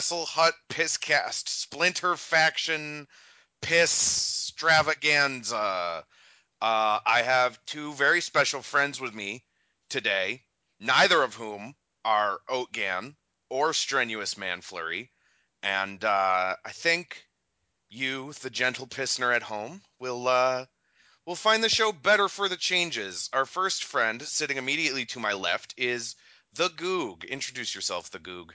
Wrestle Hut Pisscast Splinter Faction Piss Extravaganza. Uh, I have two very special friends with me today, neither of whom are Oatgan or Strenuous Man Flurry, and uh, I think you, the gentle pissner at home, will uh, will find the show better for the changes. Our first friend, sitting immediately to my left, is the Goog. Introduce yourself, the Goog.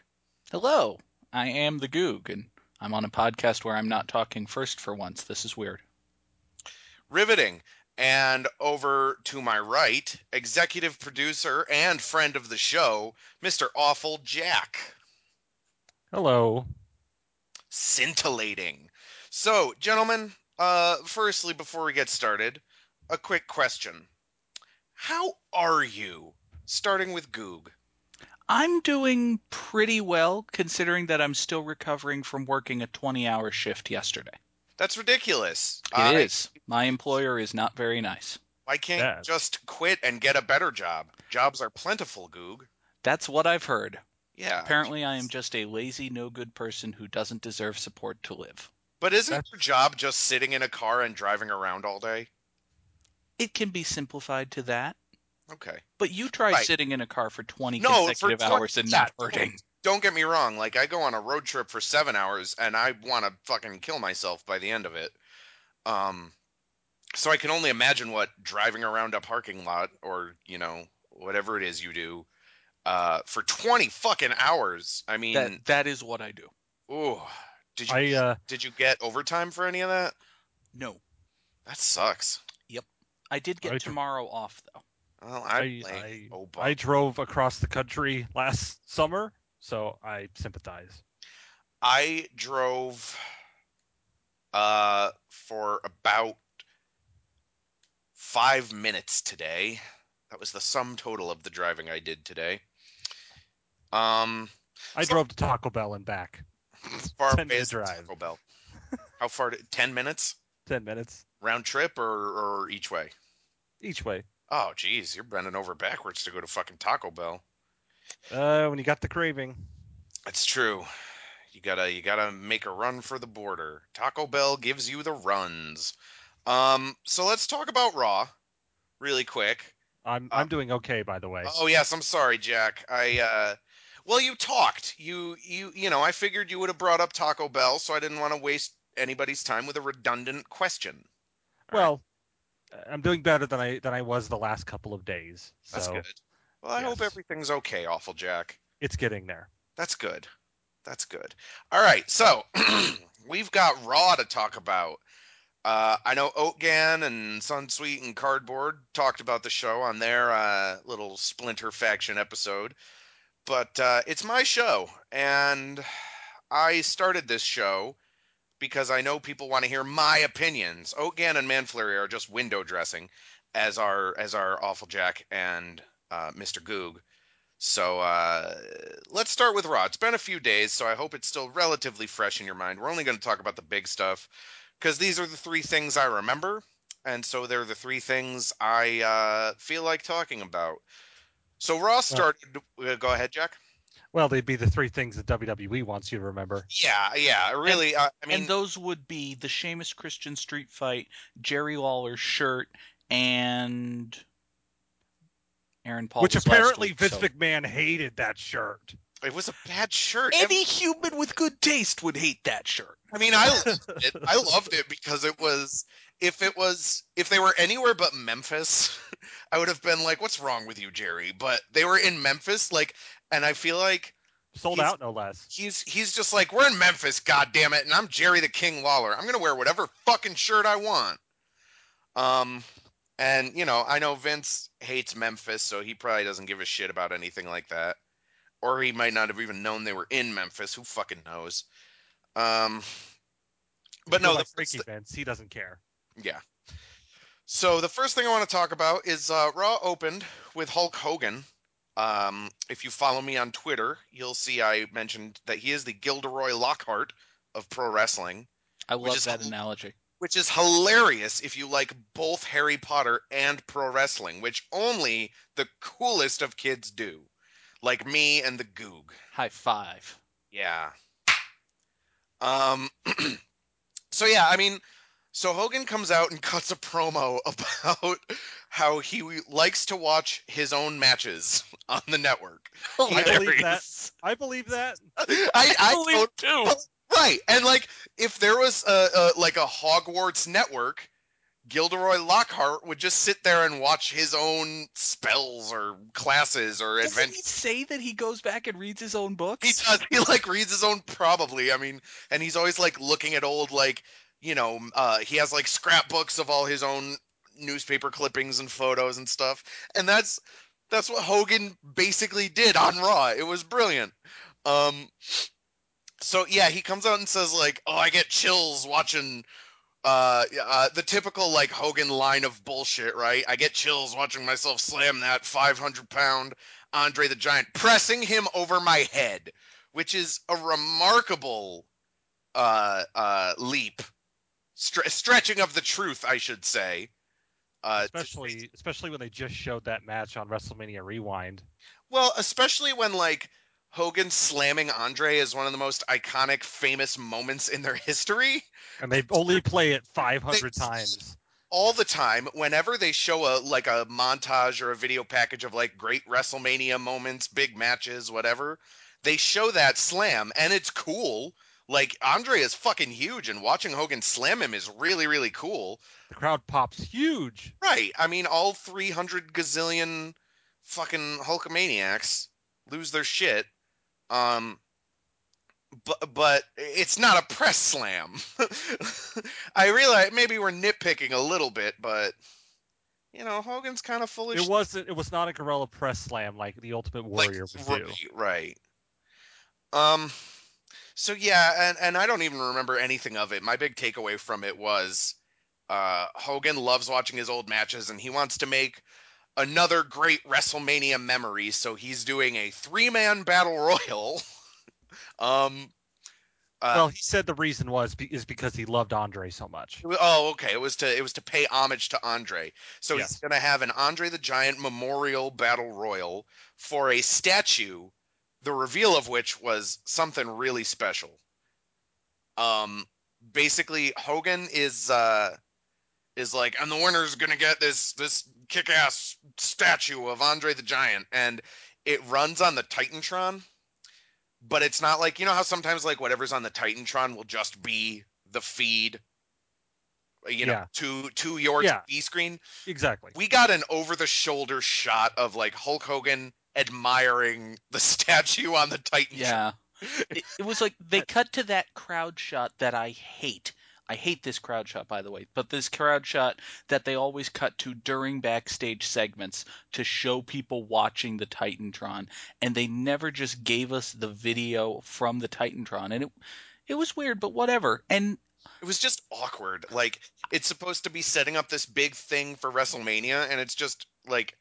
Hello, I am the Goog, and I'm on a podcast where I'm not talking first for once. This is weird. Riveting. And over to my right, executive producer and friend of the show, Mr. Awful Jack. Hello. Scintillating. So, gentlemen, uh, firstly, before we get started, a quick question. How are you? Starting with Goog. I'm doing pretty well considering that I'm still recovering from working a 20 hour shift yesterday. That's ridiculous. It is. My employer is not very nice. Why can't Yeah. you just quit and get a better job? Jobs are plentiful, Goog. That's what I've heard. Yeah. Apparently, I am just a lazy, no good person who doesn't deserve support to live. But isn't That's- your job just sitting in a car and driving around all day? It can be simplified to that. Okay. But you try Right. sitting in a car for 20 No, for consecutive 20 hours and yeah, not hurting. Don't get me wrong. Like, I go on a road trip for seven hours and I want to fucking kill myself by the end of it. Um, so I can only imagine what driving around a parking lot or, you know, whatever it is you do uh, for 20 fucking hours. I mean, That that is what I do. ooh. Did you, I uh did you get overtime for any of that? No. That sucks. Yep. I did get I- tomorrow off though. Well, I, I I, I drove across the country last summer, so I sympathize. I drove uh for about five minutes today. That was the sum total of the driving I did today. Um, I So- drove to Taco Bell and back. far 10 away drive. Taco Bell. How far? Ten minutes Ten minutes round trip or or each way? each way. Oh, geez, you're bending over backwards to go to fucking Taco Bell. Uh, when you got the craving. That's true. You gotta you gotta make a run for the border. Taco Bell gives you the runs. Um, so let's talk about Raw, really quick. I'm Uh, I'm doing okay, by the way. Oh yes, I'm sorry, Jack. I uh well you talked. You you you know, I figured you would have brought up Taco Bell, so I didn't want to waste anybody's time with a redundant question. All right, well, I'm doing better than I than I was the last couple of days. So that's good. Well, I hope everything's okay, Awful Jack. it's getting there. That's good. That's good. All right, so we've got Raw to talk about. Uh, I know Oatgan and Sunsweet and Cardboard talked about the show on their uh, little Splinter Faction episode, but uh, it's my show, and I started this show because I know people want to hear my opinions. Oatgan and Manflurry are just window dressing, as are as our Awful Jack and uh, Mr. Goog. So uh, let's start with Raw. It's been a few days, so I hope it's still relatively fresh in your mind. We're only going to talk about the big stuff because these are the three things I remember, and so they're the three things I uh, feel like talking about. So Raw started. uh, go ahead, Jack. Well, they'd be the three things that WWE wants you to remember. Yeah, yeah, really. uh, I mean, and those would be the Sheamus Christian street fight, Jerry Lawler's shirt, and Aaron Paul. Which apparently week, Vince so- McMahon hated that shirt. it was a bad shirt. Any human with good taste would hate that shirt. I mean, I loved it. I loved it because it was if it was if they were anywhere but Memphis, I would have been like, "What's wrong with you, Jerry?" But they were in Memphis, like, and I feel like Sold out, no less. he's he's just like, "We're in Memphis, God damn it!" And I'm Jerry the King Lawler. I'm gonna wear whatever fucking shirt I want. Um, and you know, I know Vince hates Memphis, so he probably doesn't give a shit about anything like that. Or he might not have even known they were in Memphis. Who fucking knows? Um, but no, Go the Freaky Vince, he doesn't care. yeah. So the first thing I want to talk about is uh, Raw opened with Hulk Hogan. Um, if you follow me on Twitter, you'll see I mentioned that he is the Gilderoy Lockhart of pro wrestling, I love that hel- analogy. which is hilarious if you like both Harry Potter and pro wrestling, which only the coolest of kids do, like me and the Goog. High five. Yeah. Um. so yeah, I mean, so Hogan comes out and cuts a promo about how he likes to watch his own matches on the network. I believe that. I believe that. I, I, believe too. Right, and like if there was a, a like a Hogwarts network, Gilderoy Lockhart would just sit there and watch his own spells or classes or Doesn't he adventures. say that he goes back and reads his own books? He does. He like reads his own probably. I mean, and he's always like looking at old like you know uh, he has like scrapbooks of all his own newspaper clippings and photos and stuff, and that's that's what Hogan basically did on Raw. It was brilliant. Um, so yeah, he comes out and says like, "Oh, I get chills watching." Uh, uh, the typical like Hogan line of bullshit, right? I get chills watching myself slam that 500 pound Andre the Giant, pressing him over my head, which is a remarkable uh, uh, leap, Stre- stretching of the truth, I should say. Uh, especially especially when they just showed that match on WrestleMania Rewind. Well, especially when like Hogan slamming Andre is one of the most iconic, famous moments in their history. And they only play it 500 They- times. All the time, whenever they show a like a montage or a video package of like great WrestleMania moments, big matches, whatever, they show that slam, and it's cool. Like Andre is fucking huge, and watching Hogan slam him is really, really cool. The crowd pops huge. Right. I mean, all 300 gazillion fucking Hulkamaniacs lose their shit. Um, but, but it's not a press slam. I realize maybe we're nitpicking a little bit, but you know, Hogan's kind of foolish. It wasn't. It was not a gorilla press slam like the Ultimate like, Warrior would right, do. right. Um, so yeah, and and I don't even remember anything of it. My big takeaway from it was, uh, Hogan loves watching his old matches, and he wants to make another great WrestleMania memory. So he's doing a three man battle royal. um. Uh, well, he said the reason was be, is because he loved Andre so much. Oh, okay. It was to it was to pay homage to Andre. So he's going to have an Andre the Giant Memorial Battle Royal for a statue, the reveal of which was something really special. Um, basically, Hogan is uh is like, and the winner's going to get this this kick ass statue of Andre the Giant, and it runs on the Titantron. But it's not like you know how sometimes like whatever's on the Titantron will just be the feed you know Yeah. to to your Yeah. TV screen. Exactly. We got an over the shoulder shot of like Hulk Hogan admiring the statue on the Titan. Yeah. it, it was like they cut to that crowd shot that I hate. I hate this crowd shot, by the way, but this crowd shot that they always cut to during backstage segments to show people watching the Titantron, and they never just gave us the video from the Titantron, and it it was weird, but whatever. And It was just awkward. Like it's supposed to be setting up this big thing for WrestleMania, and it's just like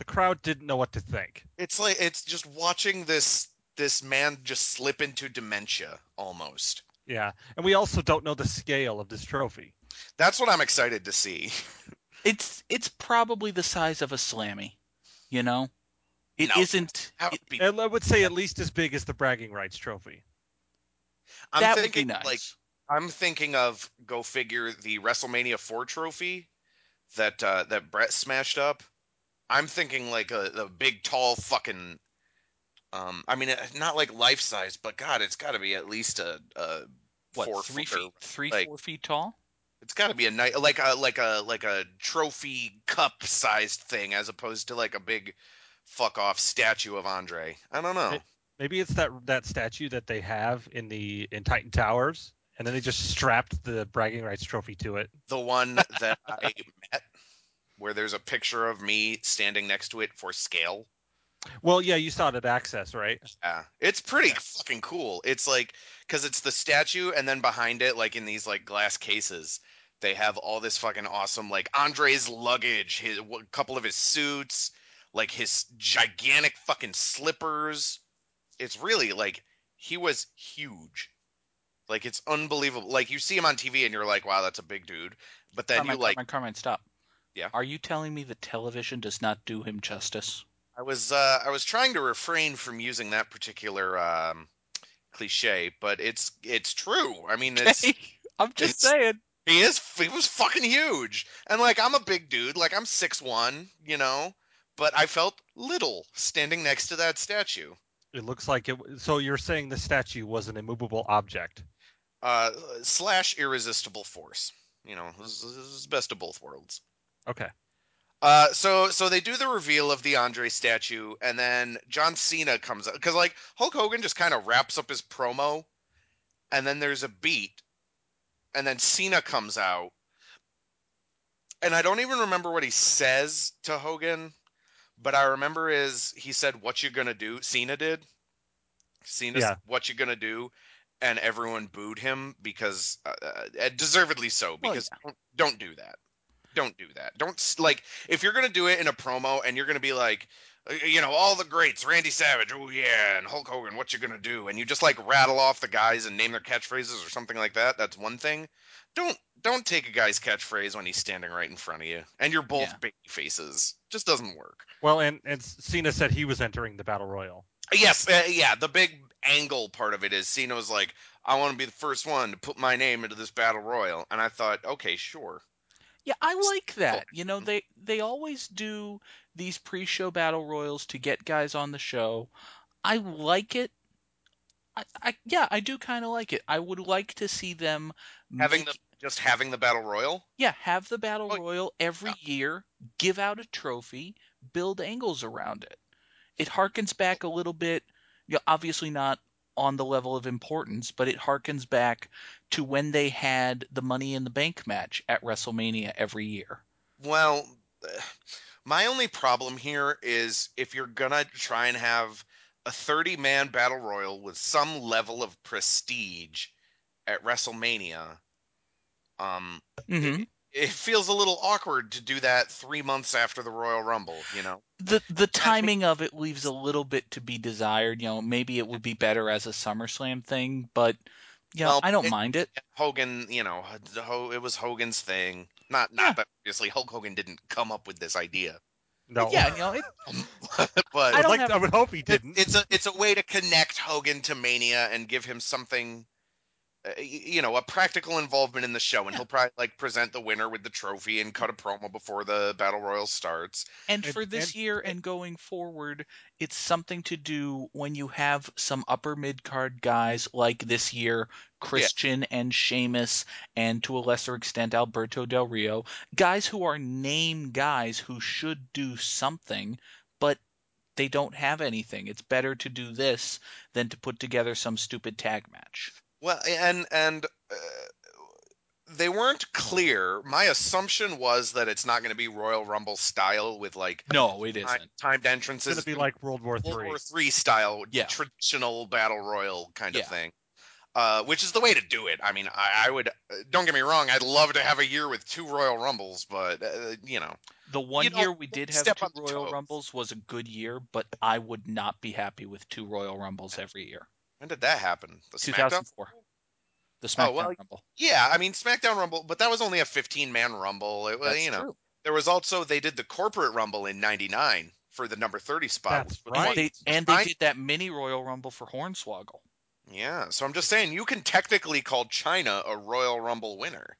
The crowd didn't know what to think. it's like it's just watching this this man just slip into dementia almost. Yeah, and we also don't know the scale of this trophy. That's what I'm excited to see. it's it's probably the size of a slammy, you know. It No. not How be- I would say at least as big as the bragging rights trophy. I'm that thinking would be nice. like I'm thinking of go figure the WrestleMania four trophy that uh, that Brett smashed up. I'm thinking like a, a big tall fucking. Um, I mean, uh, not like life size, but God, it's got to be at least a, a what four three footer. feet, three like- four feet tall. It's got to be a nice, like a like a like a trophy cup sized thing, as opposed to like a big fuck off statue of Andre. I don't know. Maybe it's that that statue that they have in the in Titan Towers, and then they just strapped the bragging rights trophy to it. the one that I where there's a picture of me standing next to it for scale. Well, yeah, you saw it at Axxess, right? Yeah, it's pretty fucking cool. It's like because it's the statue, and then behind it, like in these like glass cases, they have all this fucking awesome like Andre's luggage, his a couple of his suits, like his gigantic fucking slippers. It's really like he was huge. Like it's unbelievable. Like you see him on TV and you're like, wow, that's a big dude. But then Carmine, you like, Carmine, Carmine, stop. Yeah? Are you telling me that television does not do him justice? I was uh, I was trying to refrain from using that particular um, cliche, but it's it's true. I mean, it's I'm just it's- saying. he is he was fucking huge, and like I'm a big dude, like I'm six one, you know, but I felt little standing next to that statue. It looks like it. So you're saying the statue was an immovable object? Uh, slash irresistible force. You know, this, this is best of both worlds. Okay. Uh, so so they do the reveal of the Andre statue, and then John Cena comes up because like Hulk Hogan just kind of wraps up his promo, and then there's a beat, and then Cena comes out, and I don't even remember what he says to Hogan, but I remember is he said, "What you gonna do?" Cena did. Cena, Yeah. "What you gonna do?" And everyone booed him because, uh, uh, deservedly so, Well, because don't, don't do that. Don't do that. Don't like if you're gonna do it in a promo and you're gonna be like, uh, you know, all the greats, Randy Savage, oh yeah, and Hulk Hogan, what you gonna do? And you just like rattle off the guys and name their catchphrases or something like that. That's one thing. Don't don't take a guy's catchphrase when he's standing right in front of you and you're both Yeah. baby faces. Just doesn't work. Well, and and Cena said he was entering the battle royal. Yes, uh, yeah. The big angle part of it is Cena was like, I want to be the first one to put my name into this battle royal, and I thought, okay, sure. Yeah, I like that. You know, they they always do these pre-show battle royals to get guys on the show. I like it. I, I yeah, I do kind of like it. I would like to see them Having make- the just having the battle royal. yeah have the battle Oh, royal every year, give out a trophy, build angles around it. It harkens back a little bit. You know, obviously not on the level of importance, but it harkens back to when they had the Money in the Bank match at WrestleMania every year. Well, my only problem here is if you're gonna try and have a 30 man battle royal with some level of prestige at WrestleMania, um, hmm it feels a little awkward to do that three months after the Royal Rumble. You know. the the timing of it leaves a little bit to be desired. You know, maybe it would be better as a SummerSlam thing, but you know, Well, I don't it- mind it. Hogan, you know, it was Hogan's thing. Not not Yeah. that obviously Hulk Hogan didn't come up with this idea, No. Yeah, you know, it, but I I'd like have- I would hope he didn't. it's a it's a way to connect Hogan to Mania and give him something, y- Uh, you know, a practical involvement in the show, and Yeah. he'll probably like present the winner with the trophy and cut a promo before the battle royal starts. and And- for this and- year and going forward, it's something to do when you have some upper mid card guys like this year, Christian and Sheamus, and to a lesser extent Alberto Del Rio, guys who are name guys who should do something, but they don't have anything. It's better to do this than to put together some stupid tag match. Well, and and uh, they weren't clear. My assumption was that it's not going to be Royal Rumble style with like No, it ti- isn't. timed entrances. It's entrances. gonna be like World War World Three. War Three style, Yeah. traditional battle royal kind of thing. Uh, which is the way to do it. I mean, I, I would. uh, Don't get me wrong. I'd love to have a year with two Royal Rumbles, but uh, you know, The one You know, year we did have two Royal toes. Rumbles was a good year, but I would not be happy with two Royal Rumbles every year. When did that happen? The SmackDown. 2004. The SmackDown Oh, well, Rumble. Yeah, I mean SmackDown Rumble, but that was only a 15 man Rumble. It was, That's you know, true. there was also they did the corporate Rumble in '99 for the number 30 spot. That's right. fun. They, and they Right. did that mini Royal Rumble for Hornswoggle. Yeah, so I'm just saying you can technically call Chyna a Royal Rumble winner.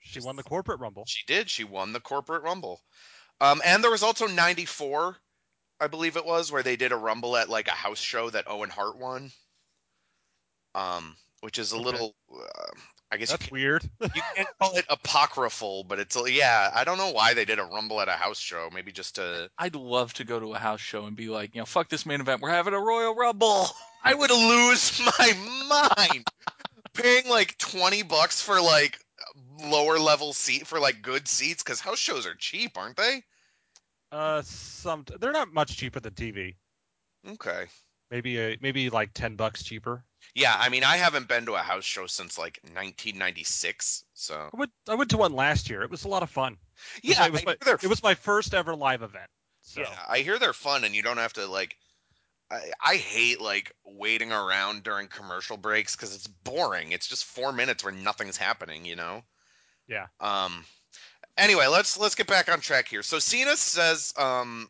She won the corporate rumble. She did. She won the corporate rumble. Um, and there was also '94, I believe it was, where they did a rumble at like a house show that Owen Hart won. Um, which is a Okay. little, uh, I guess you, That's weird. you can't call it apocryphal, but it's yeah. I don't know why they did a rumble at a house show. Maybe just to. I'd love to go to a house show and be like, you know, fuck this main event. We're having a Royal Rumble. I would lose my mind paying like twenty bucks for like lower level seat for like good seats because house shows are cheap, aren't they? Uh, some they're not much cheaper than TV. Okay. Maybe a, maybe like ten bucks cheaper. Yeah, I mean, I haven't been to a house show since like 1996. So I went I went to one last year. It was a lot of fun. It was- yeah, it was my it was my first ever live event. So yeah, I hear they're fun, and you don't have to like I, I hate like waiting around during commercial breaks because it's boring. It's just four minutes where nothing's happening, you know. Yeah. Um. Anyway, let's let's get back on track here. So Cena says, um,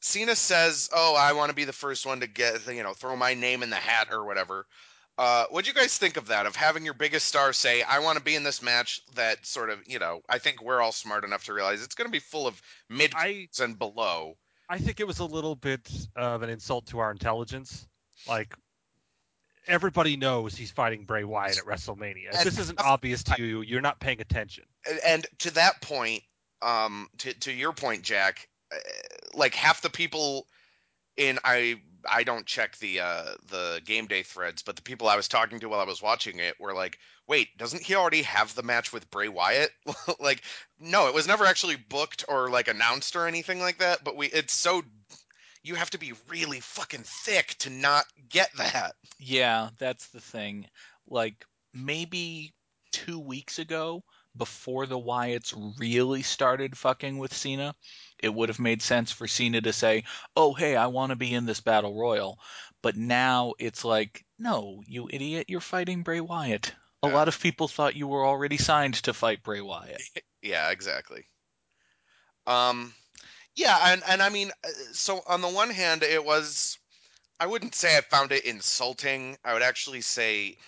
Cena says, "Oh, I want to be the first one to get, you know, throw my name in the hat or whatever." Uh, what do you guys think of that? Of having your biggest star say, "I want to be in this match," that sort of, you know, I think we're all smart enough to realize it's going to be full of mid and below. I think it was a little bit of an insult to our intelligence. Like everybody knows he's fighting Bray Wyatt at WrestleMania. If this isn't obvious to you, you're not paying attention. And to that point, um, to to your point, Jack, uh, like half the people in I I don't check the uh the game day threads, but the people I was talking to while I was watching it were like, "Wait, doesn't he already have the match with Bray Wyatt?" like, no, it was never actually booked or like announced or anything like that. But we, it's so you have to be really fucking thick to not get that. Yeah, that's the thing. Like maybe two weeks ago, before the Wyatts really started fucking with Cena, it would have made sense for Cena to say, "Oh, hey, I want to be in this battle royal." But now it's like, "No, you idiot, you're fighting Bray Wyatt." A Yeah. lot of people thought you were already signed to fight Bray Wyatt. Yeah, exactly. Um, yeah, and and I mean, uh, so on the one hand, it was. I wouldn't say I found it insulting. I would actually say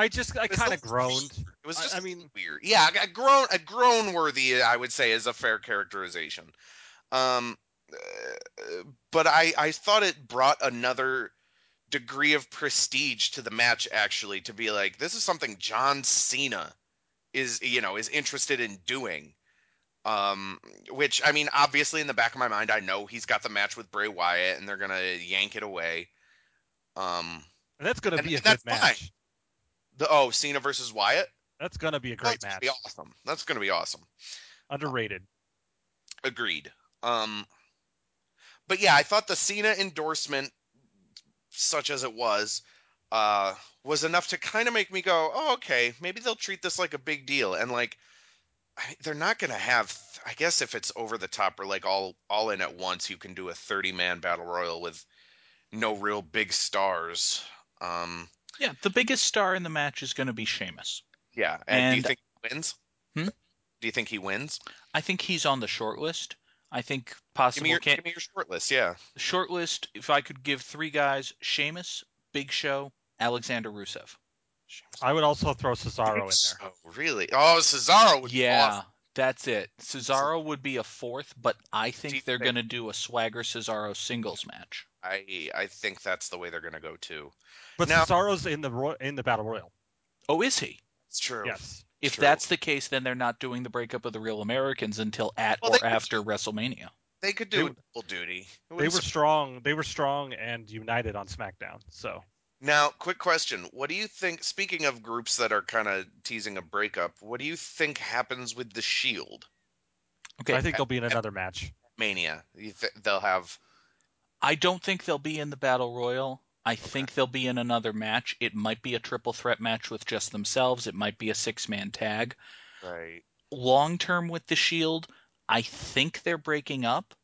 I just I kind of groaned. it was I- just I mean- weird. Yeah, a groan a groan worthy. I would say is a fair characterization. Um, uh, but I I thought it brought another degree of prestige to the match. Actually, to be like this is something John Cena is you know is interested in doing. Um, which I mean, obviously in the back of my mind, I know he's got the match with Bray Wyatt, and they're gonna yank it away. Um, And that's going to And- be a good match. fine. Match. the oh Cena versus Wyatt. That's going to be a great match. That's gonna be awesome. That's gonna be awesome. Underrated. Agreed. Um, but yeah, I thought the Cena endorsement, such as it was, uh, was enough to kind of make me go, "Oh, okay, maybe they'll treat this like a big deal." And like, I, they're not gonna have. I guess if it's over the top or like all all in at once, you can do a thirty man battle royal with no real big stars. Um, Yeah, the biggest star in the match is going to be Sheamus. yeah. And, do you think he wins? Hmm? Do you think he wins? I think he's on the short list. I think Give me your can give me your short list. Yeah. short list. If I could give three guys: Sheamus, Big Show, Alexander Rusev. I would also throw Cesaro in there. Oh, really? Oh, Cesaro would be Yeah, awesome. That's it. Cesaro would be a fourth, but I you think they're think- going to do a Swagger Cesaro singles match. I I think that's the way they're gonna go too. But Now- Cesaro's in the Ro- in the battle royal. Oh, is he? It's true. Yes. If True. that's the case, then they're not doing the breakup of the Real Americans until at Well, or they- after WrestleMania. They could do would- double duty. It They were strong. They were strong and united on SmackDown. So Now, quick question: What do you think? Speaking of groups that are kind of teasing a breakup, what do you think happens with the Shield Okay, I think they'll be in another match. Mania? You th- they'll have I don't think they'll be in the Battle Royal. I think they'll be in another match. It might be a triple threat match with just themselves. It might be a six man tag. right. Long term with the Shield, I think they're breaking up,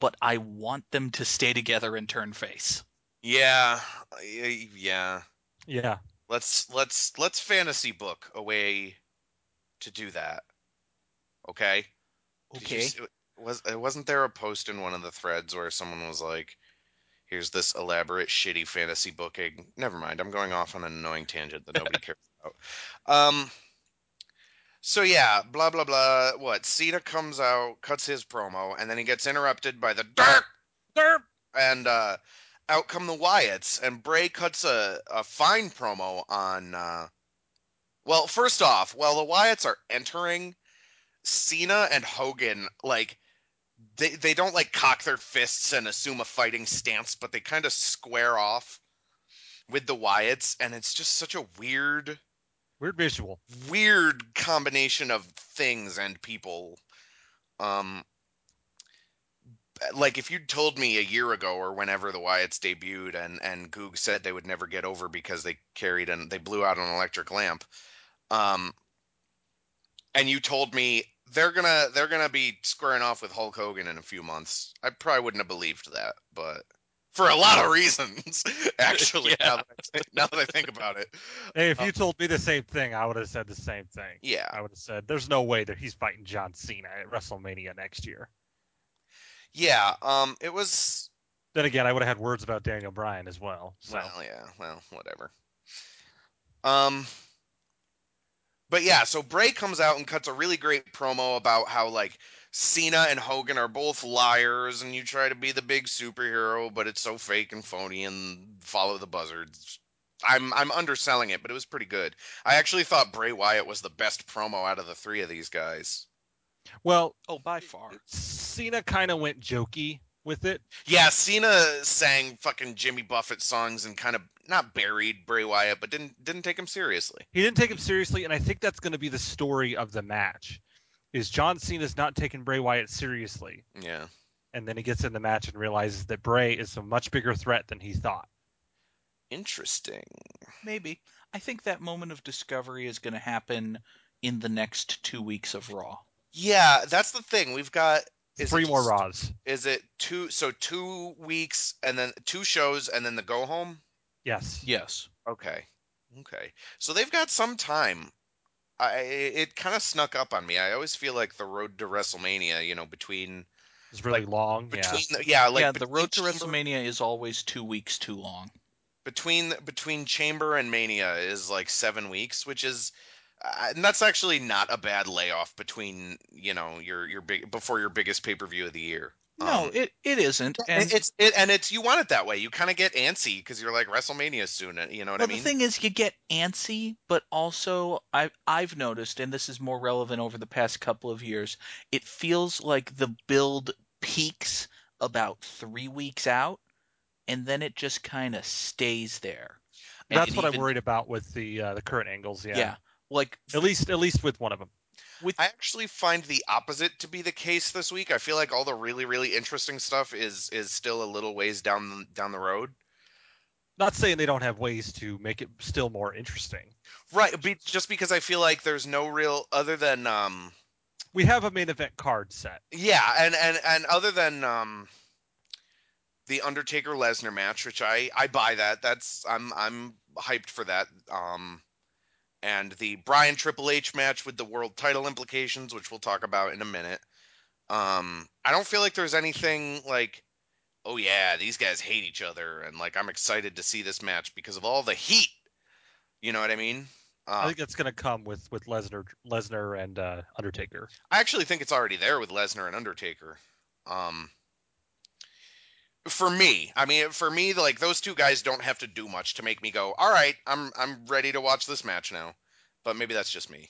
but I want them to stay together and turn face. Yeah, yeah. Yeah. Let's let's let's fantasy book a way to do that. Okay. You Okay. s- was uh, wasn't there a post in one of the threads where someone was like, "Here's this elaborate shitty fantasy booking." Never mind. I'm going off on an annoying tangent that nobody cares about. Um. So yeah, blah blah blah. What? Cena comes out, cuts his promo, and then he gets interrupted by the dirt, Derp. and uh, out come the Wyatts, and Bray cuts a a fine promo on. Uh, well, first off, while the Wyatts are entering, Cena and Hogan like they they don't like cock their fists and assume a fighting stance, but they kind of square off with the Wyatts, and it's just such a weird, Weird visual. weird combination of things and people. Um, like if you'd told me a year ago or whenever the Wyatts debuted, and and Goog said they would never get over because they carried and they blew out an electric lamp, um, and you told me they're gonna they're gonna be squaring off with Hulk Hogan in a few months. I probably wouldn't have believed that, but for a lot of reasons, actually. Yeah. now, that I, now that I think about it, Hey, if Oh. you told me the same thing, I would have said the same thing. yeah, I would have said, "There's no way that he's fighting John Cena at WrestleMania next year." Yeah. Um, it was Then again, I would have had words about Daniel Bryan as well. So well, yeah, well, whatever. Um, but yeah, so Bray comes out and cuts a really great promo about how like Cena and Hogan are both liars, and you try to be the big superhero, but it's so fake and phony, and follow the buzzards. I'm I'm underselling it, but it was pretty good. I actually thought Bray Wyatt was the best promo out of the three of these guys. Well, Oh, by far. Cena kind of went jokey with it. Yeah, Cena sang fucking Jimmy Buffett songs and kind of not buried Bray Wyatt, but didn't didn't take him seriously. He didn't take him seriously, and I think that's going to be the story of the match. Is John Cena's not taking Bray Wyatt seriously, Yeah. and then he gets in the match and realizes that Bray is a much bigger threat than he thought. Interesting. Maybe. I think that moment of discovery is going to happen in the next two weeks of Raw. Yeah, that's the thing. We've got is Three more just- Raws. Is it two? So two weeks and then two shows and then the go home. Yes. Yes. Okay, okay. So they've got some time. I it kind of snuck up on me. I always feel like the road to WrestleMania, you know, between It's really long. Yeah. between the, yeah, like yeah, the road to WrestleMania is always two weeks too long. between between Chamber and Mania is like seven weeks, which is. Uh, and that's actually not a bad layoff between you know your your big before your biggest pay per view of the year. No, Um, it, it isn't. And And it's it, and it's you want it that way. You kind of get antsy because you're like WrestleMania soon. You know what well, I mean? the thing is, you get antsy, but also I I've noticed, and this is more relevant over the past couple of years. It feels like the build peaks about three weeks out, and then it just kind of stays there. And That's it what I'm worried about with the uh, the current angles. Yeah. Yeah, like At least at least with one of them. with I actually find the opposite to be the case this week. I feel like all the really really interesting stuff is is still a little ways down down the road. Not saying they don't have ways to make it still more interesting. Right, be, just because I feel like there's no real other than um We have a main event card set. yeah, and and and other than um the Undertaker Lesnar match, which I I buy that. That's I'm I'm hyped for that. Um and the Bryan Triple H match with the world title implications, which we'll talk about in a minute. Um I don't feel like there's anything like oh yeah, these guys hate each other and like I'm excited to see this match because of all the heat. You know what I mean? I Uh, think that's going to come with with Lesnar, Lesnar and uh, Undertaker. I actually think it's already there with Lesnar and Undertaker. Um, for me, I mean, for me, like those two guys don't have to do much to make me go, "All right, I'm I'm ready to watch this match now." But maybe that's just me.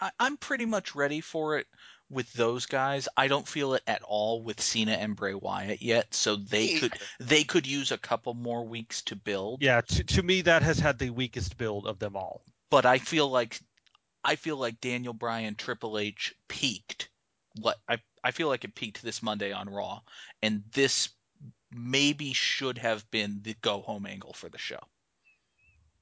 I, I'm pretty much ready for it with those guys. I don't feel it at all with Cena and Bray Wyatt yet, so they Me could they could use a couple more weeks to build. Yeah, to, to me that has had the weakest build of them all. But I feel like I feel like Daniel Bryan Triple H peaked. What I I feel like it peaked this Monday on Raw, and this maybe should have been the go home angle for the show.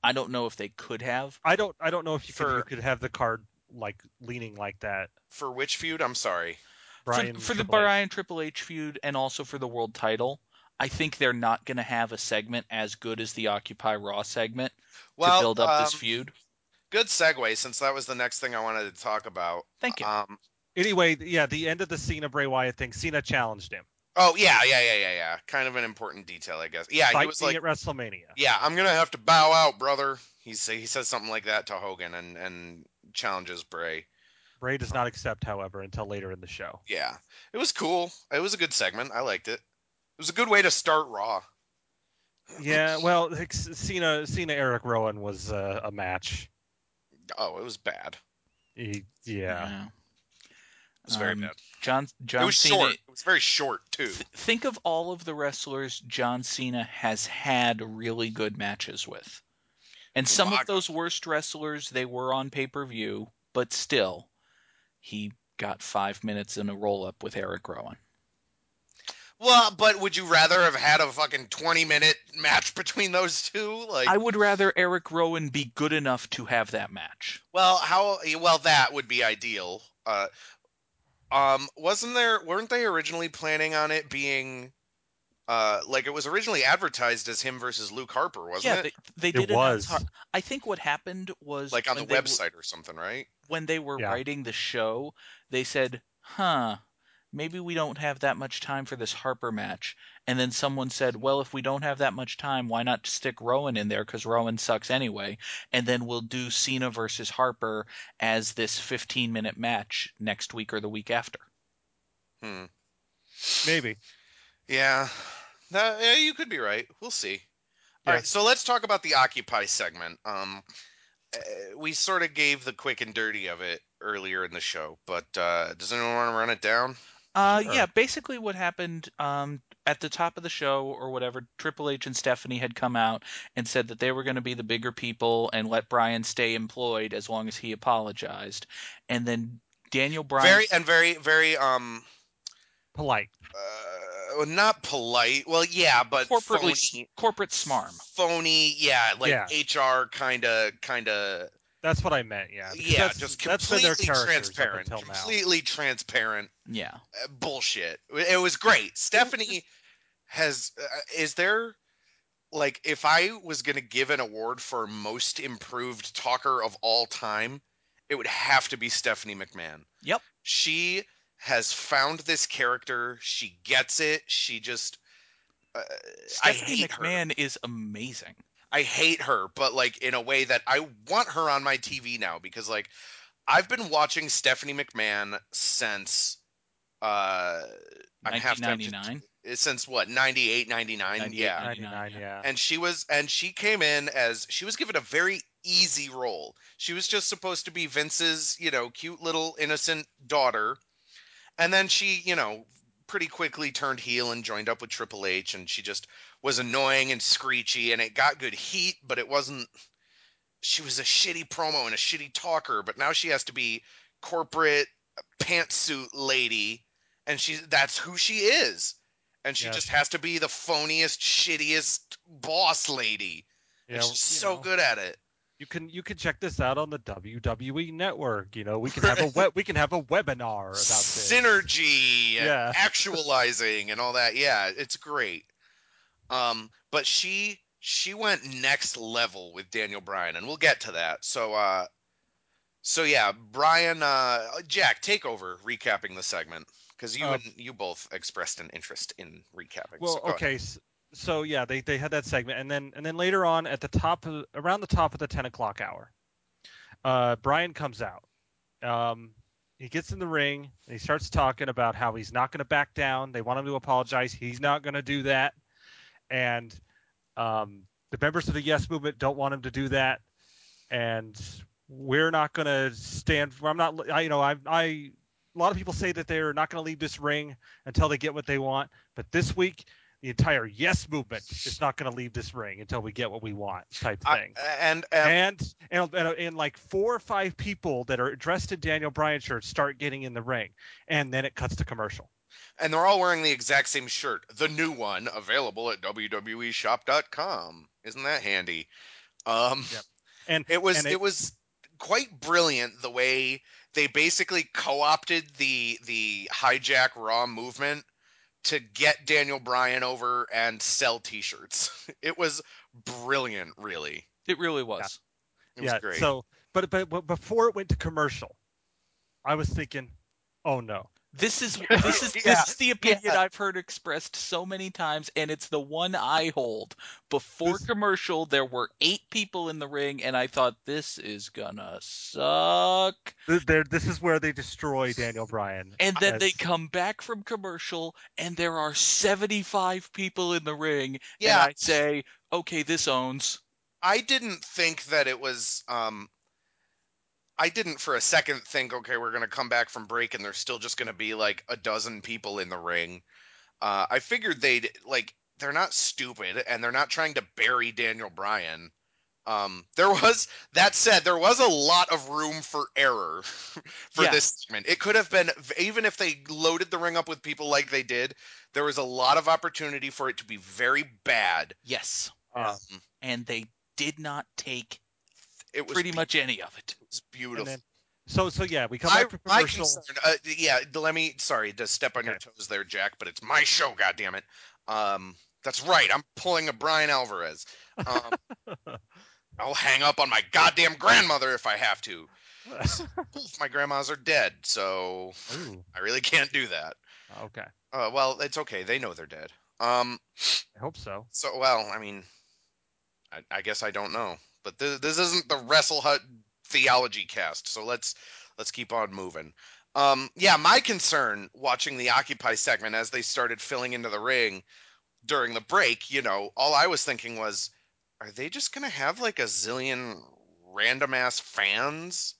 I don't know if they could have. I don't I don't know if you could, you could have the card like leaning like that. For which feud? I'm sorry. Bryan for, for the Triple H. Bryan Triple H feud and also for the world title, I think they're not going to have a segment as good as the Occupy Raw segment Well, to build up this um, feud. Good segue, since that was the next thing I wanted to talk about. Thank you. Um, Anyway, yeah, the end of the Cena Bray Wyatt thing. Cena challenged him. oh yeah, yeah, yeah, yeah, yeah. Kind of an important detail, I guess. Yeah, he Fight was like, at WrestleMania. "Yeah, I'm gonna have to bow out, brother." He say he says something like that to Hogan and and challenges Bray. Bray does not accept, however, until later in the show. Yeah, it was cool. It was a good segment. I liked it. It was a good way to start Raw. Yeah, well, Cena Cena Eric Rowan was uh, a match. Oh, it was bad. He, yeah. It was very Um, bad. John John it was Cena. short. It was very short too. Th- think of all of the wrestlers John Cena has had really good matches with. And some Lot. of those worst wrestlers, they were on pay per view, but still, he got five minutes in a roll up with Eric Rowan. Well, but would you rather have had a fucking 20 minute match between those two? Like, I would rather Eric Rowan be good enough to have that match. well, how? Well, that would be ideal. Uh, um, wasn't there? Weren't they originally planning on it being? Uh, like it was originally advertised as him versus Luke Harper, wasn't yeah, it? they, they It did announce was. Har- I think what happened was like on the when they w- website or something, right? when they were Yeah. writing the show, they said, "Huh, maybe we don't have that much time for this Harper match." And then someone said, "Well, if we don't have that much time, why not stick Rowan in there because Rowan sucks anyway, and then we'll do Cena versus Harper as this 15-minute match next week or the week after." Hmm. Maybe. Yeah. That, yeah, you could be right. We'll see. All Yeah. right, so let's talk about the Occupy segment. Um, uh, we sort of gave the quick and dirty of it earlier in the show, but uh, does anyone want to run it down? Uh, Sure. yeah, basically what happened um, at the top of the show or whatever, Triple H and Stephanie had come out and said that they were going to be the bigger people and let Bryan stay employed as long as he apologized. And then Daniel Bryan. Very and very very um Polite. uh not polite. Well, yeah, but corporately phony, corporate smarm. phony. Yeah, like Yeah. HR kind of kind of That's what I meant. Yeah. yeah, that's, just that's been their completely transparent, until now. completely transparent. Yeah. uh, bullshit. It was great. Stephanie has uh, is there like if I was going to give an award for most improved talker of all time, it would have to be Stephanie McMahon. Yep. She has found this character. She gets it. She just uh, I Stephanie hate her. McMahon is amazing. I hate her, but like in a way that I want her on my TV now because like I've been watching Stephanie McMahon since uh I'm half tempted to- 1999. since what 98 99 98, yeah 99. Yeah. and she was and she came in as she was given a very easy role she was just supposed to be vince's you know cute little innocent daughter and then she you know pretty quickly turned heel and joined up with triple h and she just was annoying and screechy and it got good heat but it wasn't she was a shitty promo and a shitty talker but now she has to be corporate pantsuit lady and she that's who she is. And she just has to be the phoniest shittiest boss lady. Yeah, and she's so know, good at it You can you can check this out on the WWE network. You know, we can have a we- we can have a webinar about this. synergy Yeah. actualizing and all that yeah it's great um but she she went next level with daniel bryan and we'll get to that so uh so yeah bryan uh jack take over recapping the segment because you Uh, and you both expressed an interest in recapping Well, so go ahead. So yeah, they, they had that segment, and then and then later on at the top of around the top of the ten o'clock hour, uh, Bryan comes out. Um, he gets in the ring and he starts talking about how he's not going to back down. They want him to apologize. He's not going to do that, and um, the members of the Yes Movement don't want him to do that, and we're not going to stand. For, I'm not. I, you know, I, I. A lot of people say that they're not going to leave this ring until they get what they want, but this week the entire Yes movement is not going to leave this ring until we get what we want, type I- thing. and, and and, and and and like four or five people that are dressed in Daniel Bryan shirts start getting in the ring, and then it cuts to commercial. and they're all wearing the exact same shirt the new one available at WWEShop.com isn't that handy um Yep. And it was and it, it- was quite brilliant the way they basically co-opted the the hijack raw movement to get Daniel Bryan over and sell t-shirts. It was brilliant, really. It really was. It was yeah. great. So, but, but but before it went to commercial, I was thinking, oh no, This is this is Yeah, this is the opinion yeah. I've heard expressed so many times, and it's the one I hold. Before This- commercial, there were eight people in the ring, and I thought this is gonna suck. Th- there. This is where they destroy Daniel Bryan. And then they come back from commercial, and there are seventy-five people in the ring, and I say, okay, this owns. I didn't think that it was um I didn't for a second think okay, we're going to come back from break and there's still just going to be like a dozen people in the ring. Uh I figured they'd like they're not stupid and they're not trying to bury Daniel Bryan. Um there was that said there was a lot of room for error for Yeah. this segment. It could have been even if they loaded the ring up with people like they did, there was a lot of opportunity for it to be very bad. Yes, Um, and they did not take it was pretty be- much any of it. it was beautiful. then So so yeah, we come I, back from my commercial. concern, uh, yeah, let me. Sorry to step on your toes there, Jack, but it's my show. God damn it. Um, that's right. I'm pulling a Bryan Alvarez. Um, I'll hang up on my goddamn grandmother if I have to. Both my grandmas are dead, so Ooh, I really can't do that. okay. Uh, well, it's okay. They know they're dead. Um, I hope so. so well, I mean, I, I guess I don't know, but this, this isn't the Wrestlehut theology cast, so let's let's keep on moving. Um, yeah, my concern watching the Occupy segment as they started filling into the ring during the break, you know, all I was thinking was, are they just gonna have like a zillion random ass fans?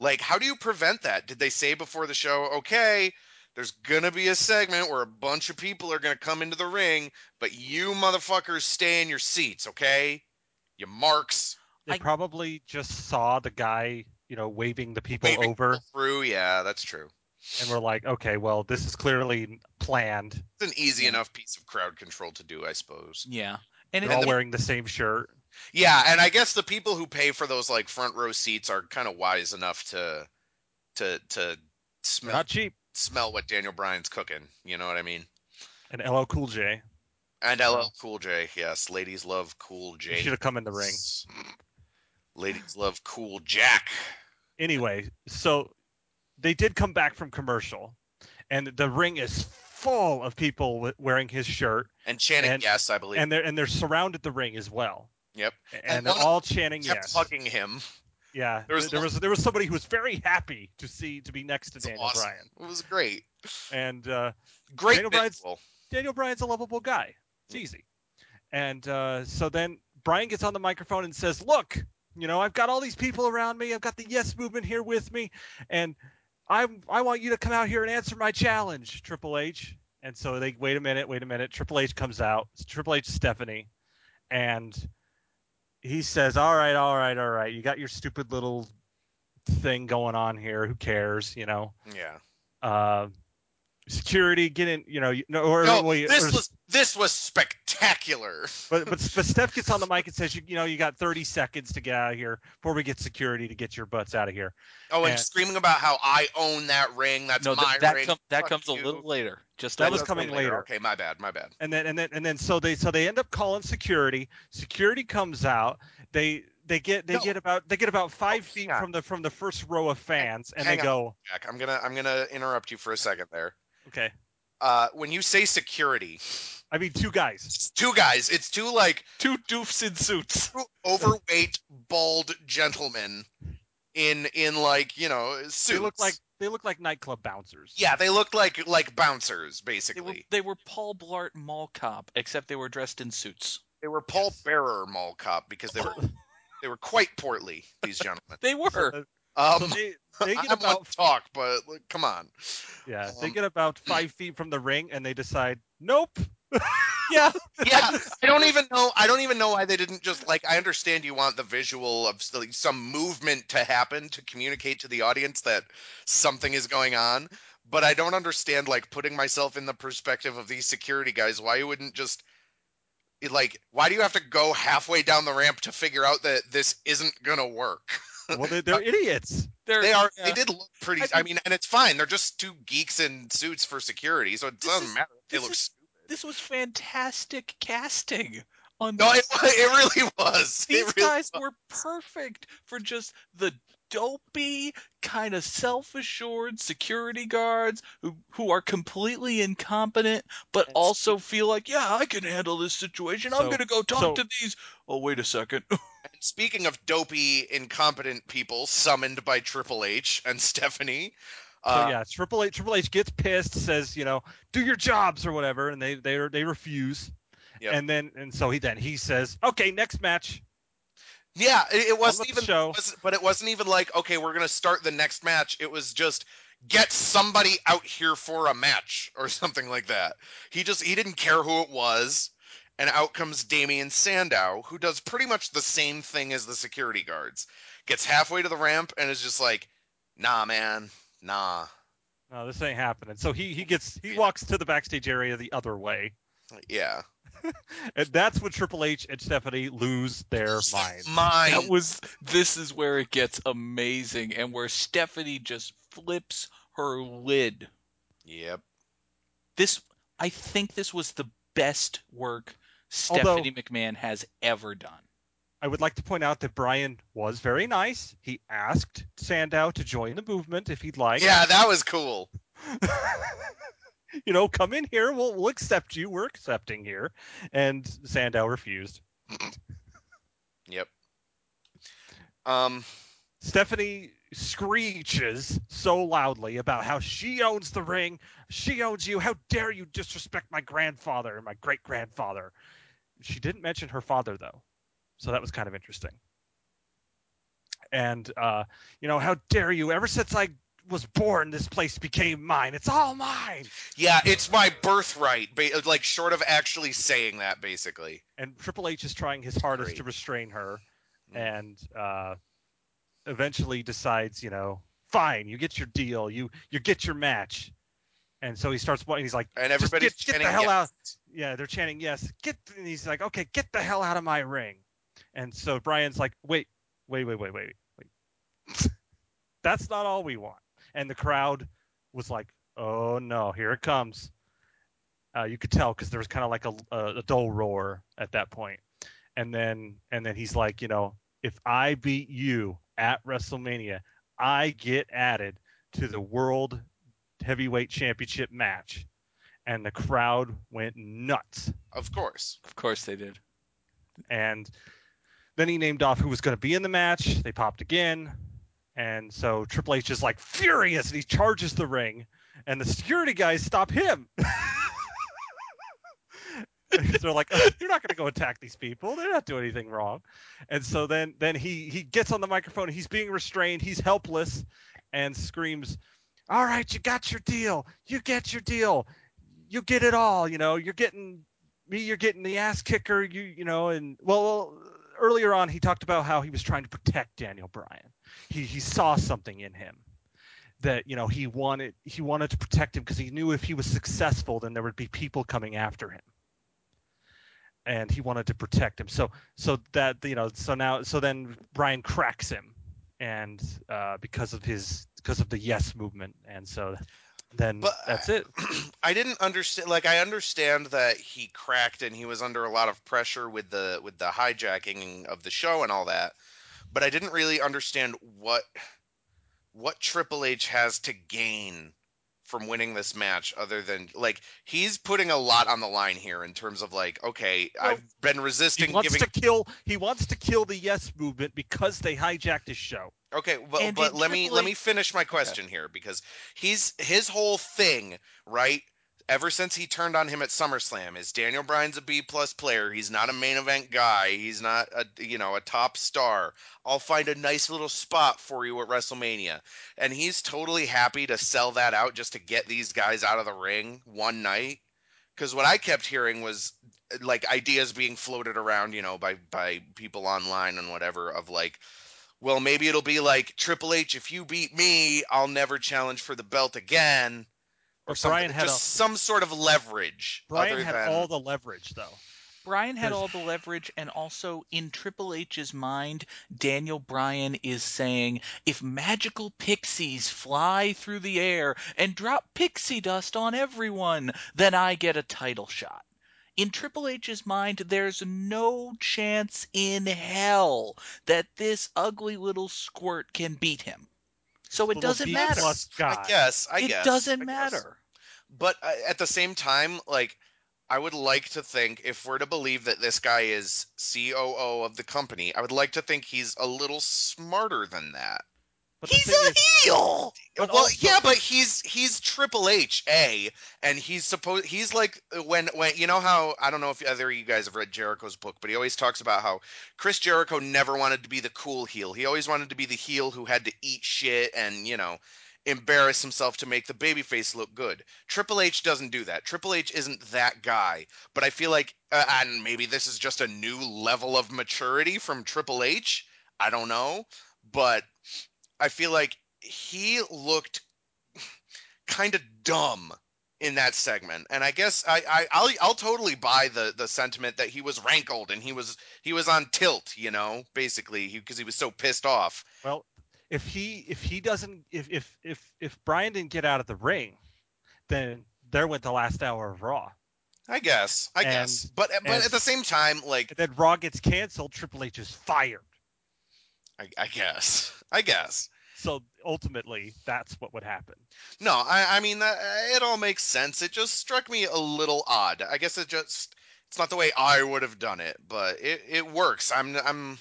Like, how do you prevent that? Did they say before the show, okay, there's gonna be a segment where a bunch of people are gonna come into the ring, but you motherfuckers stay in your seats, okay? You marks. They I- probably just saw the guy, you know, waving the people waving over, people through. Yeah, that's true. and we're like, okay, well, this is clearly planned. It's an easy Yeah. enough piece of crowd control to do, I suppose. Yeah, and They're it, all the- wearing the same shirt. Yeah, and I guess the people who pay for those like front row seats are kind of wise enough to to to smell not cheap. smell what Daniel Bryan's cooking. You know what I mean? And LL Cool J. And LL Cool J, yes, ladies love Cool J. should have come in the ring. Ladies love Cool Jack. Anyway, so they did come back from commercial, and the ring is full of people wearing his shirt, And chanting And- yes, I believe. and they're and they're surrounded the ring as well. Yep. And, And they're all chanting yes. hugging him. Yeah, There was there one- was there was somebody who was very happy to see to be next to Daniel awesome. Bryan, It was great. and uh, Great Daniel Bryan's- Daniel Bryan's a lovable guy. It's easy. And uh, so then Bryan gets on the microphone and says, "Look, you know, I've got all these people around me. I've got the Yes movement here with me, and I I want you to come out here and answer my challenge, Triple H." And so they wait a minute, wait a minute. Triple H comes out. It's Triple H Stephanie, and he says, "All right, all right, all right. You got your stupid little thing going on here. Who cares? You know." Yeah. Uh, security, get in. You know, you- no, or, No, wait, this or- was this was spectacular. but but but Steph gets on the mic and says, you, you know, you got 30 seconds to get out of here before we get security to get your butts out of here. Oh, and, And- screaming about how I own that ring. That's no, my th- that ring. com- that Fuck comes you. a little later. Just That a was little coming bit later. Okay, my bad, my bad. And then and then and then so they so they end up calling security. Security comes out. They they get they No. get about they get about five Oh, feet hang on. from the from the first row of fans, and Hang they on. go, Jack, I'm gonna I'm gonna interrupt you for a second there. Okay. Uh, when you say security, I mean, two guys. it's two guys. It's two like Two doofs in suits. two overweight, bald gentlemen in in like you know suits. They look like they look like nightclub bouncers. yeah, they looked like like bouncers They were basically. they were Paul Blart Mall Cop, except they were dressed in suits. They were Paul Yes. Bearer Mall Cop because they were they were quite portly. These gentlemen. They were. Um, so they, they get about talk, but like, come on. yeah they um, get about five feet from the ring, and they decide, nope. yeah. Yeah, I don't even know. I don't even know why they didn't just like. I understand you want the visual of like, some movement to happen to communicate to the audience that something is going on, but I don't understand like putting myself in the perspective of these security guys. Why you wouldn't just like? Why do you have to go halfway down the ramp to figure out that this isn't gonna work? Well, they, they're uh, idiots. They're, They are. yeah. They did look pretty. I I mean- mean, and it's fine. They're just two geeks in suits for security, so it doesn't is- matter. if They this look is- stupid. This was fantastic casting. On No, this. it, it really was. These really guys were perfect for just the dopey, kind of self-assured security guards who who are completely incompetent, but And also feel like, yeah, I can handle this situation. I'm gonna go talk so- to these. Oh, wait a second. Speaking of dopey, incompetent people summoned by Triple H and Stephanie, So uh, yeah, Triple H Triple H gets pissed, says, you know, do your jobs or whatever, and they they they refuse. Yep. And then and so he then he says, okay, next match. yeah, it, it wasn't even, show. was- but it wasn't even like, okay, we're gonna start the next match. It was just get somebody out here for a match or something like that. He just he didn't care who it was, and out comes Damien Sandow, who does pretty much the same thing as the security guards. Gets halfway to the ramp and is just like, nah, man, nah. No, this ain't happening. So he he gets he walks to the backstage area the other way. Yeah. and that's when Triple H and Stephanie lose their minds. Mine. That was this is where it gets amazing and where Stephanie just flips her lid. Yep. This I think this was the best work Although- Stephanie McMahon has ever done. I would like to point out that Bryan was very nice. He asked Sandow to join the movement if he'd like. Yeah, that was cool. you know, come in here. We'll we'll accept you. We're accepting here. And Sandow refused. Yep. Um. Stephanie screeches so loudly about how she owns the ring. She owns you. How dare you disrespect my grandfather and my great grandfather? She didn't mention her father though, so that was kind of interesting. And uh, you know, how dare you? Ever since I was born, this place became mine. It's all mine. Yeah, it's my birthright. Like short of actually saying that, basically. And Triple H is trying his hardest Great. to restrain her. Mm. and uh, eventually decides, you know, fine, you get your deal, you you get your match, and so he starts. wa- He's like, And Just everybody's get- get the hell yes. out. yeah, they're chanting yes. Get. And he's like, okay, get the hell out of my ring. And so Bryan's like, wait, wait, wait, wait, wait, wait. That's not all we want. And the crowd was like, oh no, here it comes. Uh, you could tell because there was kind of like a, a, a dull roar at that point. And then and then he's like, you know, if I beat you at WrestleMania, I get added to the World Heavyweight Championship match. And the crowd went nuts. Of course. Of course they did. And then he named off who was going to be in the match. They popped again. And so Triple H is like furious and he charges the ring. And the security guys stop him. Because they're like, "Oh, you're not going to go attack these people. They're not doing anything wrong. And so then then he he gets on the microphone. He's being restrained. He's helpless, and screams, "All right, you got your deal. You get your deal. You get it all. You know, you're getting me. You're getting the ass kicker. You you know." And well, earlier on, he talked about how he was trying to protect Daniel Bryan. He he saw something in him that you know he wanted he wanted to protect him because he knew if he was successful, then there would be people coming after him and he wanted to protect him. So so that you know so now so then Bryan cracks him, and uh, because of his because of the yes movement, and so then But- that's it. I didn't understand. Like, I understand that he cracked and he was under a lot of pressure with the with the hijacking of the show and all that. But I didn't really understand what what Triple H has to gain from winning this match, other than like he's putting a lot on the line here in terms of like, okay, Well, I've been resisting He resisting wants giving. to kill he wants to kill the yes movement because they hijacked his show. Okay, but, And but let me Triple let me finish my question here because he's his whole thing, right? Ever since he turned on him at SummerSlam, is Daniel Bryan's a B plus player. He's not a main event guy. He's not a you know a top star. I'll find a nice little spot for you at WrestleMania, and he's totally happy to sell that out just to get these guys out of the ring one night. Because what I kept hearing was like ideas being floated around, you know, by by people online and whatever of like, well, maybe it'll be like Triple H. If you beat me, I'll never challenge for the belt again, or But something. Bryan had just a- some sort of leverage. Bryan other had than, all the leverage though. Bryan had all the leverage, and also in Triple H's mind, Daniel Bryan is saying, if magical pixies fly through the air and drop pixie dust on everyone, then I get a title shot. In Triple H's mind, there's no chance in hell that this ugly little squirt can beat him. So it Little doesn't B matter. plus guy. I guess. I it guess doesn't I guess. matter. But uh, at the same time, like, I would like to think, if we're to believe that this guy is COO of the company, I would like to think he's a little smarter than that. But He's a is, heel. But well, also- yeah, but he's he's Triple H, a, and he's supposed he's like when when you know how I don't know if either of you guys have read Jericho's book, but he always talks about how Chris Jericho never wanted to be the cool heel. He always wanted to be the heel who had to eat shit and you know embarrass himself to make the babyface look good. Triple H doesn't do that. Triple H isn't that guy. But I feel like, uh, and maybe this is just a new level of maturity from Triple H. I don't know, but I feel like he looked kind of dumb in that segment, and I guess I, I I'll I'll totally buy the the sentiment that he was rankled and he was he was on tilt, you know, basically because he was so pissed off. Well, if he if he doesn't if if if if Bryan didn't get out of the ring, then there went the last hour of Raw. I guess, I And- guess, but but at the same time, like then Raw gets canceled. Triple H is fired. I, I guess, I guess. So ultimately, that's what would happen. No, I, I mean that it all makes sense. It just struck me a little odd. I guess it just it's not the way I would have done it, but it, it works. I'm I'm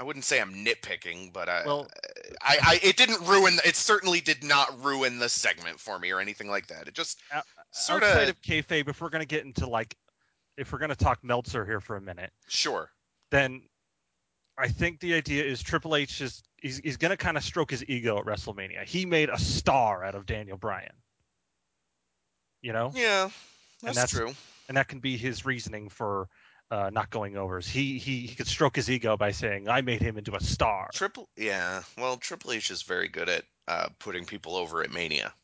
I wouldn't say I'm nitpicking, but I, Well- I, I it didn't ruin. It certainly did not ruin the segment for me or anything like that. It just O- sort Outside of of kayfabe, if we're going to get into like, if we're going to talk Meltzer here for a minute, sure. then I think the idea is Triple H is he's, he's going to kind of stroke his ego at WrestleMania. He made a star out of Daniel Bryan. You know, Yeah, that's, that's- true. and that can be his reasoning for uh, not going over. Is he he he could stroke his ego by saying, "I made him into a star." Triple, yeah. Well, Triple H is very good at uh, putting people over at Mania.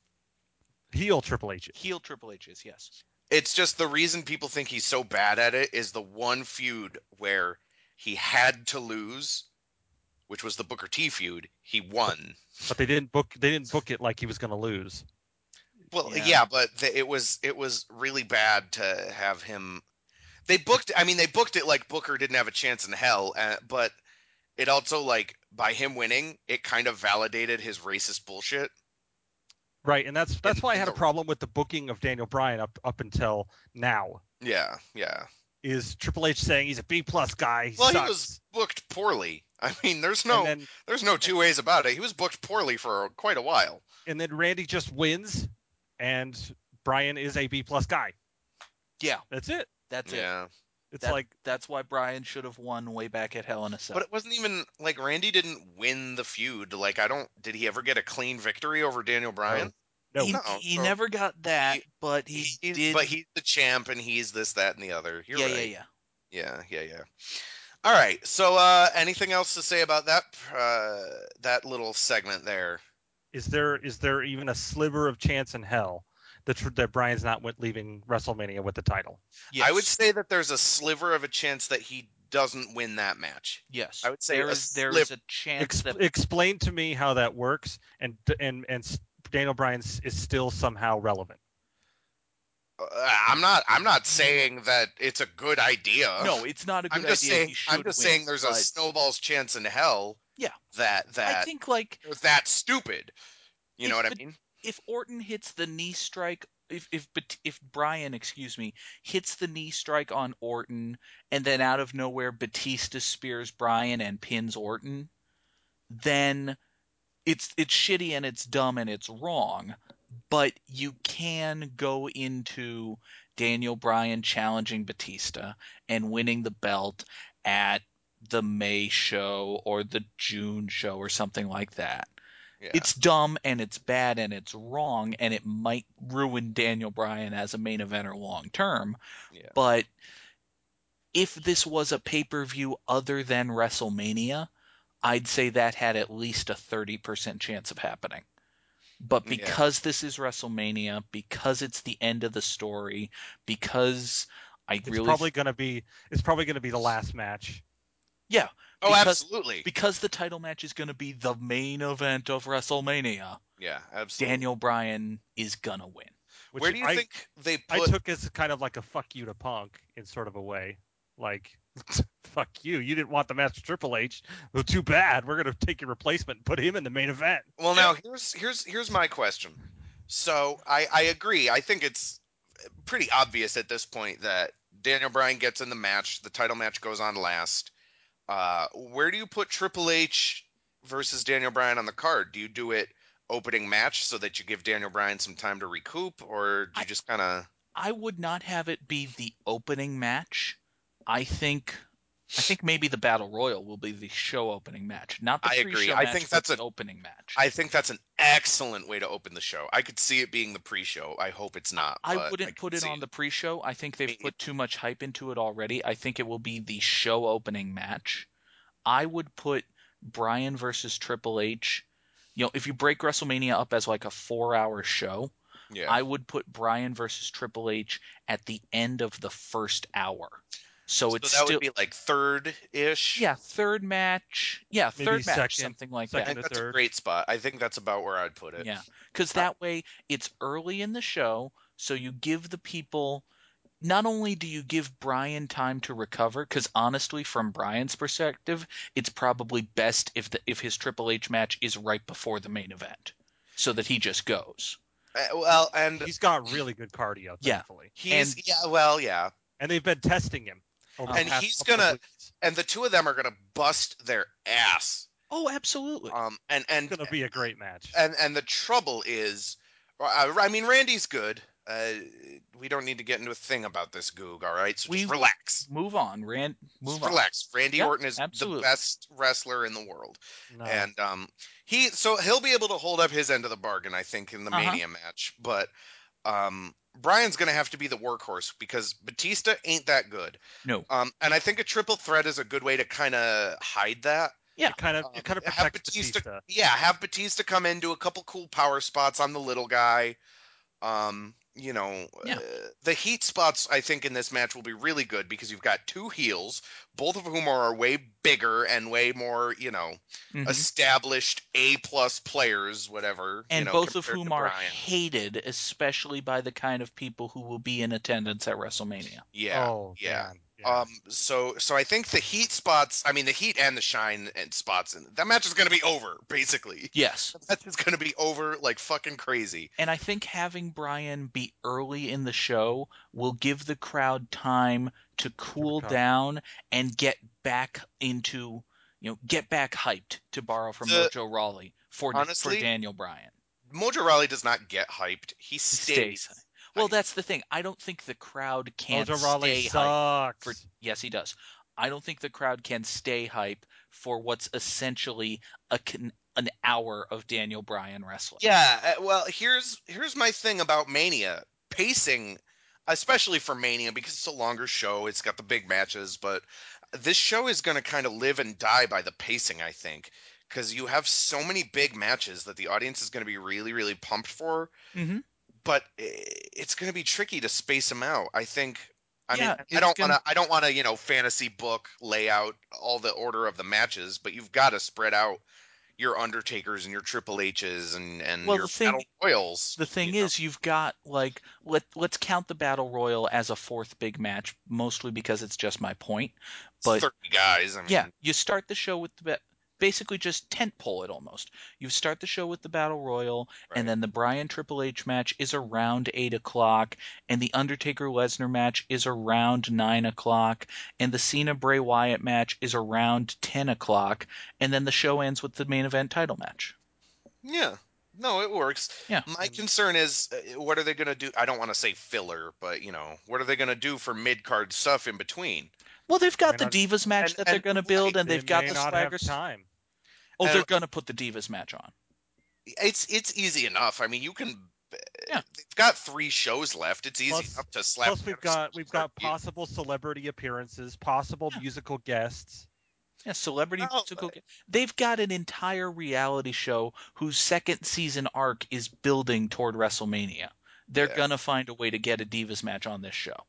Heel Triple H. Heel Triple H's, yes. It's just the reason people think he's so bad at it is the one feud where he had to lose, which was the Booker T feud. He won. But they didn't book they didn't book it like he was going to lose. Well, yeah, Yeah. but the, it was it was really bad to have him. They booked. I mean, they booked it like Booker didn't have a chance in hell, uh, but it also like by him winning, it kind of validated his racist bullshit. Right, and that's that's And- why I and had a problem with the booking of Daniel Bryan up up until now. Yeah, yeah. Is Triple H saying he's a B plus guy? He Well, he was booked poorly. I mean, there's no then there's no two ways about it. He was booked poorly for quite a while. and then Randy just wins, and Bryan is a B plus guy. Yeah, That's it. that's it. Yeah. It's That- like That's why Bryan should have won way back at Hell in a Cell. But it wasn't even like Randy didn't win the feud. Like I don't did he ever get a clean victory over Daniel Bryan? No. he, no, he so- never got that, but he He's- did. But he's the champ and he's this, that, and the other. You're yeah, right. yeah, yeah. Yeah, yeah, yeah. All right. So, uh, anything else to say about that uh, that little segment there? is there is there even a sliver of chance in hell that that Bryan's not wi- leaving WrestleMania with the title? I would say that there's a sliver of a chance that he doesn't win that match. yes. I would say there a is there slip- is a chance Ex- that explain to me how that works, and and and s- Daniel Bryan is still somehow relevant. Uh, I'm not. I'm not saying that it's a good idea. no, it's not a good I'm just idea. saying. I'm just win, saying there's a snowball's chance in hell. Yeah. That that I think like that stupid. You know what I mean? if Orton hits the knee strike, if if Bat- if Bryan, excuse me, hits the knee strike on Orton, and then out of nowhere Batista spears Bryan and pins Orton, then it's it's shitty and it's dumb and it's wrong. But you can go into Daniel Bryan challenging Batista and winning the belt at the May show or the June show or something like that Yeah. it's dumb and it's bad and it's wrong and it might ruin Daniel Bryan as a main eventer long term. yeah. But if this was a pay per view other than WrestleMania, I'd say that had at least a 30% chance of happening. But Yeah. because this is WrestleMania, because it's the end of the story, because I It's really probably gonna be it's probably gonna be the last match. Yeah. Oh, because- absolutely. because the title match is going to be the main event of WrestleMania, Yeah, absolutely. Daniel Bryan is going to win. Which Where do you I, think they I put? took as kind of like a fuck you to Punk in sort of a way, like fuck you. You didn't want the match with Triple H. Well, too bad. We're gonna take your replacement and put him in the main event. well, now here's here's here's my question. So I I agree. I think it's pretty obvious at this point that Daniel Bryan gets in the match. The title match goes on last. Uh, where do you put Triple H versus Daniel Bryan on the card? Do you do it opening match so that you give Daniel Bryan some time to recoup, or do you I- just kind of? I would not have it be the opening match. I think I think maybe the Battle Royal will be the show opening match, not the I agree. I match, think that's an opening match. I think that's an excellent way to open the show. I could see it being the pre-show. I hope it's not. I wouldn't could put it on the pre-show. I think they've put too much hype into it already. I think it will be the show opening match. I would put Bryan versus Triple H. You know, if you break WrestleMania up as like a four-hour show, Yeah. I would put Bryan versus Triple H at the end of the first hour. So, so it's that still would be like third ish. yeah, third match. Yeah, Maybe third match, something like I that. think to that's a great spot. I think that's about where I'd put it. Yeah, because that way it's early in the show, so you give the people. Not only do you give Bryan time to recover, because honestly, from Bryan's perspective, it's probably best if the if his Triple H match is right before the main event, so that he just goes. Uh, well, and He's got really good cardio, Yeah. thankfully. he's and- yeah, well, yeah, And they've been testing him. Over And he's gonna- and the two of them are gonna bust their ass. Oh, absolutely. Um, and and It's gonna be a great match. and and the trouble is, uh, I mean, Randy's good. Uh, we don't need to get into a thing about this Goog, all right? So We- just relax. Move on, Rand. Move Just on. relax. Randy Yep, Orton is absolutely. the best wrestler in the world, No. and um, he so he'll be able to hold up his end of the bargain, I think, in the Uh-huh. Mania match. But um, Bryan's gonna have to be the workhorse because Batista ain't that good. No. Um, and I think a triple threat is a good way to kind of hide that. yeah. kind of um, kind of have Batista- Batista. Yeah, have Batista come in, do a couple cool power spots on the little guy. Um, you know, Yeah. uh, the heat spots I think in this match will be really good because you've got two heels, both of whom are way bigger and way more, you know, Mhm. established A plus players, whatever. you and know, both of whom are hated, especially by the kind of people who will be in attendance at WrestleMania. Yeah. oh yeah. man. Yeah. Um, so so I think the heat spots, I mean the heat and the shine and spots, and that match is gonna be over basically. Yes. That is gonna be over like fucking crazy. And I think having Bryan be early in the show will give the crowd time to cool down and get back into, you know, get back hyped, to borrow from The- Mojo Rawley, for, Honestly, for Daniel Bryan. Mojo Rawley does not get hyped. He stays. stays Well, hyped. that's the thing. I don't think the crowd can stay sucks. For, yes, he does. I don't think the crowd can stay hype for what's essentially a an hour of Daniel Bryan wrestling. Yeah, uh, well, here's here's my thing about Mania pacing, especially for Mania because it's a longer show. It's got the big matches, but this show is going to kind of live and die by the pacing. I think because you have so many big matches that the audience is going to be really really pumped for, Mhm. But it's going to be tricky to space them out. I think. I Yeah, mean, I don't gonna- want to. I don't want to, you know, fantasy book layout all the order of the matches, but you've got to spread out your Undertakers and your Triple H's and and Well, your the thing- Battle Royals. The thing you know? is, you've got like let let's count the battle royal as a fourth big match, mostly because it's just my point. But- thirty guys. I mean, Yeah, you start the show with the basically just tent pole it almost. You start the show with the battle royal, right. and then the Bryan Triple H match is around eight o'clock, and the Undertaker Lesnar match is around nine o'clock, and the Cena Bray Wyatt match is around ten o'clock, and then the show ends with the main event title match. yeah. No, it works. Yeah. My concern is, uh, what are they going to do? I don't want to say filler, but you know, what are they going to do for mid card stuff in between? Well, they've got May the not- Divas match and- that they're going to build, and They they've got may the not Swaggers. have time. Oh, And- they're uh, going to put the Divas match on. It's it's easy enough. I mean, you can. Yeah. They've got three shows left. It's easy Plus- enough to slap. Plus, we've got we've got review. possible celebrity appearances, possible Yeah. musical guests. Yeah, celebrity No, musical. ga- They've got an entire reality show whose second season arc is building toward WrestleMania. They're Yeah. gonna find a way to get a Divas match on this show.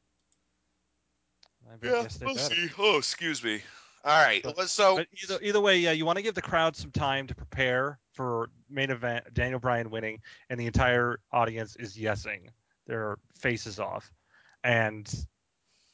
I Yeah, we'll better. see. Oh, excuse me. All right. But- so But either either way, yeah, you want to give the crowd some time to prepare for main event Daniel Bryan winning, and the entire audience is yesing their faces off, and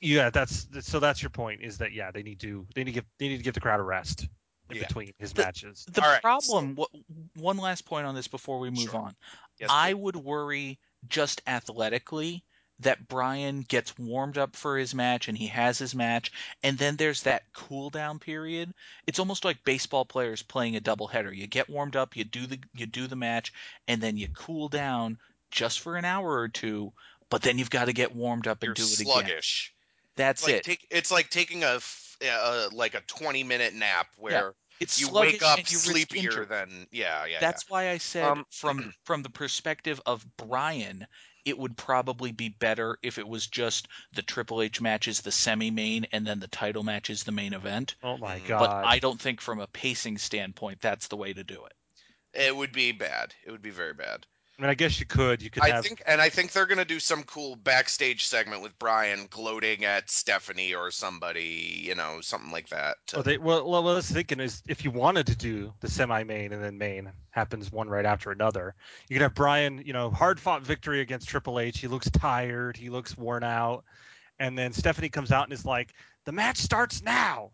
yeah, that's so that's your point is that yeah they need to they need to give they need to give the crowd a rest in Yeah. between his The- matches. The All right, problem. wha- one last point on this before we move Sure. on. yes, I please. would worry just athletically that Bryan gets warmed up for his match and he has his match, and then there's that cool down period. It's almost like baseball players playing a doubleheader. You get warmed up, you do the you do the match, and then you cool down just for an hour or two, but then you've got to get warmed up and you're do it again. sluggish. That's It's like it. take it's like taking a f- uh, like a 20 minute nap where it's you wake up you sleepier injury. than yeah yeah That's why I said Um, from from the perspective of Bryan, it would probably be better if it was just the Triple H matches, the semi-main and then the title matches, the main event. Oh my Mm. god! But I don't think from a pacing standpoint that's the way to do it. it would be bad it would be very bad I mean, I guess you could. You could I have. think, and I think they're gonna do some cool backstage segment with Bryan gloating at Stephanie or somebody, you know, something like that. to- Oh, they, well, well, what I was thinking is if you wanted to do the semi-main and then main happens one right after another, you could have Bryan, you know, hard-fought victory against Triple H. He looks tired. He looks worn out, and then Stephanie comes out and is like, "The match starts now."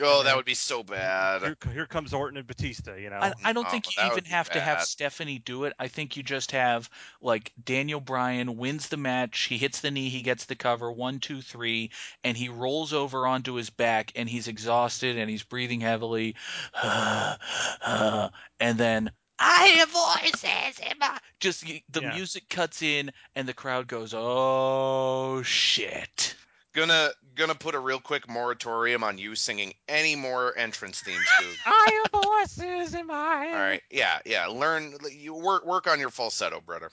Oh, and that would be so bad. Here, here comes Orton and Batista. You know. I, I don't Oh, think you even be have to have. Stephanie do it. I think you just have like Daniel Bryan wins the match. He hits the knee. He gets the cover. One, two, three, and he rolls over onto his back, and he's exhausted and he's breathing heavily, and then. I hear voices in my. Just the Yeah. music cuts in and the crowd goes, "Oh shit!" Gonna gonna put a real quick moratorium on you singing any more entrance themes, dude. I hear voices in my head. All right, yeah, yeah. Learn you work work on your falsetto, brother.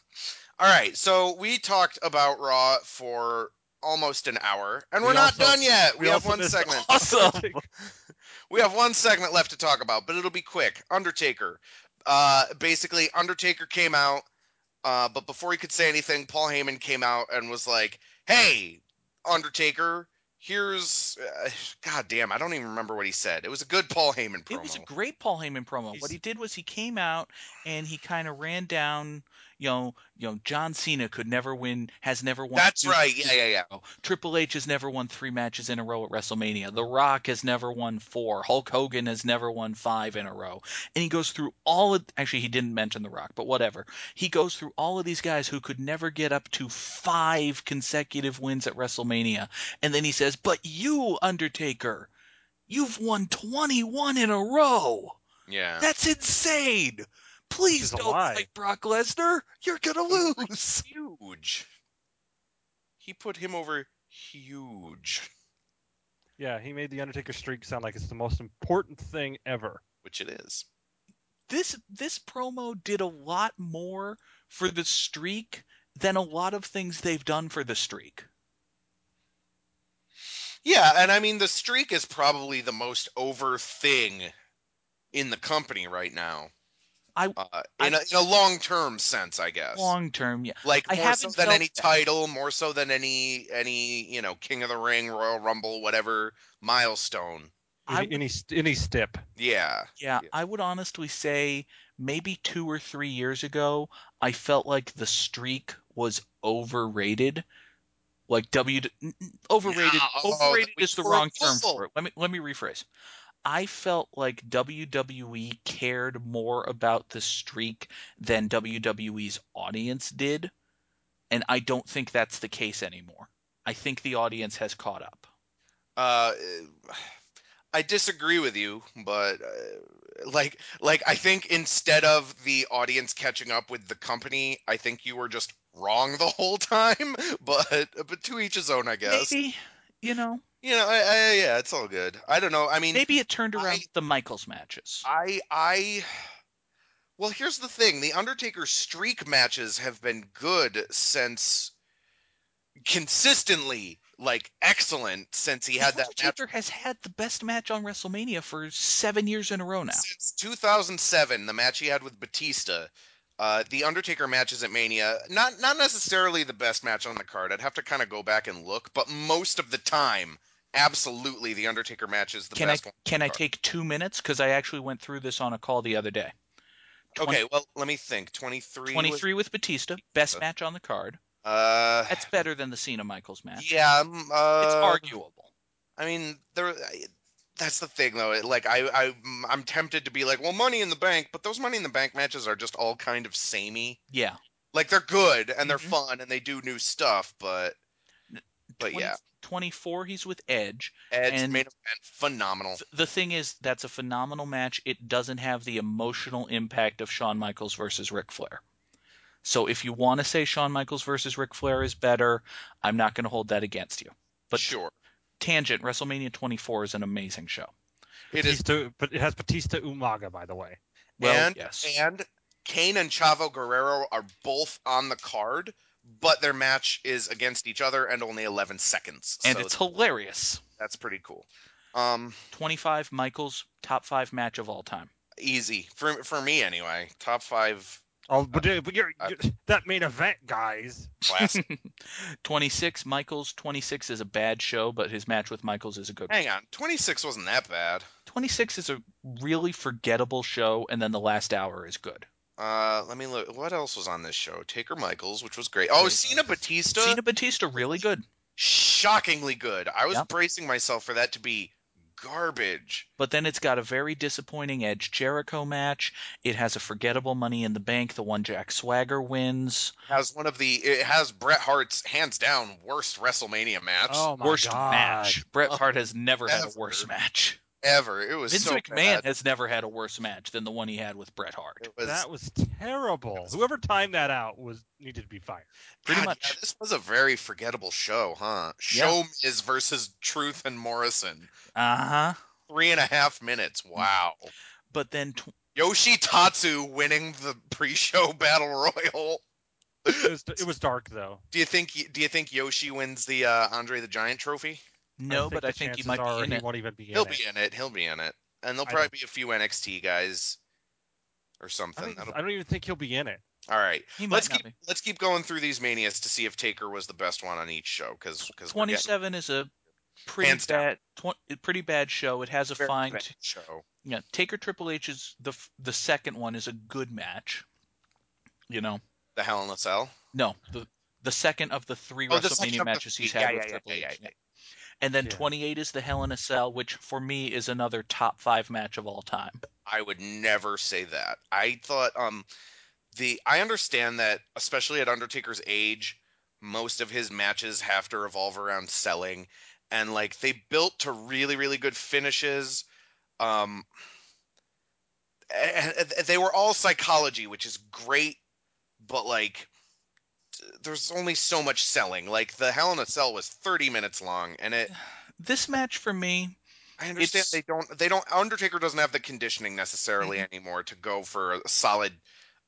All right, so we talked about Raw for almost an hour, and we're We not also- done yet. We, we have one segment. Awesome. We have one segment left to talk about, but it'll be quick. Undertaker. Uh, basically, Undertaker came out, uh, but before he could say anything, Paul Heyman came out and was like, "Hey, Undertaker, here's uh, God damn, I don't even remember what he said. It was a good Paul Heyman promo. It was a great Paul Heyman promo. He's- What he did was he came out and he kind of ran down, you know, you know, John Cena could never win, has never won. That's right. Yeah, yeah, yeah. in a row. Triple H has never won three matches in a row at WrestleMania. The Rock has never won four. Hulk Hogan has never won five in a row. And he goes through all of. Actually, he didn't mention The Rock, but whatever. He goes through all of these guys who could never get up to five consecutive wins at WrestleMania, and then he says, "But you, Undertaker." You've won 21 in a row. Yeah. That's insane. Please don't lie. fight Brock Lesnar. You're gonna lose. huge. He put him over huge, Yeah, he made the Undertaker streak sound like it's the most important thing ever. which it is. This this promo did a lot more for the streak than a lot of things they've done for the streak. Yeah, and I mean the streak is probably the most over thing in the company right now. I- uh, in, a, in a long-term sense, I guess. Long term, yeah. like I more so than any that. title, more so than any any you know King of the Ring, Royal Rumble, whatever milestone. I Any, any, st- any stip. Yeah, Yeah, Yeah. I would honestly say maybe two or three years ago, I felt like the streak was overrated. Like W overrated. Yeah, oh, overrated we is the wrong term for it. Let me let me rephrase. I felt like WWE cared more about the streak than WWE's audience did, and I don't think that's the case anymore. I think the audience has caught up. uh, I disagree with you, but uh, like like I think instead of the audience catching up with the company, I think you were just wrong the whole time. But but to each his own, I guess. Maybe, you know, You know, I, I, yeah, it's all good. I don't know. I mean, maybe it turned around I- the Michaels matches. I I well, here's the thing: the Undertaker streak matches have been good since consistently, like excellent since he had the that match Undertaker has had the best match on WrestleMania for seven years in a row now. since 2007. The match he had with Batista. Uh, the Undertaker matches at Mania, not not necessarily the best match on the card. I'd have to kind of go back and look, but most of the time, absolutely, the Undertaker match is the Can I best one. can I take two minutes because I actually went through this on a call the other day. Okay, well, let me think. 23. Twenty was- three with Batista, best Uh, match on the card. Uh, That's better than the Cena Michaels match. yeah. um, Uh, it's arguable. I mean, there. I- That's the thing, though. Like, I, I, I'm tempted to be like, well, Money in the Bank, but those Money in the Bank matches are just all kind of samey. Yeah. Like, they're good and they're Mhm. fun and they do new stuff, but, but yeah, Twenty four. He's with Edge. Edge and- main event phenomenal. Th- The thing is, that's a phenomenal match. It doesn't have the emotional impact of Shawn Michaels versus Ric Flair. So if you want to say Shawn Michaels versus Ric Flair is better, I'm not going to hold that against you. But sure, Tangent, WrestleMania 24 is an amazing show. it is. Batista, but it has Batista Umaga, by the way. Well, and yes. and Kane and Chavo Guerrero are both on the card, but their match is against each other and only 11 seconds. and so it's hilarious. that's pretty cool. Um, 25 Michaels top 5 match of all time. easy for for me anyway. Top five Oh, but, uh, but you're, I- you're that main event, guys. Classic. 26 Michaels 26 is a bad show, but his match with Michaels is a good. Hang on, 26 wasn't that bad. 26 is a really forgettable show, and then the last hour is good. Uh, let me look. What else was on this show? Taker Michaels, which was great. Oh, Great. Cena Batista, Cena Batista really good, shockingly good. I was Yep. bracing myself for that to be garbage. but then it's got a very disappointing Edge Jericho match. It has a forgettable Money in the Bank, the one Jack Swagger wins. Has one of the. It has Bret Hart's hands down worst WrestleMania match Oh my worst god. match. Bret Oh, Hart has never had a ever. worse match. Ever. It was Vince so McMahon bad. has never had a worse match than the one he had with Bret Hart. Was That was terrible. Whoever timed that out was needed to be fired. Pretty God, much. yeah, this was a very forgettable show, huh? Yeah. Show is versus Truth and Morrison. Uh huh. Three and a half minutes. Wow. But then tw- Yoshi Tatsu winning the pre-show battle royal. It was it was dark though. Do you think do you think Yoshi wins the uh, Andre the Giant trophy? No, I but I think he might be in he it. won't even be in He'll it. be in it. He'll be in it, and there'll I probably don't- be a few NXT guys or I something. don't, That'll- I don't even think he'll be in it. All right, He might let's not keep be. let's keep going through these manias to see if Taker was the best one on each show because because Twenty-seven is a pretty Hands bad, tw- pretty bad show. It has a fine. t- show. yeah, Taker Triple H is the f- the second one is a good match. You know, The Hell in a Cell. no, the the second of the three Oh, the WrestleMania of the matches he's three. had Yeah, with yeah, yeah, Triple yeah, H. yeah, And then Yeah. 28 is the Hell in a Cell, which for me is another top five match of all time. I would never say that. I thought um the I understand that especially at Undertaker's age, most of his matches have to revolve around selling and like they built to really really good finishes. Um and- and they were all psychology, which is great, but like there's only so much selling. Like the Hell in a Cell was 30 minutes long and it This match for me, I understand It's- they don't they don't Undertaker doesn't have the conditioning necessarily Mm-hmm. anymore to go for a solid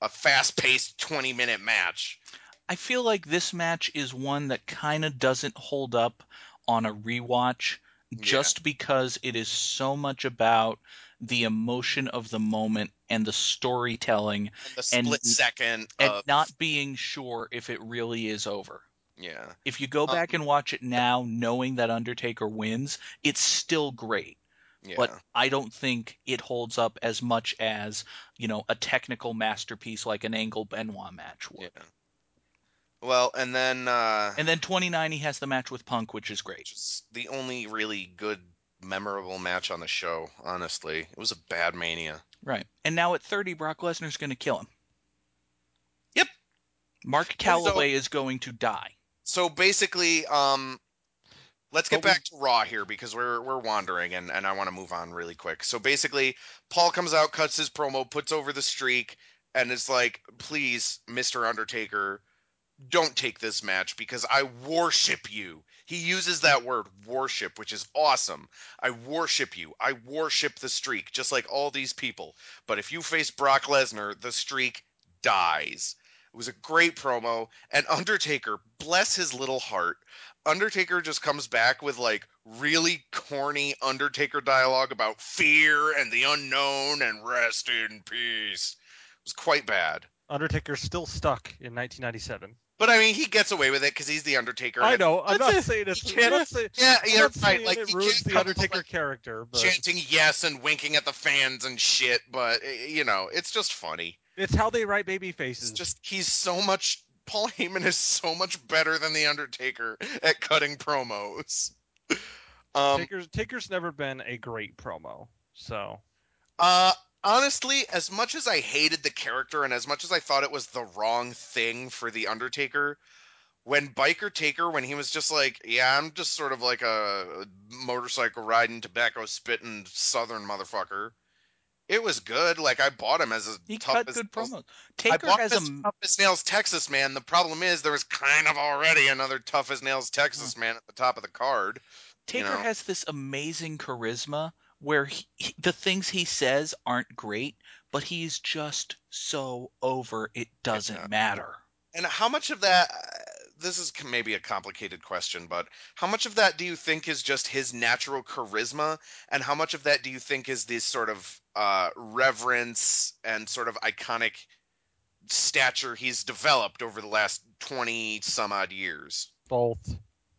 a fast-paced 20-minute match. I feel like this match is one that kind of doesn't hold up on a rewatch just because it is so much about the emotion of the moment and the storytelling And the split And- second and of not being sure if it really is over. yeah. If you go Um, back and watch it now knowing that Undertaker wins, it's still great. Yeah. but I don't think it holds up as much as you know a technical masterpiece like an Angle Benoit match would. yeah. Well, and then uh And then 29, he has the match with Punk, which is great. which is the only really good memorable match on the show, honestly. It was a bad mania. Right. And now at 30, Brock Lesnar's going to kill him. Yep. Mark So- Calaway is going to die. So basically, um, let's get But we- back to Raw here because we're we're wandering and, and I want to move on really quick. So basically, Paul comes out, cuts his promo, puts over the streak, and is like, "Please, Mister Undertaker, don't take this match because I worship you." He uses that word worship, which is awesome. I worship you. I worship the streak, just like all these people. But if you face Brock Lesnar, the streak dies. It was a great promo. And Undertaker, bless his little heart, Undertaker just comes back with like really corny Undertaker dialogue about fear and the unknown and rest in peace. It was quite bad. Undertaker's still stuck in 1997. But I mean, he gets away with it because he's the Undertaker. I know. I'm not it. saying it's. I'm not saying, Yeah, yeah, not right. Like it he ruins the Undertaker like, character, but chanting yes and winking at the fans and shit. But eh, you know, it's just funny. it's how they write baby faces. It's just he's so much. Paul Heyman is so much better than the Undertaker at cutting promos. Um, Taker's Taker's never been a great promo. So Uh, honestly, as much as I hated the character and as much as I thought it was the wrong thing for the Undertaker, when Biker Taker, when he was just like, yeah, I'm just sort of like a motorcycle riding, tobacco spitting Southern motherfucker. It was good. Like I bought him as a He tough cut as good. I Taker has a tough as nails Texas man. The problem is there was kind of already another tough as nails Texas man at the top of the card. Taker know. has this amazing charisma where he, he- the things he says aren't great, but he's just so over it doesn't Yeah. matter. And how much of that? uh, This is maybe a complicated question, but how much of that do you think is just his natural charisma, and how much of that do you think is this sort of uh, reverence and sort of iconic stature he's developed over the last 20 some odd years. Both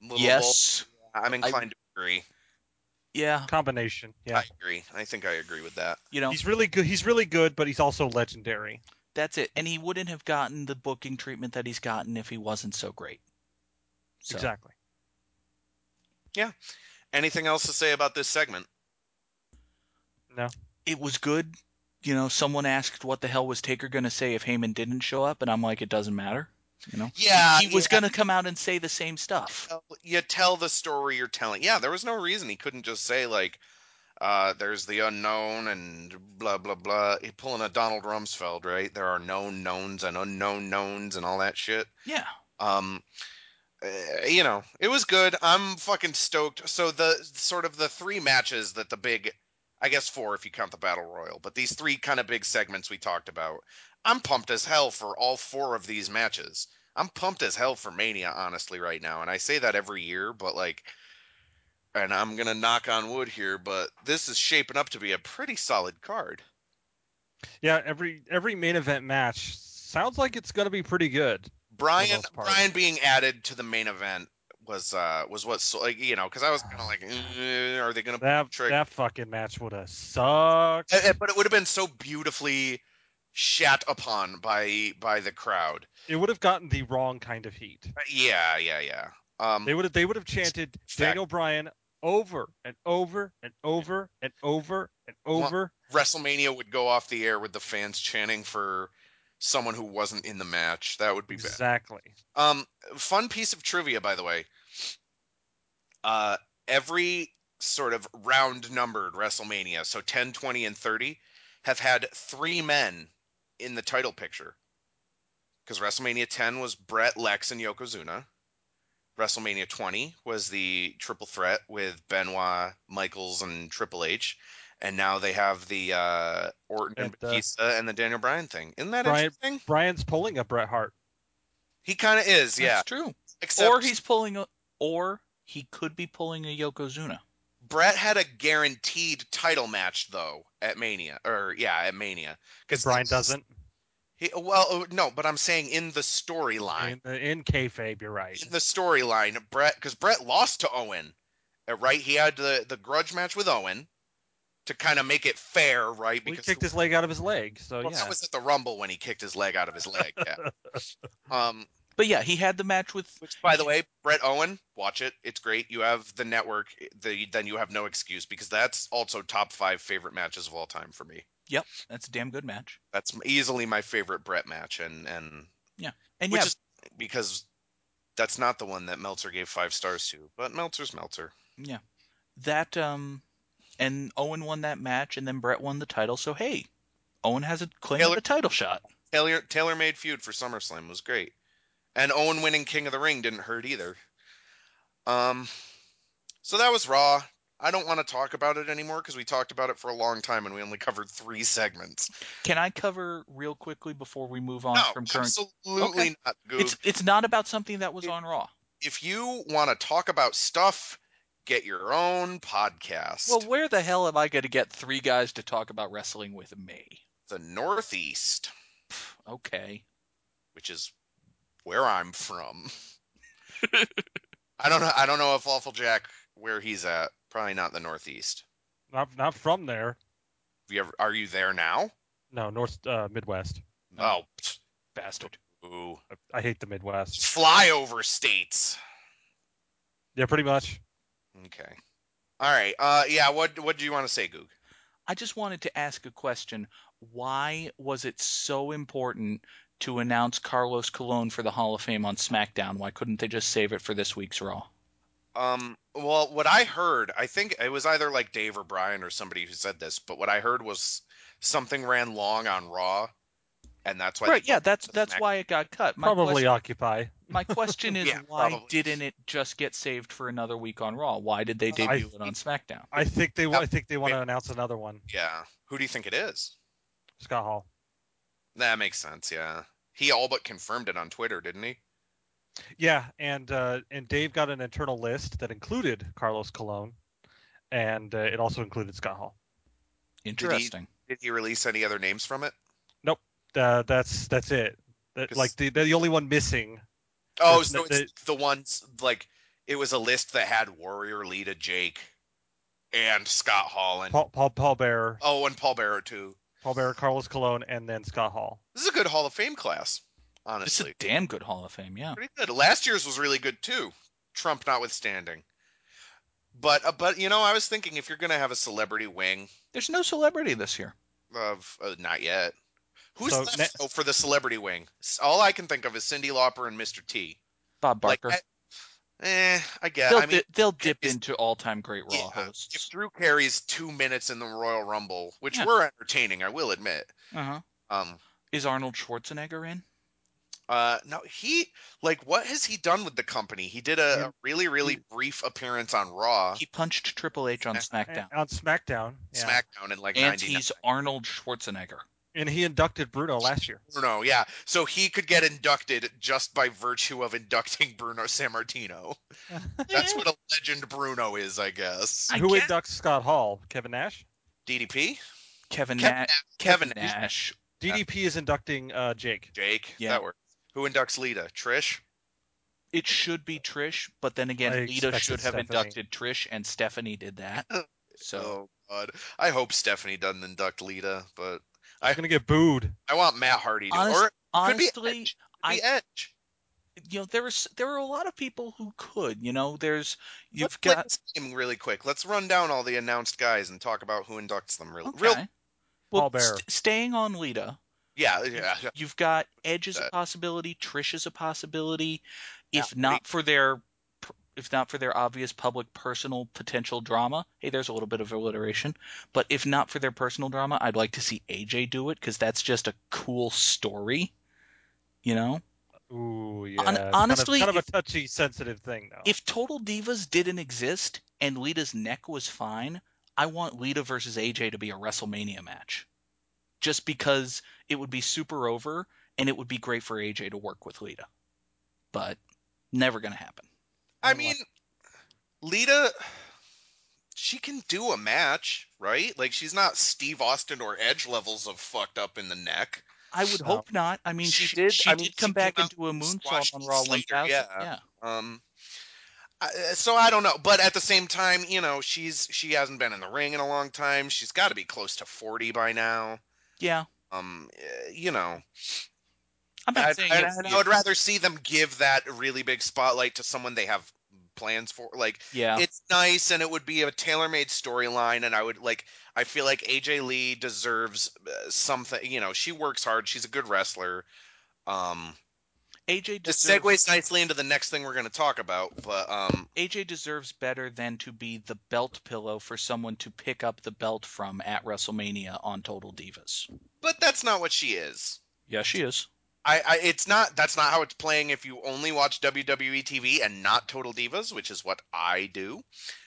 Little yes. Bull- I'm inclined to agree. Yeah. combination. Yeah, I agree. I think I agree with that. You know, he's really good. He's really good, but he's also legendary. that's it. And he wouldn't have gotten the booking treatment that he's gotten if he wasn't so great. So, Exactly. Yeah. Anything else to say about this segment? No. It was good. You know, someone asked what the hell was Taker going to say if Heyman didn't show up, and I'm like, it doesn't matter. You know, Yeah, he was yeah. going to come out and say the same stuff. you tell the story you're telling. Yeah, there was no reason he couldn't just say like, uh, "There's the unknown" and blah blah blah. He pulling a Donald Rumsfeld, right? There are known knowns and unknown knowns and all that shit. Yeah. Um, uh, you know, it was good. I'm fucking stoked. So the sort of the three matches that the big, I guess four if you count the battle royal, but these three kind of big segments we talked about. I'm pumped as hell for all four of these matches. I'm pumped as hell for Mania, honestly, right now. And I say that every year, but like, and I'm gonna knock on wood here, but this is shaping up to be a pretty solid card. Yeah, every every main event match sounds like it's going to be pretty good. Bryan. Bryan being added to the main event was uh was what so, like you know because I was kind of like eh, are they gonna That trick that fucking match would have sucked. Eh, eh, but it would have been so beautifully shat upon by by the crowd It would have gotten the wrong kind of heat. Uh, yeah yeah yeah um They would have they would have chanted Fact. Daniel Bryan over and over and over and over and over. WrestleMania would go off the air with the fans chanting for someone who wasn't in the match that would be bad Exactly. Um, fun piece of trivia, by the way. Uh, every sort of round numbered WrestleMania, so 10, 20, and 30, have had three men in the title picture. Because WrestleMania 10 was Bret, Lex, and Yokozuna. WrestleMania 20 was the triple threat with Benoit, Michaels, and Triple H. And now they have the uh, Orton and And, uh, Batista and the Daniel Bryan thing. Isn't that Bryan- interesting? Bryan's pulling a Bret Hart. He kind of is, yeah. That's true. Except or he's pulling a, or he could be pulling a Yokozuna. Bret had a guaranteed title match though at Mania, or yeah, at Mania. Because Bryan doesn't. He, well, oh, no, but I'm saying in the storyline, In, in kayfabe, you're right. in the storyline, Bret, because Bret lost to Owen, uh, right? He had the the grudge match with Owen to kind of make it fair, right? Because He kicked his leg out of his leg, so well, yeah. that was at the Rumble when he kicked his leg out of his leg. Yeah. um, But yeah, he had the match with Which, by the way, Bret Owen, watch it. It's great. You have the network. The, then you have no excuse because that's also top five favorite matches of all time for me. Yep, that's a damn good match. That's easily my favorite Bret match, and and yeah, And which yeah, is because that's not the one that Meltzer gave five stars to. But Meltzer's Meltzer. Yeah, that um and Owen won that match and then Bret won the title. So hey, Owen has a claim Taylor- at the title shot. Taylor tailor made feud for SummerSlam was great, and Owen winning King of the Ring didn't hurt either. Um, so that was Raw. I don't want to talk about it anymore because we talked about it for a long time and we only covered three segments. Can I cover real quickly before we move on no, from current? absolutely Okay. not. Goog. It's it's not about something that was It- on Raw. if you want to talk about stuff, get your own podcast. Well, where the hell am I going to get three guys to talk about wrestling with me? the Northeast, Okay. which is where I'm from. I don't know. I don't know if Awful Jack where he's at. Probably not the Northeast. Not not from there. Have you ever, are you there now? No, North uh, Midwest. Oh, pfft, Bastard. ooh. I hate the Midwest. flyover states. Yeah, pretty much. Okay. All right. Uh, yeah. What What do you want to say, Goog? I just wanted to ask a question. Why was it so important to announce Carlos Colon for the Hall of Fame on SmackDown? Why couldn't they just save it for this week's Raw? Um, well, what I heard, I think it was either like Dave or Bryan or somebody who said this, but what I heard was something ran long on Raw, and that's why. Right, yeah, that's that's Smack- why it got cut. My Probably question, Occupy. my question is Yeah, why probably. didn't it just get saved for another week on Raw? Why did they I debut it on SmackDown? I think they Yeah. I think they want to announce another one. Yeah. Who do you think it is? Scott Hall. That makes sense. Yeah. He all but confirmed it on Twitter, didn't he? Yeah, and uh, and Dave got an internal list that included Carlos Colon, and uh, it also included Scott Hall. Interesting. Did he release any other names from it? Nope. Uh, that's that's it. That, 'Cause- like the, they're the only one missing. Oh, There's so no- it's the ones like it was a list that had Warrior, Lita, Jake, and Scott Hall and Paul Paul, Paul Bearer, oh, and Paul Bearer too. Paul Bearer, Carlos Colon, and then Scott Hall. This is a good Hall of Fame class, honestly. It's honestly. a damn good Hall of Fame, yeah. Pretty good. Last year's was really good too. Trump notwithstanding. But uh, but you know, I was thinking if you're gonna have a celebrity wing There's no celebrity this year. of uh, not yet. Who's So left ne- though, for the celebrity wing? All I can think of is Cyndi Lauper and Mr. T. Bob Like, Barker. I- eh, I guess. they'll, I mean, di- they'll dip is- into all-time great Raw yeah, if hosts. Drew Carey's two minutes in the Royal Rumble, which Yeah. were entertaining, I will admit. Uh-huh. Um, Is Arnold Schwarzenegger in? uh, no, he like what has he done with the company? He did a, Yeah. a really really brief appearance on Raw, He punched Triple H on SmackDown. And on SmackDown. Yeah. SmackDown in like And '99. he's Arnold Schwarzenegger. And he inducted Bruno last year. Bruno, yeah. So he could get inducted just by virtue of inducting Bruno Sammartino. That's what a legend Bruno is, I guess. I Who guess- inducts Scott Hall? Kevin Nash. DDP, Kevin, Kevin Nash. Kevin Kevin Nash. DDP is inducting uh, Jake. Jake. Yeah. That works. Who inducts Lita? Trish. It should be Trish, but then again, I Lita should have Stephanie. inducted Trish, and Stephanie did that. So Oh God, I hope Stephanie doesn't induct Lita, but I'm gonna get booed. I want Matt Hardy to, Honest- or it could be honestly, Edge. Could I Edge. you know there was there are a lot of people who could. You know, there's you've Let's play got this game really quick. Let's run down all the announced guys and talk about who inducts them. Real, okay. real. well, Paul Bearer. st- staying on Lita, Yeah, yeah. yeah. You've got Edge as a possibility, Trish is a possibility. Yeah, If not for their if not for their obvious public personal potential drama, hey, there's a little bit of alliteration. But if not for their personal drama, I'd like to see AJ do it because that's just a cool story. You know, Ooh, yeah. Hon- it's kind of- honestly, kind of, if- a touchy, sensitive thing, though. if Total Divas didn't exist and Lita's neck was fine, I want Lita versus AJ to be a WrestleMania match. Just because it would be super over and it would be great for AJ to work with Lita. But never going to happen. I mean, Lita, she can do a match, right? Like she's not Steve Austin or Edge levels of fucked up in the neck. I would hope not. I mean, she, She- did. she- I did mean, come back and do a moonsault on Raw Slater, 1000. yeah. yeah. Um, I, so I don't know, but at the same time, you know, she's she hasn't been in the ring in a long time. She's got to be close to forty by now. Yeah. Um, eh, you know, I'm not I'd- saying I'd- I would rather see them give that really big spotlight to someone they have plans for. Like yeah. it's nice and it would be a tailor-made storyline and i would like i feel like aj lee deserves uh, something you know she works hard she's a good wrestler um AJ this deserves, segues nicely into the next thing we're going to talk about but um AJ deserves better than to be the belt pillow for someone to pick up the belt from at WrestleMania on Total Divas. but that's not what she is Yeah, she is. I, I it's not that's not how it's playing if you only watch WWE TV and not Total Divas, which is what I do.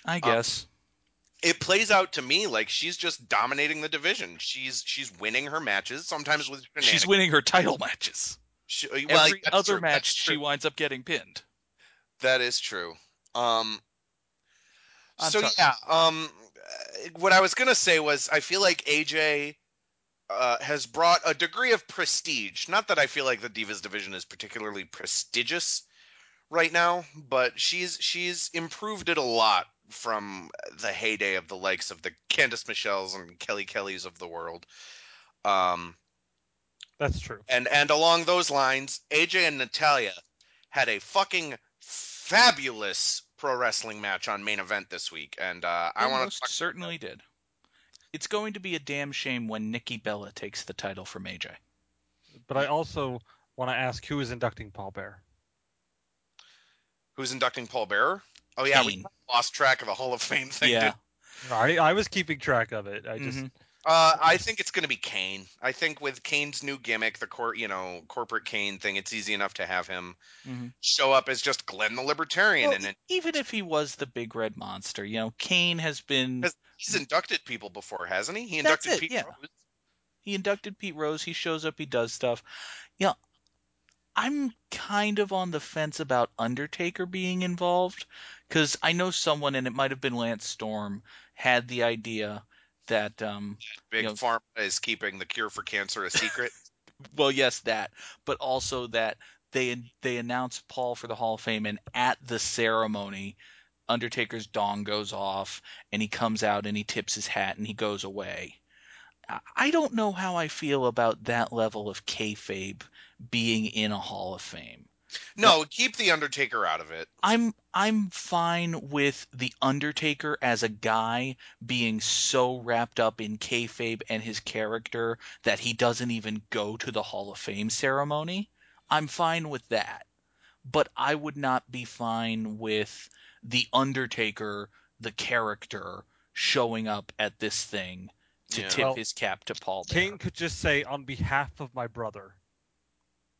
I guess. It plays out to me like she's just dominating the division. She's she's winning her matches sometimes with She's winning her title matches. She- well, Every other true, match, she winds up getting pinned. That is true. Um. I'm so sorry. yeah. Um. What I was gonna say was, I feel like AJ uh, has brought a degree of prestige. Not that I feel like the Divas division is particularly prestigious right now, but she's she's improved it a lot from the heyday of the likes of the Candice Michelles and Kelly Kellys of the world. Um. That's true. And and along those lines, AJ and Natalya had a fucking fabulous pro wrestling match on main event this week, and uh, I want to certainly did. It's going to be a damn shame when Nikki Bella takes the title from AJ. But I also want to ask who is inducting Paul Bear. who's inducting Paul Bearer. Oh yeah, we lost track of the Hall of Fame thing. Yeah. I, I was keeping track of it. I just Mhm. Uh, I think it's going to be Kane. I think with Kane's new gimmick, the cor- you know corporate Kane thing, it's easy enough to have him Mhm. show up as just Glenn the Libertarian, Well, and then even if he was the big red monster, you know, Kane has been he's inducted people before, hasn't he? He inducted it, Pete yeah. Rose. he inducted Pete Rose, he shows up, he does stuff. Yeah. I'm kind of on the fence about Undertaker being involved cuz I know someone and it might have been Lance Storm had the idea that um Big You know- Pharma is keeping the cure for cancer a secret. well, yes, that, but also that they they announced Paul for the Hall of Fame, and at the ceremony, Undertaker's dong goes off, and he comes out and he tips his hat and he goes away. I- I don't know how I feel about that level of kayfabe being in a Hall of Fame. No, keep the Undertaker out of it. I'm I'm fine with the Undertaker as a guy being so wrapped up in kayfabe and his character that he doesn't even go to the Hall of Fame ceremony. I'm fine with that, but I would not be fine with the Undertaker, the character, showing up at this thing to Yeah. tip Well, his cap to Paul Bearer. Kane could just say on behalf of my brother.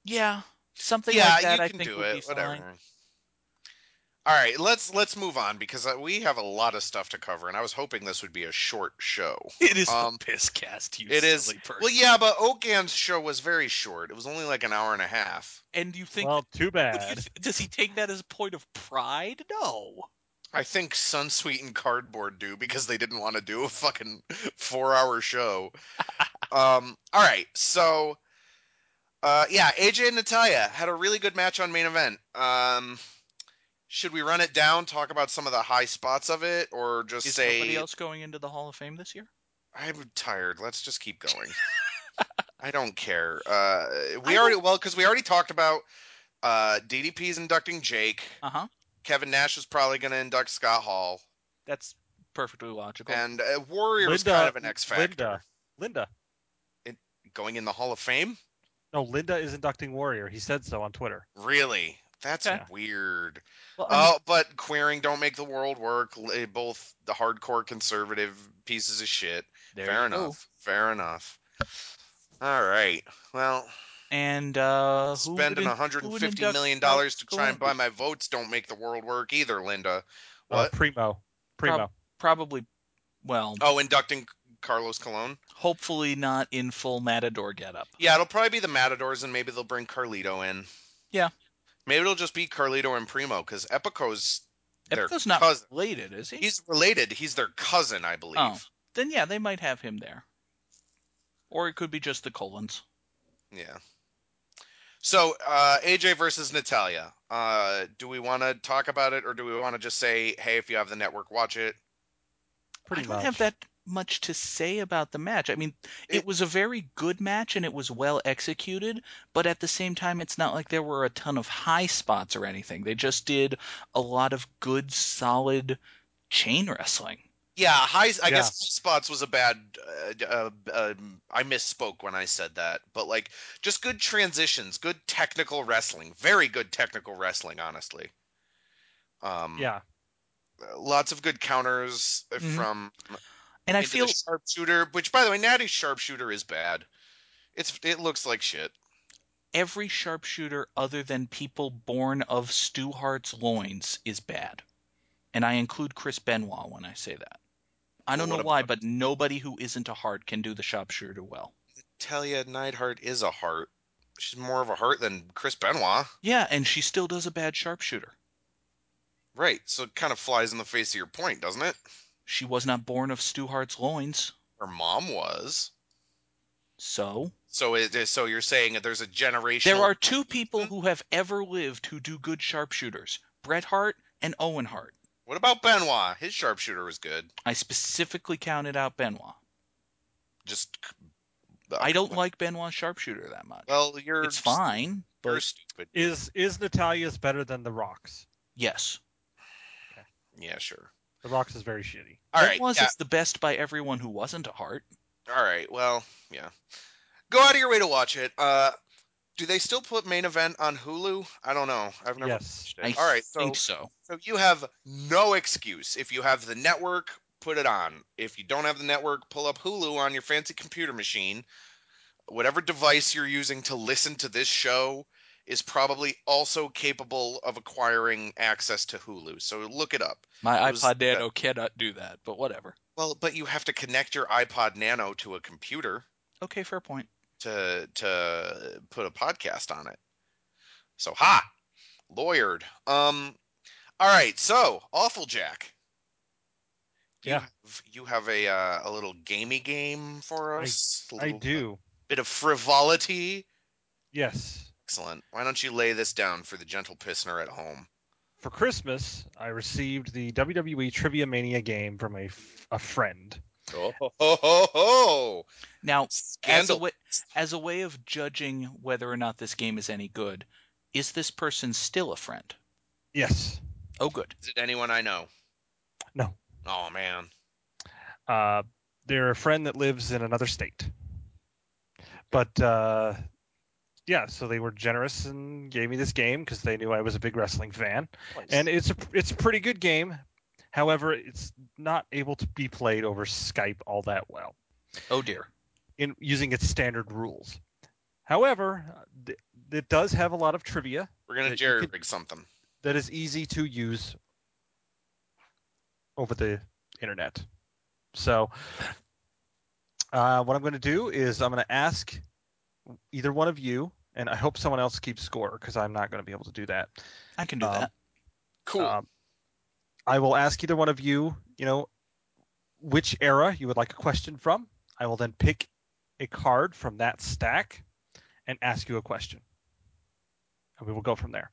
Yeah, something yeah, like that. you I can think do would it. be Whatever. fine. All right, let's let's move on because uh, we have a lot of stuff to cover, and I was hoping this would be a short show. It is Um, a piss cast. You It is. silly person. Well, yeah, but Oakgan's show was very short. It was only like an hour and a half. And you think well, too What you bad. th- does he take that as a point of pride? No. I think Sunsweet and Cardboard do because they didn't want to do a fucking four-hour show. um. All right, so. Uh, yeah, AJ and Natalya had a really good match on main event. Um, should we run it down, talk about some of the high spots of it, or just Is say nobody else going into the Hall of Fame this year? I'm tired. Let's just keep going. I don't care. Uh, we I already well because we already talked about uh, DDP's inducting Jake. Uh huh. Kevin Nash is probably going to induct Scott Hall, That's perfectly logical. and uh, Warrior is Linda, kind of an X factor. Linda, Linda. Going in the Hall of Fame? No, Linda is inducting Warrior. He said so on Twitter. Really? That's Okay. weird. well, I Oh, but queering don't make the world work. Both the hardcore conservative pieces of shit. there Fair you go. enough. Fair enough. All right. Well, And uh, spending would in- who 150 would million dollars to try and buy my votes don't make the world work either, Linda. Uh, What? Primo. Primo. Prob- Probably. Well, oh, inducting Carlos Colon. hopefully not in full Matador getup. Yeah, it'll probably be the Matadors, and maybe they'll bring Carlito in. Yeah. Maybe it'll just be Carlito and Primo because Epico's their Epico's not cousin. related, is he? He's related. He's their cousin, I believe. Oh. Then yeah, they might have him there. Or it could be just the Colons. Yeah. So uh, AJ versus Natalya. Uh, do we want to talk about it, or do we want to just say, "Hey, if you have the network, watch it"? Pretty I don't much. have that much to say about the match. I mean, it, It- was a very good match and it was well executed, but at the same time, it's not like there were a ton of high spots or anything. They just did a lot of good, solid chain wrestling. Yeah, high. I Yeah. guess high spots was a bad. Uh, uh, um, I misspoke when I said that, but like just good transitions, good technical wrestling, very good technical wrestling, honestly. Um, Yeah. lots of good counters Mhm. from And I feel sharpshooter. Which, by the way, Natty's sharpshooter is bad. It's it looks like shit. every sharpshooter other than people born of Stu Hart's loins is bad. And I include Chris Benoit when I say that. I don't Well, know why, but nobody who isn't a Hart can do the sharpshooter well. Talia Neidhart is a Hart. She's more of a Hart than Chris Benoit. Yeah, and she still does a bad sharpshooter. Right. So it kind of flies in the face of your point, doesn't it? She was not born of Stu Hart's loins, Her mom was. so So it so you're saying that there's a generation. there are two people mm-hmm. who have ever lived who do good sharpshooters: Bret Hart and Owen Hart. What about Benoit? His sharpshooter was good. I specifically counted out Benoit. Just I don't like Benoit's sharpshooter that much. Well, you're it's fine, You're but stupid. Is is Natalya's better than the Rocks? yes, Yeah, sure. The Rocks is very shitty. All right. Benoit's yeah. is the best by everyone who wasn't a Hart. All right. Well, yeah. Go out of your way to watch it. Uh, do they still put main event on Hulu? I don't know. I've never Yes. watched it. I All right. So so. So you have no excuse. If you have the network, put it on. If you don't have the network, pull up Hulu on your fancy computer machine. Whatever device you're using to listen to this show is probably also capable of acquiring access to Hulu. So look it up. My It was- iPod Nano cannot do that, but whatever. Well, but you have to connect your iPod Nano to a computer Okay, fair point. to to put a podcast on it. So ha, lawyered. Um, all right. So awful Jack. You Yeah. have, you have a uh, a little gamey game for us. I, little- do. bit of frivolity. Yes. Excellent. Why don't you lay this down for the gentle pissner at home? For Christmas, I received the WWE Trivia Mania game from a, f- a friend. Oh ho ho ho! ho. Now, as a Scandal. way as a way of judging whether or not this game is any good, is this person still a friend? Yes. Oh, good. Is it anyone I know? No. Oh man. Uh, they're a friend that lives in another state. But uh, yeah, so they were generous and gave me this game because they knew I was a big wrestling fan, and it's a it's a pretty good game. However, it's not able to be played over Skype all that well Oh dear. in using its standard rules. However, th- it does have a lot of trivia we're gonna jerry rig something. that is easy to use over the internet. So, uh, what I'm going to do is I'm going to ask either one of you, and I hope someone else keeps score because I'm not going to be able to do that. I can do Um, that. Cool. Um, I will ask either one of you, you know, which era you would like a question from. I will then pick a card from that stack and ask you a question. And we will go from there.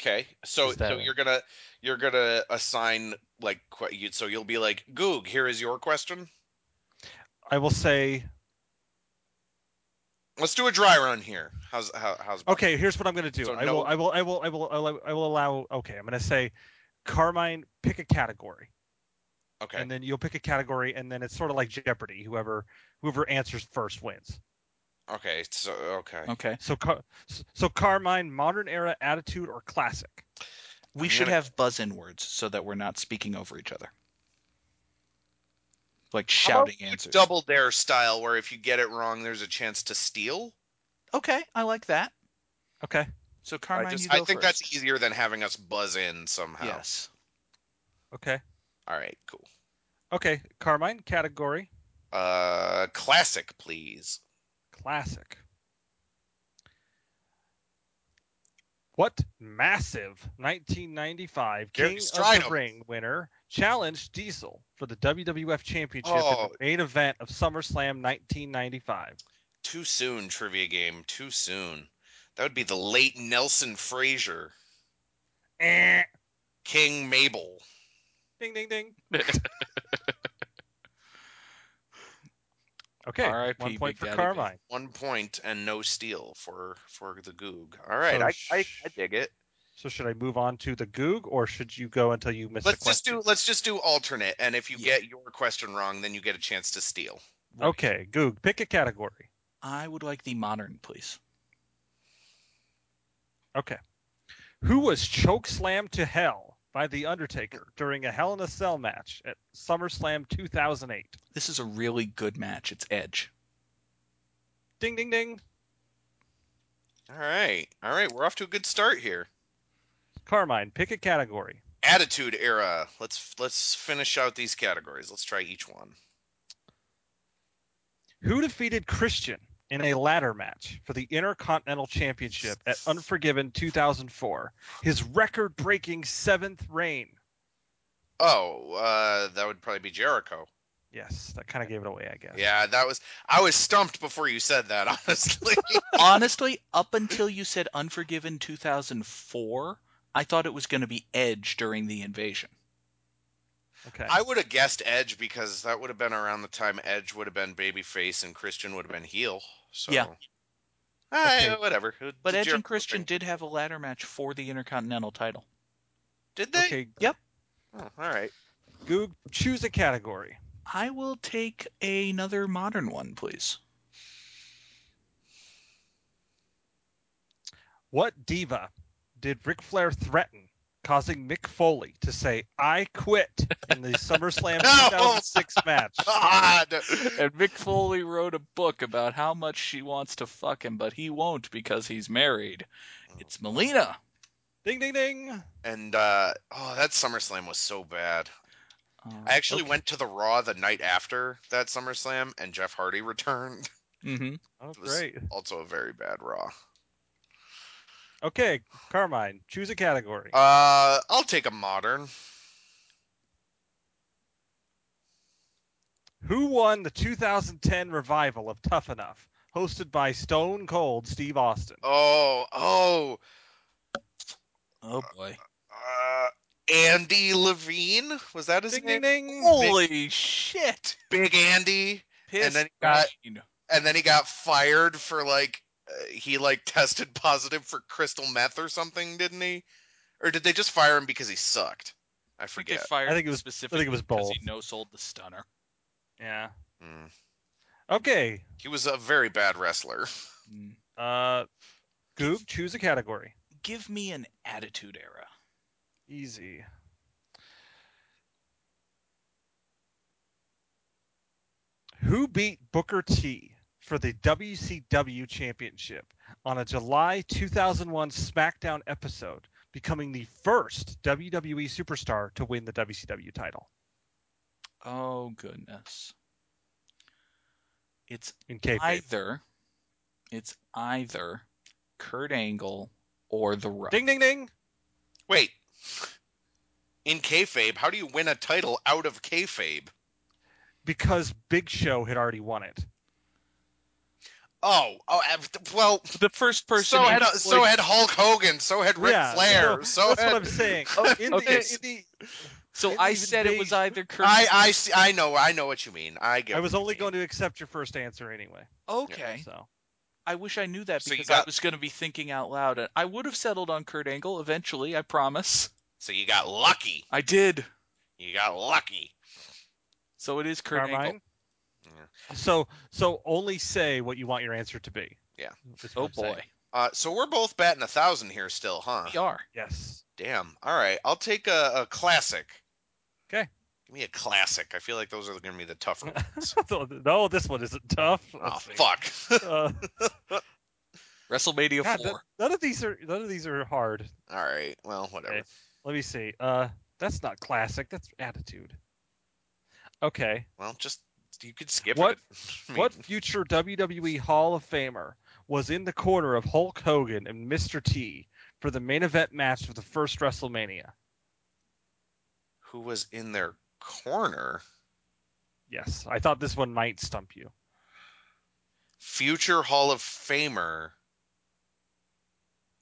Okay, so that so a- you're gonna you're gonna assign like so you'll be like Goog, here is your question. I will say Let's do a dry run here. How's how, how's Okay, here's what I'm going to do. So I, no- will, I will, I will, I will, I will, I will allow. Okay, I'm going to say, Carmine, pick a category, okay and then you'll pick a category, and then it's sort of like Jeopardy. Whoever, whoever answers first wins. okay so okay Okay. So, Car- so Carmine, modern era, attitude, or classic? We I'm should gonna- have buzz-in words so that we're not speaking over each other. Like shouting answers. double dare style where if you get it wrong there's a chance to steal. Okay, I like that. Okay. So I Carmine, just you go I think first. that's easier than having us buzz in somehow. Yes. Okay. All right, cool. Okay. Carmine, category, Uh classic, please. classic. What massive 1995 Gary King of Stridham. the Ring winner challenged Diesel for the WWF Championship in Oh. the main event of SummerSlam 1995? Too soon trivia game, too soon. That would be the late Nelson Frazier, Eh. King Mabel. Ding ding ding. Okay, R.I.P. one point Big for Daddy Carmine. One point and no steal for for the Goog. All right, So I, I I dig it. So should I move on to the Goog, or should you go until you miss Let's a just question? do let's just do alternate, and if you Yeah. get your question wrong, then you get a chance to steal. Okay, Goog, pick a category. I would like the modern, please. Okay. Who was choke slammed to hell by The Undertaker during a Hell in a Cell match at SummerSlam 2008? This is a really good match. It's Edge. Ding, ding, ding. All right, all right, we're off to a good start here. Carmine, pick a category. Attitude era. Let's let's finish out these categories. Let's try each one. Who defeated Christian in a ladder match for the Intercontinental Championship at Unforgiven 2004? His record breaking seventh reign. Oh, uh, that would probably be Jericho. Yes, that kind of gave it away, I guess. Yeah, that was. I was stumped before you said that. Honestly. Honestly, up until you said Unforgiven 2004, I thought it was going to be Edge during the invasion. Okay. I would have guessed Edge because that would have been around the time Edge would have been babyface and Christian would have been heel. So Yeah. Eh, Okay. whatever. But The Edge and Christian thing. did have a ladder match for the Intercontinental title. Did they? Okay, Yep. Oh, all right. Goog, choose a category. I will take another modern one, please. What diva did Ric Flair threaten, causing Mick Foley to say, I quit in the SummerSlam 2006 match? God. And Mick Foley wrote a book about how much she wants to fuck him, but he won't because he's married. It's Melina. Ding, ding, ding. And uh, oh, that SummerSlam was so bad. Uh, I actually Okay. went to the Raw the night after that SummerSlam, and Jeff Hardy returned. hmm Oh, It was great. also a very bad Raw. Okay, Carmine, choose a category. Uh, I'll take a modern. Who won the 2010 revival of Tough Enough? hosted by Stone Cold Steve Austin. Oh, oh, Oh boy. uh, Andy Leavine was that his Ding name? ding ding. Holy shit! Big Andy, Piss then he got- and then he got fired for like he like tested positive for crystal meth or something, didn't he? Or did they just fire him because he sucked? I forget. I think they forget. fired I think it him was- specifically was because both. he no sold the stunner. Yeah. Mm. Okay. He was a very bad wrestler. Mm. Uh, Goog, choose a category. Give me an attitude era. Easy. Who beat Booker T for the WCW Championship on a July 2001 SmackDown episode, becoming the first WWE superstar to win the WCW title Oh goodness. It's in either it's either Kurt Angle or The Rock. Ding ding ding. Wait. In kayfabe, how do you win a title out of kayfabe? Because Big Show had already won it. Oh, oh, uh, well. The first person. So had employed- so had Hulk Hogan, so had Ric yeah, Flair, so so that's had what I'm saying. Oh, In okay. the, in the, So Maybe I even said it was either Kurt. I I see I know I know what you mean. I get. I was only mean. going to accept your first answer anyway. okay. So I wish I knew that So you because I was going to be thinking out loud. I would have settled on Kurt Angle eventually. I promise. So you got lucky. I did. You got lucky. So it is Kurt Angle. Carmine. So so only say what you want your answer to be. Yeah. Oh boy, Uh, so we're both batting a thousand here still, huh? we are. Yes. Damn. All right, I'll take a, a classic. 'Kay. Give me a classic. I feel like those are going to be the tougher ones. no, this one isn't tough. oh Let's see. fuck. Uh, WrestleMania God, four. none- none of these are none of these are hard. All right. Well, whatever. Okay. Let me see. Uh, that's not classic. That's attitude. Okay. Well, just you could skip What- it. I mean, What future WWE Hall of Famer was in the corner of Hulk Hogan and Mr. T for the main event match of the first WrestleMania? Who was in their corner? Yes, I thought this one might stump you. Future Hall of Famer.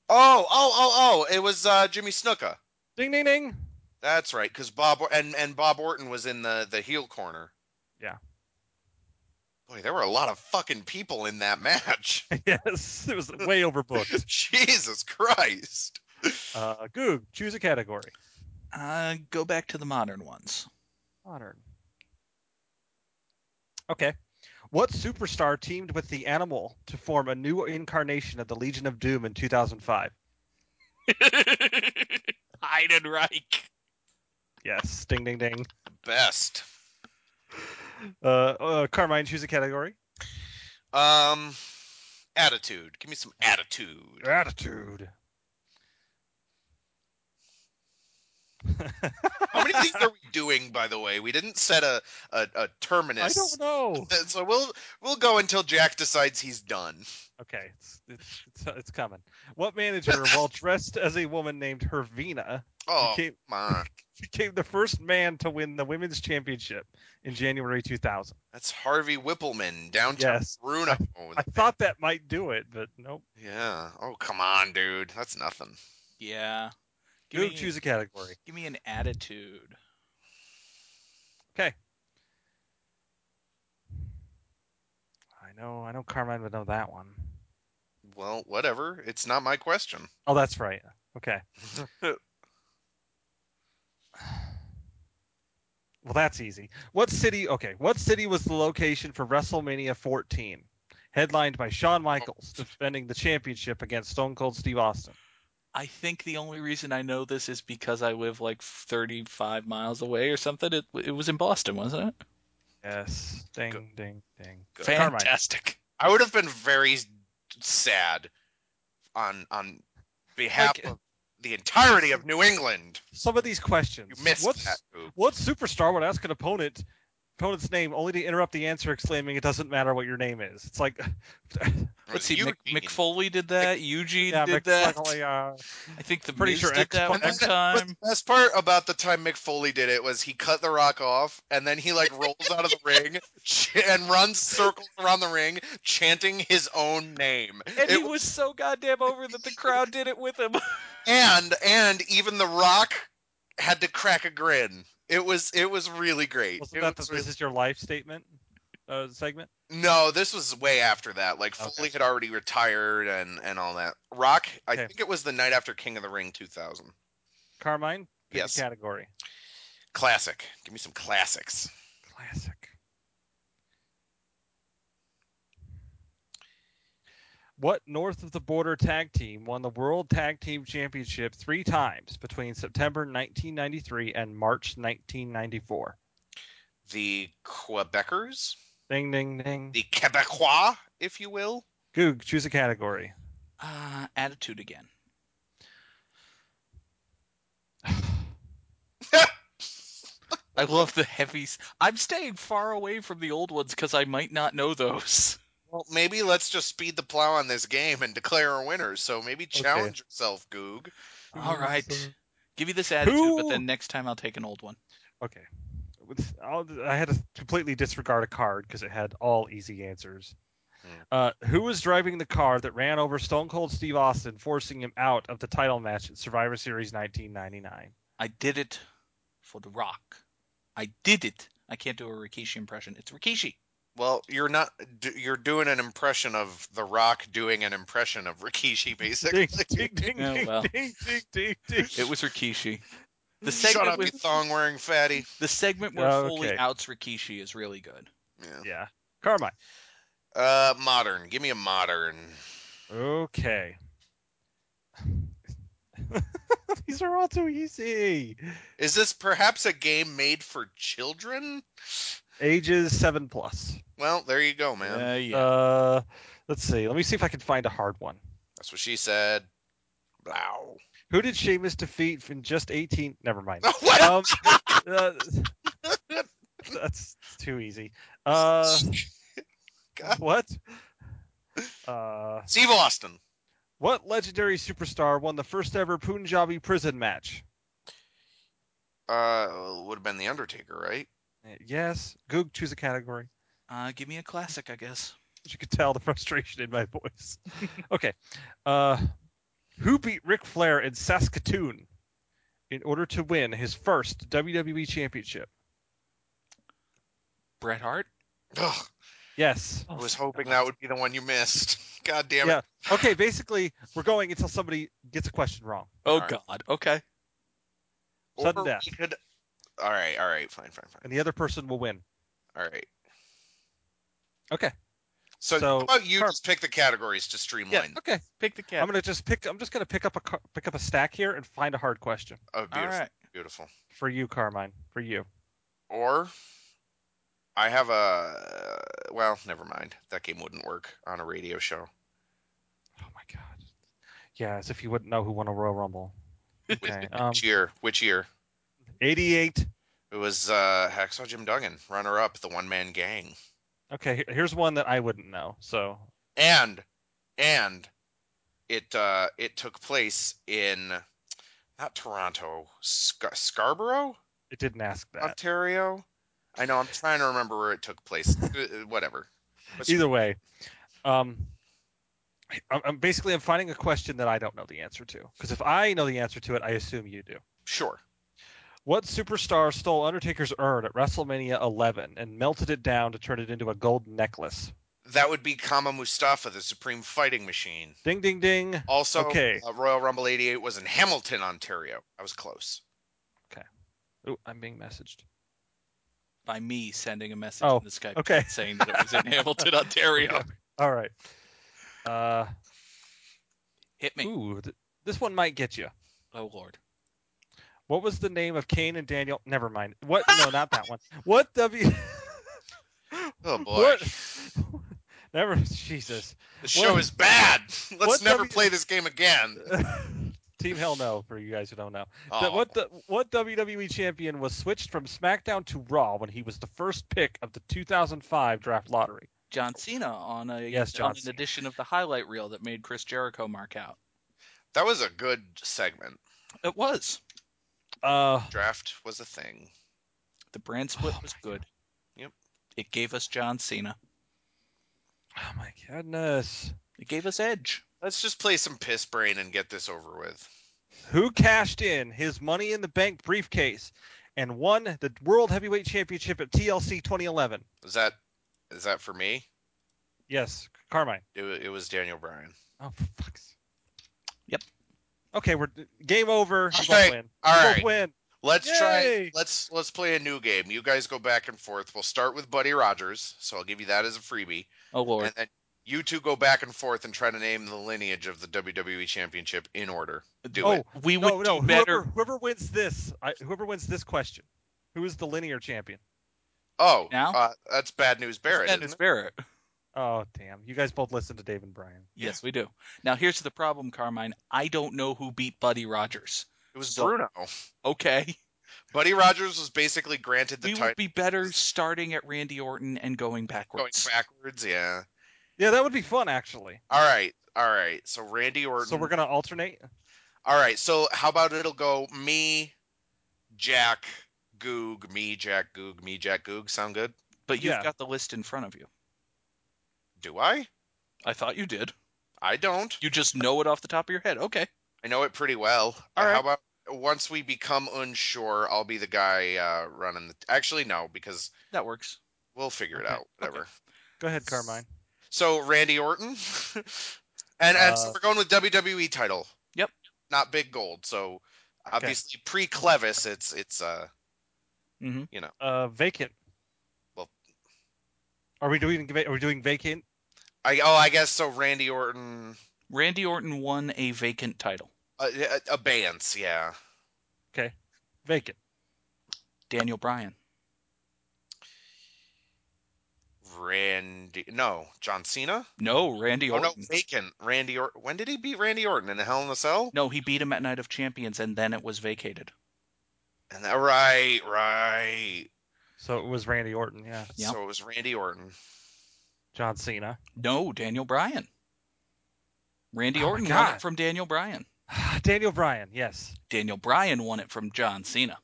Oh, oh, oh, oh! It was uh, Jimmy Snuka. Ding ding ding. That's right, because Bob and and Bob Orton was in the the heel corner. Yeah. Boy, there were a lot of fucking people in that match. yes, it was way overbooked. Jesus Christ. Uh, Goog, choose a category. Uh, go back to the modern ones. Modern. Okay. What superstar teamed with the Animal to form a new incarnation of the Legion of Doom in 2005? Heidenreich. Yes. Ding ding ding. Best. Uh, uh, Carmine, choose a category. Um, attitude. Give me some attitude. Attitude. How many things are we doing, by the way? We didn't set a, a, a terminus. I don't know. So we'll we'll go until Jack decides he's done. Okay, it's it's it's, it's coming. What manager, while dressed as a woman named Hervina, Oh, became, come became the first man to win the women's championship in January 2000? That's Harvey Wippleman, downtown Yes. Bruno. I thought that might do it, but nope. yeah. Oh, come on, dude. That's nothing. Yeah. Give Goog, me, choose a category. give me an attitude. Okay. I know, I know Carmine would know that one. Well, whatever. It's not my question. Oh, that's right. Okay. Well, that's easy. What city? Okay, what city was the location for WrestleMania 14, headlined by Shawn Michaels oh. defending the championship against Stone Cold Steve Austin? I think the only reason I know this is because I live like 35 miles away or something. It, it was in Boston, wasn't it? Yes. Ding, Good. ding, ding. Good. Carmine. Fantastic. I would have been very sad on on behalf Like- of the entirety of New England. Some of these questions. You missed What's, that. Ooh. What superstar would ask an opponent opponent's name only to interrupt the answer, exclaiming, "It doesn't matter what your name is." It's like, Let's see. Mick, Eugene. Mick Foley did that. Eugene yeah, did Mick that. Foley, uh, I think the Pretty Miz sure did that one X- time. the best part about the time Mick Foley did it was he cut the rock off and then he like rolls out of the ring ch- and runs circles around the ring chanting his own name. And It he was so goddamn over that the crowd did it with him. and and even the rock had to crack a grin. It was it was really great. wasn't It that the was "This is your life" statement uh, segment? No, this was way after that. Like Okay. Foley had already retired and and all that. Rock, I Okay. think it was the night after King of the Ring 2000. Carmine, Yes. category. Classic. Give me some classics. Classic. What north of the border tag team won the World Tag Team Championship three times between September 1993 and March 1994? The Quebecers, Ding, ding, ding. the Quebecois, if you will. Goog, choose a category. Uh, attitude again. I love the heavies. I'm staying far away from the old ones because I might not know those. Well, maybe let's just speed the plow on this game and declare a winner. So maybe challenge yourself, Goog. All right. Give you this attitude, Who- but then next time I'll take an old one. Okay. With- I'll- I had to completely disregard a card because it had all easy answers. Hmm. Uh, who was driving the car that ran over Stone Cold Steve Austin, forcing him out of the title match at Survivor Series 1999? I did it for The Rock. I did it. I can't do a Rikishi impression. It's Rikishi. Well, you're not. You're doing an impression of The Rock doing an impression of Rikishi, basically. Ding, ding, ding, Oh, ding, well. ding, ding, ding, ding. It was Rikishi. The Shut segment up, you with thong wearing fatty. the segment where Foley outs Rikishi is really good. Yeah. Yeah. Carmine. Uh, modern. Give me a modern. Okay. These are all too easy. Is this perhaps a game made for children? Ages seven plus. Well, there you go, man. Uh, yeah. Uh, let's see. Let me see if I can find a hard one. That's what she said. Wow. Who did Sheamus defeat in just 18? Never mind. what? Um, uh, that's too easy. Uh, God. what? Uh, Steve Austin. what legendary superstar won the first ever Punjabi prison match? Uh, would have been the Undertaker, right? Yes. Goog, choose a category. Uh, give me a classic, I guess. As you could tell the frustration in my voice. okay. Uh, who beat Ric Flair in Saskatoon in order to win his first WWE championship? Bret Hart. Ugh, Yes. Oh, I was hoping that would be the one you missed. God damn it. Yeah. Okay, basically, we're going until somebody gets a question wrong. Oh All right. God. Okay. Sudden Or death. we could- All right, all right, fine, fine, fine. And the other person will win. All right. Okay. So, So, how about you Carm- just pick the categories to streamline? Yeah, Okay. Pick the cat. I'm gonna just pick. I'm just gonna pick up a ca- pick up a stack here and find a hard question Oh, beautiful, right. beautiful. for you, Carmine. For you. Or I have a well, never mind. That game wouldn't work on a radio show. Oh my God. Yeah, as if you wouldn't know who won a Royal Rumble. Okay. Um, Which year? Which year? 88. It was uh, Hacksaw Jim Duggan, runner-up, the one-man gang, Okay. Here's one that I wouldn't know. So and and it uh, it took place in not Toronto, Scar- Scarborough, it didn't ask that. Ontario. I know. I'm trying to remember where it took place. Uh, Whatever. But- Either way, um, I'm, I'm basically I'm finding a question that I don't know the answer to. Because if I know the answer to it, I assume you do. Sure. What superstar stole Undertaker's urn at WrestleMania 11 and melted it down to turn it into a gold necklace? That would be Kama Mustafa, the Supreme Fighting Machine. Ding, ding, ding. Also, Okay. uh, Royal Rumble 88 was in Hamilton, Ontario. I was close. Okay. Ooh, I'm being messaged. By me sending a message Oh, in the Skype okay. saying that it was in Hamilton, Ontario. Okay. All right. Uh, Hit me. ooh, th- this one might get you. Oh Lord. What was the name of Kane and Daniel? Never mind. What? No, not that one. What W? Oh boy. What? Never. Jesus. The show What- is bad. Let's what never W- play this game again. Team Hell No for you guys who don't know. Oh, what the what WWE champion was switched from SmackDown to Raw when he was the first pick of the 2005 draft lottery? John Cena on a Yes, John on an edition of the highlight reel that made Chris Jericho mark out. that was a good segment. It was. Uh, Draft was a thing. The brand split Oh was my good. Yep. It gave us John Cena. oh my goodness. It gave us Edge. Let's just play some piss brain and get this over with. Who cashed in his Money in the Bank briefcase and won the World Heavyweight Championship at TLC 2011? Is that is that for me? Yes, Carmine. It, it was Daniel Bryan. Oh, for fuck's. Yep. Okay, we're game over. Both Okay, win. all you right. both win. Let's try. Let's let's play a new game. You guys go back and forth. We'll start with Buddy Rogers, so I'll give you that as a freebie, Oh Lord. and then you two go back and forth and try to name the lineage of the WWE Championship in order. Do oh, it. we would no, no. do Whoever, better. whoever wins this, I, whoever wins this question, who is the linear champion? Oh, Now? uh, that's Bad News Barrett. And isn't it's it? Barrett. Oh, damn. You guys both listen to Dave and Bryan. Yes, we do. Now here's the problem, Carmine. I don't know who beat Buddy Rogers. It was So- Bruno. Okay. Buddy Rogers was basically granted the we title would be better starting at Randy Orton and going backwards. going backwards. backwards. Yeah. Yeah, that would be fun, actually. All right. All right. So Randy Orton. So we're going to alternate? All right. So how about it'll go me, Jack, Goog, me, Jack, Goog, me, Jack, Goog. Sound good? But you've Yeah. got the list in front of you. Do I? I thought you did. I don't. You just know it off the top of your head. Okay. I know it pretty well. All Uh, right. How about once we become unsure, I'll be the guy uh, running the. Actually, no, because That works. we'll figure it Okay, out. Whatever. Go ahead, Carmine. So Randy Orton, and and so Uh, we're going with WWE title. Yep. Not big gold. So obviously pre Clevis, it's it's uh mm-hmm. you know Uh, vacant. Well- Are we doing are we doing vacant? I oh I guess so Randy Orton Randy Orton won a vacant title. uh, a- abeyance yeah Okay, Vacant. Daniel Bryan. Randy no John Cena No, Randy Orton. oh no vacant Randy Orton when did he beat Randy Orton in the Hell in a Cell No, he beat him at Night of Champions, and then it was vacated. and that right right So it was Randy Orton, yeah. Yep. so it was Randy Orton John Cena. No, Daniel Bryan. Randy Oh Orton won God. it from Daniel Bryan. Daniel Bryan, yes. Daniel Bryan won it from John Cena.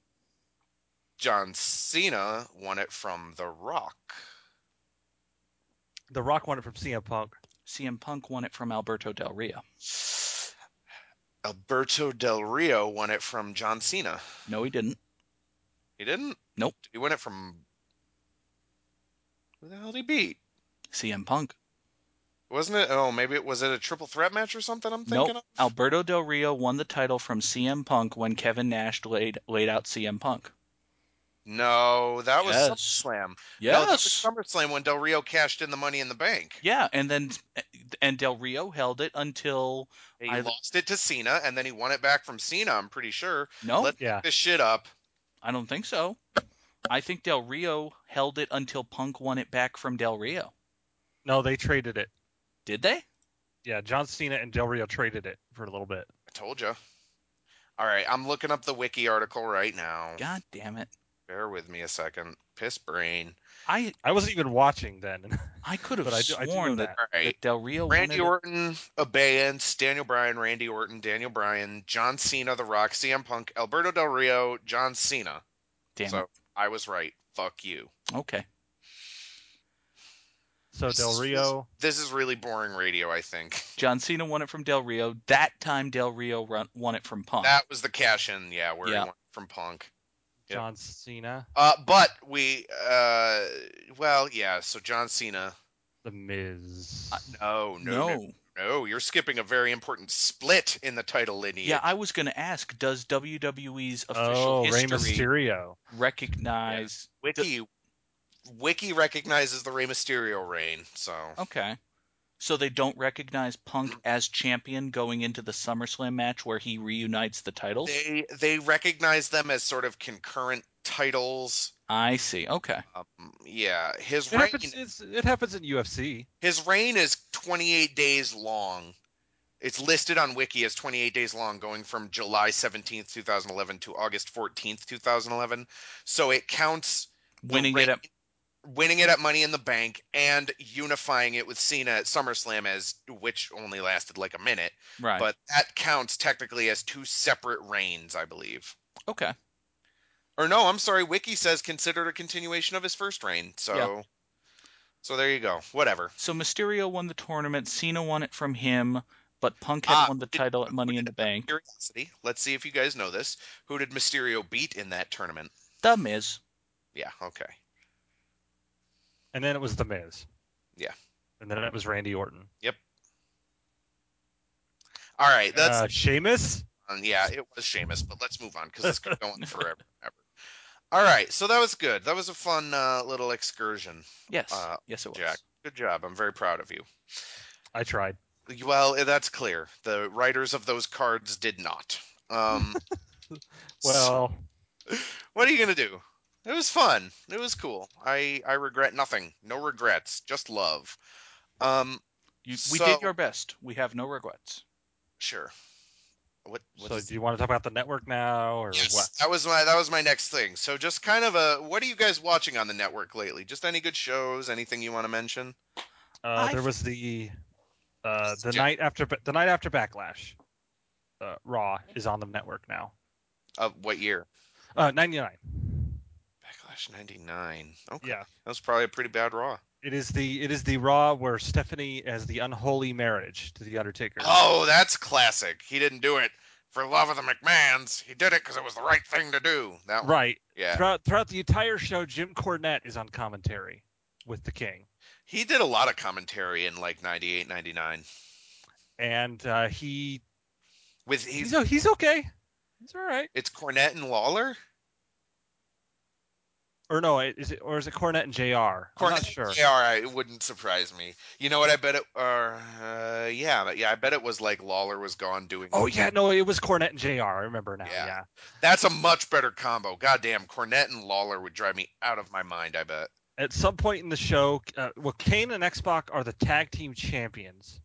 John Cena won it from The Rock The Rock won it from CM Punk. CM Punk won it from Alberto Del Rio. Alberto Del Rio won it from John Cena. No, he didn't. He didn't? Nope. He won it from. Who the hell did he beat? CM Punk. Wasn't it? Oh, maybe it was it a triple threat match or something? I'm thinking Nope. of. Alberto Del Rio won the title from CM Punk when Kevin Nash laid laid out CM Punk. No, that was Yes. SummerSlam. No, Yes. that was SummerSlam when Del Rio cashed in the Money in the Bank. yeah, and then and Del Rio held it until He I- lost it to Cena, and then he won it back from Cena. I'm pretty sure. no, Let- Yeah. This shit up. I don't think so. I think Del Rio held it until Punk won it back from Del Rio. No, they traded it. Did they? Yeah, John Cena and Del Rio traded it for a little bit. I told you. All right, I'm looking up the wiki article right now. God damn it! Bear with me a second. Piss brain. I I wasn't even watching then. I could have But I do- I do sworn that, that. All right. that Del Rio Randy. Orton, Abeyance, Daniel Bryan, Randy Orton, Daniel Bryan, John Cena, The Rock, CM Punk, Alberto Del Rio, John Cena. Damn so I was right. Fuck you. Okay. So Del Rio, This is really boring radio, I think. John Cena won it from Del Rio. That time Del Rio run, won it from Punk. That was the cash in, yeah, where Yeah. he went from Punk. Yep. John Cena, Uh, but we, uh, well, yeah. So John Cena. The Miz. Uh, No, no, no, no. You're skipping a very important split in the title lineage. Yeah, I was going to ask, does WWE's official oh, Rey history Mysterio. recognize? Wiki, Wiki recognizes the Rey Mysterio reign. So Okay. So they don't recognize Punk as champion going into the SummerSlam match where he reunites the titles? they they recognize them as sort of concurrent titles. I see. Okay. Um, yeah, his It reign happens, it's, it happens in UFC. his reign is 28 days long. It's listed on Wiki as 28 days long, going from July 17th, 2011 to August 14th, 2011. So it counts the Winning it reign- at winning it at Money in the Bank and unifying it with Cena at SummerSlam as which only lasted like a minute, right. but that counts technically as two separate reigns, I believe. okay. Or no, I'm sorry, Wiki says considered a continuation of his first reign. So Yeah. So there you go. Whatever. So Mysterio won the tournament. Cena won it from him, but Punk had Ah, won the did- title at Money in the Bank. Curiosity. Let's see if you guys know this. Who did Mysterio beat in that tournament? The Miz. Yeah, okay. And then it was The Miz. Yeah. And then it was Randy Orton. Yep. All right, that's uh, Sheamus. Um, yeah, it was Sheamus, but let's move on because this could go on forever. and ever. All right, so that was good. That was a fun uh, little excursion, Yes. Uh, yes, it was. Jack. Good job. I'm very proud of you. I tried. Well, eh, that's clear. The writers of those cards did not. Um, Well, what are you gonna do? It was fun. It was cool. I I regret nothing. No regrets. Just love. Um, You, we So- did your best. We have no regrets. sure. What? what so is- do you want to talk about the network now, or Yes, what? that was my that was my next thing. So just kind of a what are you guys watching on the network lately? Just any good shows? Anything you want to mention? Uh, there was the uh, the Ja- night after the night after Backlash. Uh, Raw is on the network now. Of what year? Uh, 99. Backlash '99. Okay, Yeah. that was probably a pretty bad Raw. It is the it is the Raw where Stephanie has the unholy marriage to the Undertaker. Oh, that's classic. He didn't do it for love of the McMahons. He did it because it was the right thing to do. That one. Right. Yeah. Throughout throughout the entire show, Jim Cornette is on commentary with the King, He did a lot of commentary in like 98, 99. and uh, he With he's he's he's okay. He's all right. it's Cornette and Lawler. Or no, is it or is it Cornette and Jr. I'm Cornette sure. and JR, I- it wouldn't surprise me. You know what? I bet it. Or uh, yeah, yeah, I bet it was like Lawler was gone doing. Oh yeah, no, it was Cornette and Jr. I remember now. Yeah. Yeah. That's a much better combo. Goddamn, Cornette and Lawler would drive me out of my mind. I bet. At some point in the show, uh, well, Kane and X Pac are the tag team champions.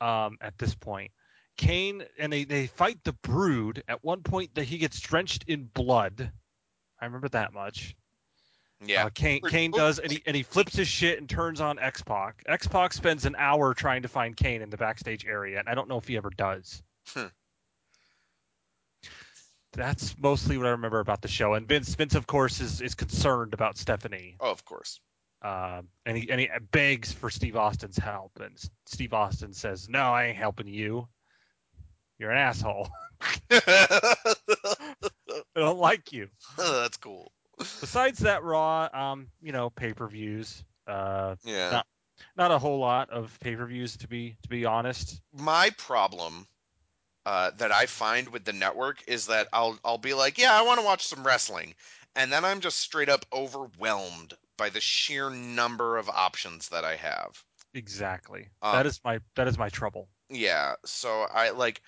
Um, at this point, Kane and they they fight the Brood. At one point, that he gets drenched in blood. I remember that much. Yeah. Uh, Kane, Kane does, and he and he flips his shit and turns on X Pac. X Pac spends an hour trying to find Kane in the backstage area, and I don't know if he ever does. Hmm. That's mostly what I remember about the show. And Vince, Vince of course, is is concerned about Stephanie, oh, of course. um, and he and he begs for Steve Austin's help, and Steve Austin says, "No, I ain't helping you. You're an asshole. I don't like you." That's cool. Besides that, Raw, um, you know, pay per views. Uh, Yeah. No. not a whole lot of pay per views to be to be honest. my problem uh, that I find with the network is that I'll I'll be like, yeah, I want to watch some wrestling, and then I'm just straight up overwhelmed by the sheer number of options that I have. Exactly. Um, that is my that is my trouble. Yeah, so I like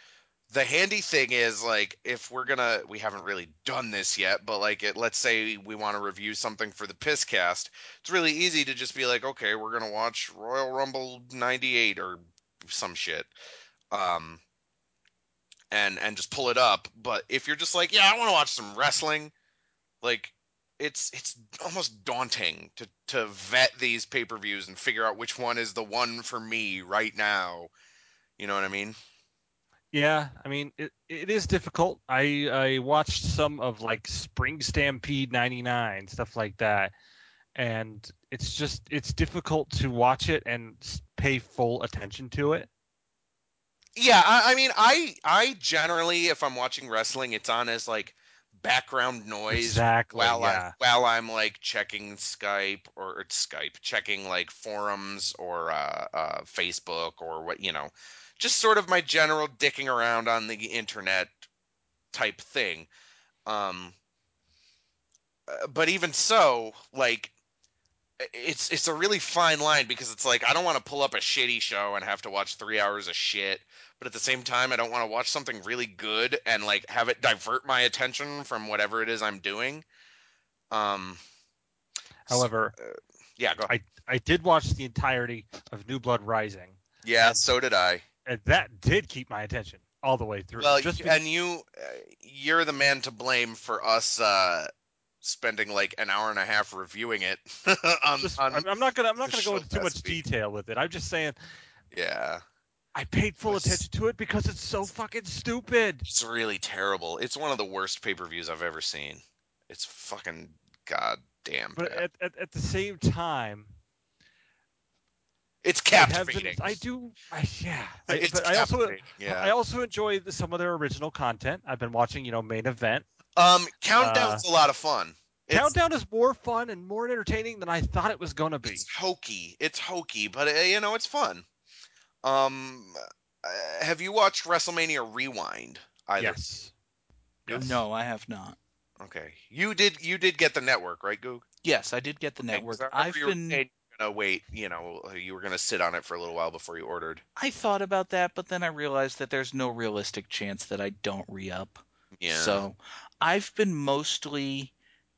the handy thing is like if we're gonna we haven't really done this yet, but like it, let's say we want to review something for the piss cast it's really easy to just be like, okay, we're gonna watch Royal Rumble '98 or some shit, um, and and just pull it up. But if you're just like, yeah, I want to watch some wrestling, like it's it's almost daunting to to vet these pay per views and figure out which one is the one for me right now. You know what I mean? Yeah, I mean it, it is difficult. I I watched some of like Spring Stampede '99 stuff like that, and it's just it's difficult to watch it and pay full attention to it. Yeah, I, I mean, I I generally, if I'm watching wrestling, it's on as like background noise Exactly. while yeah. I while I'm like checking Skype or, Skype, checking like forums or uh, uh, Facebook or what you know, just sort of my general dicking around on the internet type thing. Um, uh, but even so, like it's it's a really fine line because it's like I don't want to pull up a shitty show and have to watch three hours of shit, but at the same time I don't want to watch something really good and like have it divert my attention from whatever it is I'm doing. Um, so- However, yeah, go. I did watch the entirety of New Blood Rising. yeah, so did I. and that did keep my attention all the way through. Well, just y- be- and you, uh, you're the man to blame for us uh, spending like an hour and a half reviewing it. on, just- on- I'm, not gonna I'm not gonna go into too much week. detail with it. I'm just saying yeah, I paid full Was- attention to it because it's so fucking stupid. it's really terrible. It's one of the worst pay per views I've ever seen. It's fucking goddamn But bad. at, at, at the same time, It's I have been. I do, I, yeah. I, it's but I also, yeah. I also enjoy the, some of their original content. I've been watching, you know, main event. um, Countdown's a lot of fun. It's, Countdown is more fun and more entertaining than I thought it was gonna be. It's hokey. It's hokey, but uh, you know it's fun. Um, uh, have you watched WrestleMania Rewind? Either? Yes. Yes. No, I have not. Okay. You did. You did get the network, right, Goog? Yes, I did get the Okay, 'cause network. I remember I've you were been saying you were gonna wait. You know, you were gonna sit on it for a little while before you ordered. I thought about that, but then I realized that there's no realistic chance that I don't re-up. Yeah. So I've been mostly,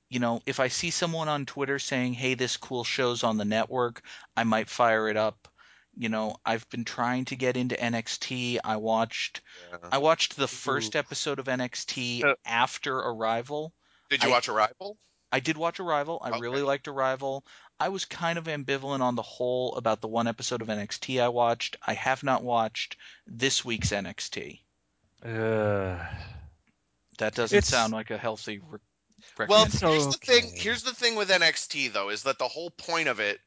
you know, if I see someone on Twitter saying, "Hey, this cool show's on the network," I might fire it up. You know, I've been trying to get into NXT. I watched Yeah. I watched the first episode of NXT So- uh, after Arrival. Did you I- watch Arrival? I did watch Arrival. I really liked Arrival. I was kind of ambivalent on the whole about the one episode of NXT I watched. I have not watched this week's NXT. Uh, That doesn't It's- sound like a healthy re- Well, recommendation. here's the thing. Here's the thing with NXT though, is that the whole point of it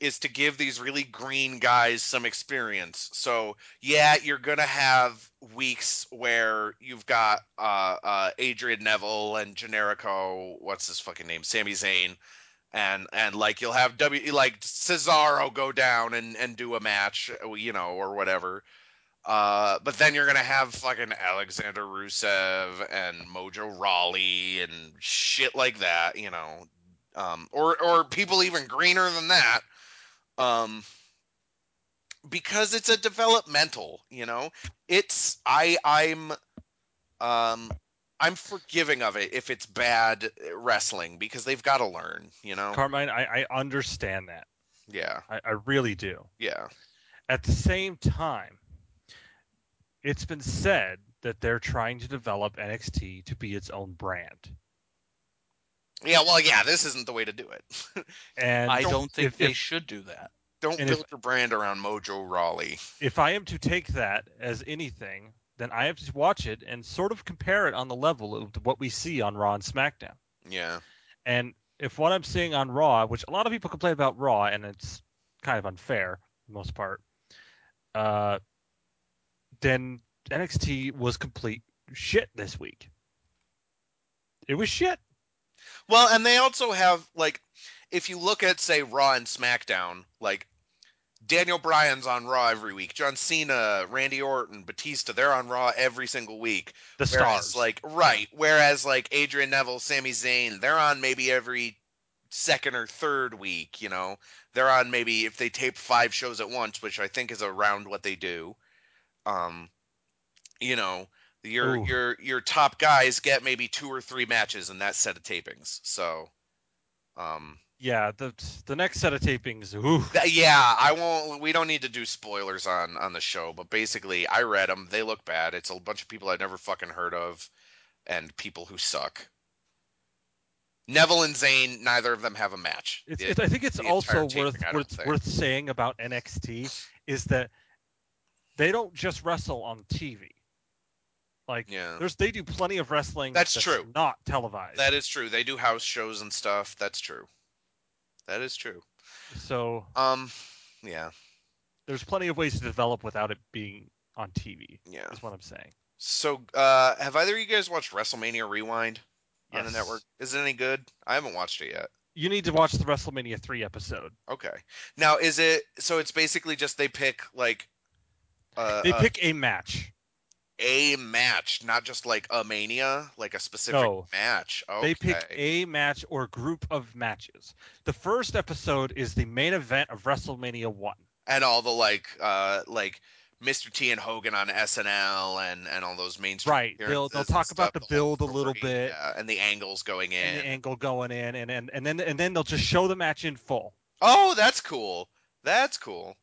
is to give these really green guys some experience. So yeah, you're gonna have weeks where you've got uh, uh, Adrian Neville and Generico, what's his fucking name, Sami Zayn, and and like you'll have W like Cesaro go down and and do a match, you know, or whatever. Uh, but then you're gonna have fucking Alexander Rusev and Mojo Rawley and shit like that, you know, um, or or people even greener than that, um, because it's a developmental, you know. It's I I'm um I'm forgiving of it if it's bad eh, wrestling because they've got to learn, you know. Carmine, I, I understand that. Yeah, I, I really do. yeah, At the same time, it's been said that they're trying to develop NXT to be its own brand. yeah. Well, yeah, this isn't the way to do it. And I don't think if, they if, should do that. Don't And build if- your brand around Mojo Rawley. if I am to take that as anything, then I have to watch it and sort of compare it on the level of what we see on Raw and SmackDown. Yeah. And if what I'm seeing on Raw, which a lot of people complain about Raw, and it's kind of unfair for the most part, uh, then NXT was complete shit this week. It was shit. Well, and they also have like if you look at say Raw and SmackDown, like Daniel Bryan's on Raw every week, John Cena, Randy Orton, Batista, they're on Raw every single week. The Whereas stars. like right, whereas like Adrian Neville, Sami Zayn, they're on maybe every second or third week, you know. They're on maybe if they tape 5 shows at once, which I think is around what they do. Um you know, your Ooh. your your top guys get maybe two or three matches in that set of tapings. So um yeah, the the next set of tapings. Ooh, yeah, I won't. We don't need to do spoilers on on the show, but basically, I read them. They look bad. It's a bunch of people I've never fucking heard of, and people who suck. Neville and Zayn, neither of them have a match. it's, It- it's, I think it's also entire worth taping, worth, think. worth saying about NXT is that they don't just wrestle on TV. Like yeah, there's they do plenty of wrestling That's true. not televised. that is true. They do house shows and stuff. That's true. That is true. so Um, yeah, there's plenty of ways to develop without it being on TV. yeah. Is what I'm saying. So, uh, have either of you guys watched WrestleMania Rewind on the network? Is it any good? I haven't watched it yet. You need to watch the WrestleMania three episode. Okay. Now, is it so? It's basically just they pick like uh, They uh, pick a match. A match, not just like a mania, like a specific No. match. Okay. They pick a match or group of matches. The first episode is the main event of WrestleMania one. and all the like, uh, like Mr. T and Hogan on SNL and and all those mainstream. Right. They'll they'll talk about the whole build a little bit yeah, and the angles going in. and the angle going in, and, and and then and then they'll just show the match in full. Oh, that's cool. That's cool.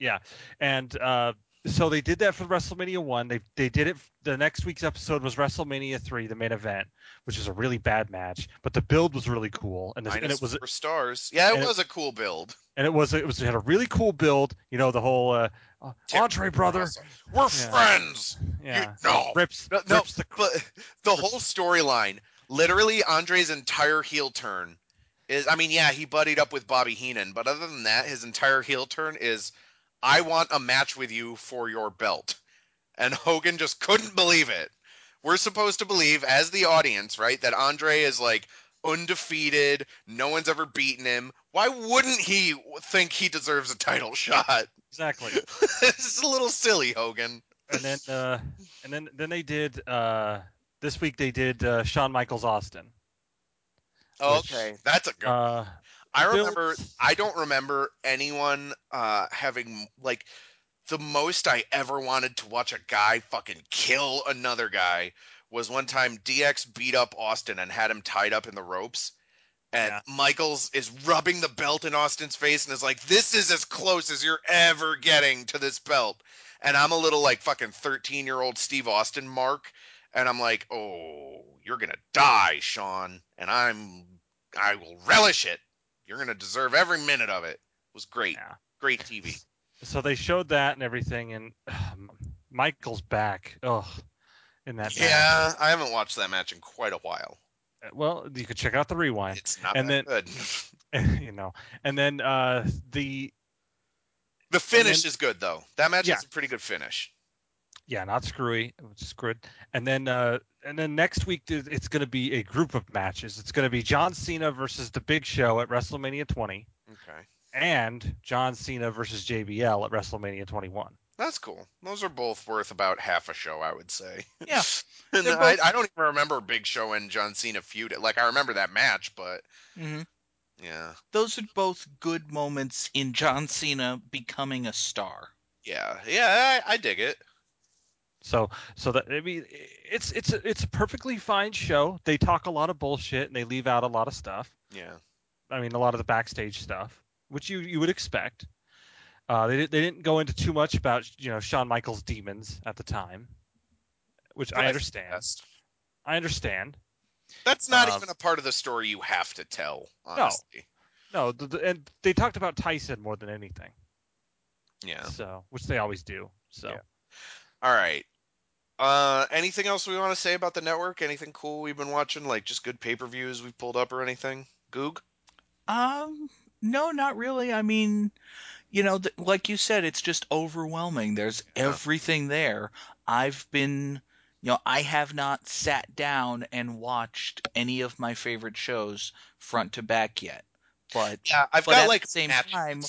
Yeah, and uh, so they did that for WrestleMania one. They they did it. The next week's episode was WrestleMania three, the main event, which is a really bad match, but the build was really cool, and, this, and it was four stars. Yeah, it and it- was a cool build. and it was it was it had a really cool build. You know the whole uh, uh, Andre brother, Awesome. We're Yeah. friends. yeah, You, no. rips No, no, rips the but the whole storyline, literally Andre's entire heel turn is I mean, yeah, he buddied up with Bobby Heenan, but other than that, his entire heel turn is I want a match with you for your belt. And Hogan just couldn't believe it. We're supposed to believe as the audience, right, that Andre is like undefeated, no one's ever beaten him. Why wouldn't he think he deserves a title shot? exactly. it's a little silly, Hogan. and then uh, and then then they did uh, this week they did uh, Shawn Michaels Austin. Which, Okay, that's a good Uh, I remember. I don't remember anyone uh, having like the most I ever wanted to watch a guy fucking kill another guy was one time DX beat up Austin and had him tied up in the ropes. And Yeah. Michaels is rubbing the belt in Austin's face and is like, "This is as close as you're ever getting to this belt." And I'm a little like fucking 13 year old Steve Austin mark, and I'm like, "Oh, you're gonna die, Shawn," and I'm I will relish it. You're gonna deserve every minute of it. It was great, Yeah. great TV. so they showed that and everything, and um, Michaels back. Ugh, in that. match. Yeah, I haven't watched that match in quite a while. Well, you could check out the rewind. It's not And that then- good. you know, and then uh, the The finish then- is good though. That match Yeah. is a pretty good finish. yeah, not screwy, which is good. And then uh, and then next week it's going to be a group of matches. It's going to be John Cena versus The Big Show at WrestleMania 20, Okay, and John Cena versus JBL at WrestleMania 21. that's cool. Those are both worth about half a show, I would say. Yeah. and They're I, I don't even remember Big Show and John Cena feud. Like I remember that match, but hmm yeah, Those are both good moments in John Cena becoming a star. yeah, yeah. I, I dig it. So so that I mean it's it's it's a perfectly fine show. They talk a lot of bullshit and they leave out a lot of stuff. Yeah. I mean a lot of the backstage stuff, which you you would expect. Uh, they they didn't go into too much about you know Shawn Michaels' demons at the time, which But I understand. I understand. That's not Um, even a part of the story you have to tell, honestly. No, the, the, and they talked about Tyson more than anything. Yeah. So which they always do. So Yeah. All right. Uh, anything else we want to say about the network? Anything cool we've been watching? Like just good pay per views we've pulled up or anything? Goog? Um, no, not really. I mean, you know, th- like you said, it's just overwhelming. There's Yeah. everything there. I've been, you know, I have not sat down and watched any of my favorite shows front to back yet. But Yeah, I've But got at like the same matches. time-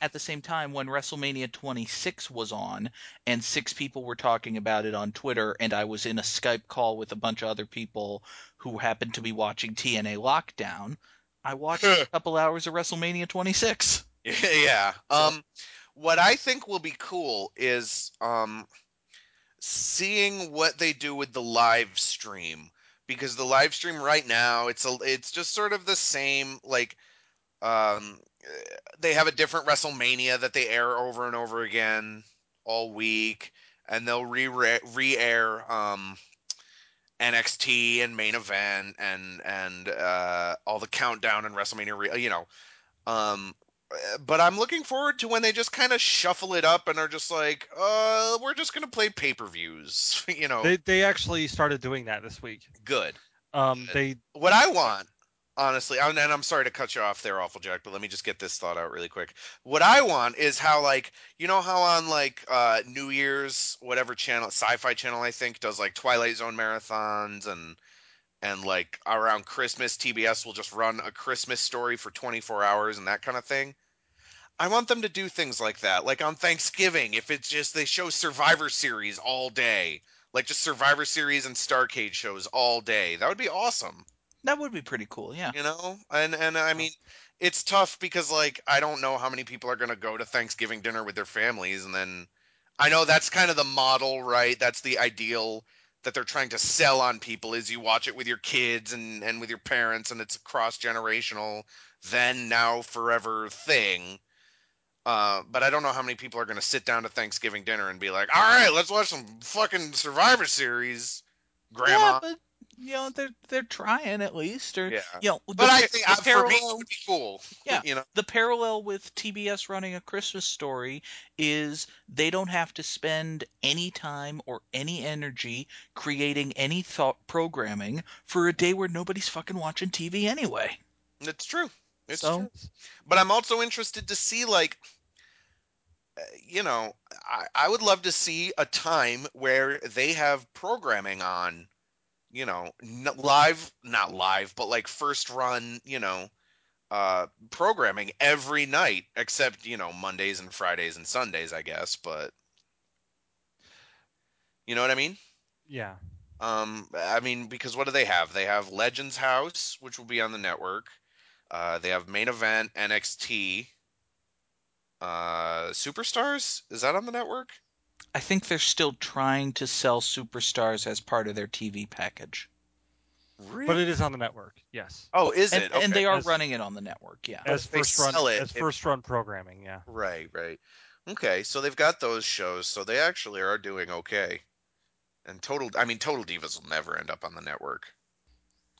at the same time, when WrestleMania 26 was on and six people were talking about it on Twitter, and I was in a Skype call with a bunch of other people who happened to be watching TNA Lockdown, I watched a couple hours of WrestleMania 26. yeah. Um, what I think will be cool is um, seeing what they do with the live stream because the live stream right now it's a it's just sort of the same like um they have a different WrestleMania that they air over and over again all week and they'll re re-air um NXT and main event and and uh all the countdown and WrestleMania re- you know um uh, but I'm looking forward to when they just kind of shuffle it up and are just like, uh, we're just gonna play pay-per-views, you know. they they actually started doing that this week. Good. Um, Good. they What I want, honestly, and I'm sorry to cut you off there, Awful Jack, but let me just get this thought out really quick. What I want is how, like, you know how on like uh, New Year's, whatever channel, Sci-Fi Channel, I think, does like Twilight Zone marathons and and like around Christmas, TBS will just run a Christmas story for 24 hours and that kind of thing. I want them to do things like that. Like on Thanksgiving, if it's just they show Survivor Series all day, like just Survivor Series and Starcade shows all day. That would be awesome That would be pretty cool, yeah. you know and and i mean it's tough because like i don't know how many people are going to go to thanksgiving dinner with their families and then i know that's kind of the model right that's the ideal that they're trying to sell on people is you watch it with your kids and and with your parents and it's a cross generational then now forever thing Uh, but I don't know how many people are going to sit down to Thanksgiving dinner and be like, "All right, let's watch some fucking Survivor Series, Grandma." Yeah, but you know they're they're trying at least, or Yeah. you know, the, But I think the uh, for me, it parallel would be cool. Yeah. you know. the parallel with TBS running a Christmas story is they don't have to spend any time or any energy creating any thought programming for a day where nobody's fucking watching TV anyway. It's true. It's So- true. But I'm also interested to see, like, uh, you know, I, I would love to see a time where they have programming on, you know, n- live, not live, but like first run, you know, uh, programming every night, except, you know, Mondays and Fridays and Sundays, I guess. But, you know what I mean? Yeah. Um, I mean, because what do they have? They have Legends House, which will be on the network. Uh, they have main event NXT. Uh, Superstars is that on the network? I think they're still trying to sell superstars as part of their TV package. Really? But it is on the network. Yes. oh, is And, it? and they are As- running it on the network, yeah. But As they first run it, as it- first run programming, yeah. Right, right. Okay, so they've got those shows, so they actually are doing okay. And total, I mean, Total Divas will never end up on the network.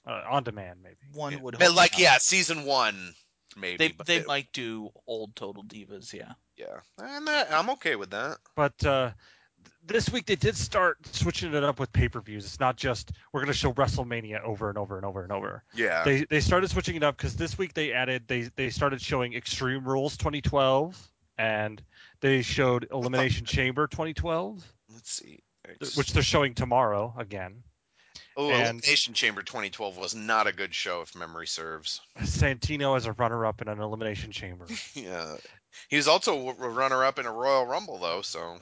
Uh, on demand maybe. One Yeah. would But like, not. yeah, season one, maybe. They but they might do old Total Divas, yeah. Yeah, and that, I'm okay with that. But uh, this week they did start switching it up with pay-per-views. It's not just we're going to show WrestleMania over and over and over and over. Yeah, They they started switching it up because this week they added they they started showing Extreme Rules 2012 and they showed Elimination Chamber 2012, let's see. th- which they're showing tomorrow again. oh, and- Elimination Chamber 2012 was not a good show, if memory serves. Santino as a runner-up in an Elimination Chamber, Yeah, he was also a runner-up in a Royal Rumble, though. So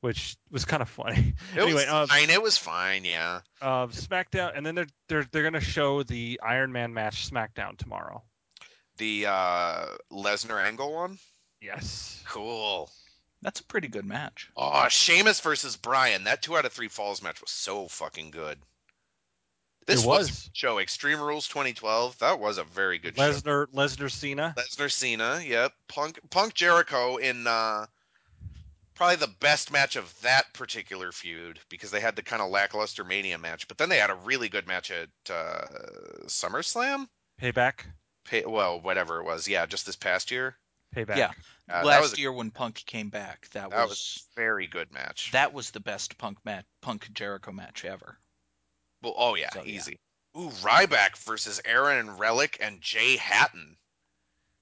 which was kind of funny. it anyway, was uh, fine. It was fine. Yeah. uh, SmackDown, and then they're they're they're going to show the Iron Man match SmackDown tomorrow. The uh, Lesnar Angle one. Yes. Cool. That's a pretty good match. Oh, Sheamus versus Bryan. That two out of three falls match was so fucking good. This It was. was. show Extreme Rules 2012. That was a very good show. Lesnar Lesnar Cena. Lesnar Cena. Yep. Punk Punk Jericho in uh, probably the best match of that particular feud because they had the kind of lackluster Mania match, but then they had a really good match at uh, SummerSlam. Payback. Pay, well, whatever it was. Yeah, just this past year. Payback. Yeah. Uh, Last was a year when Punk came back, that, that was, was very good match. that was the best Punk match, Punk Jericho match ever. Well, oh yeah, So, yeah. easy. Ooh, Ryback versus Aaron and Relic and Jay Hatton.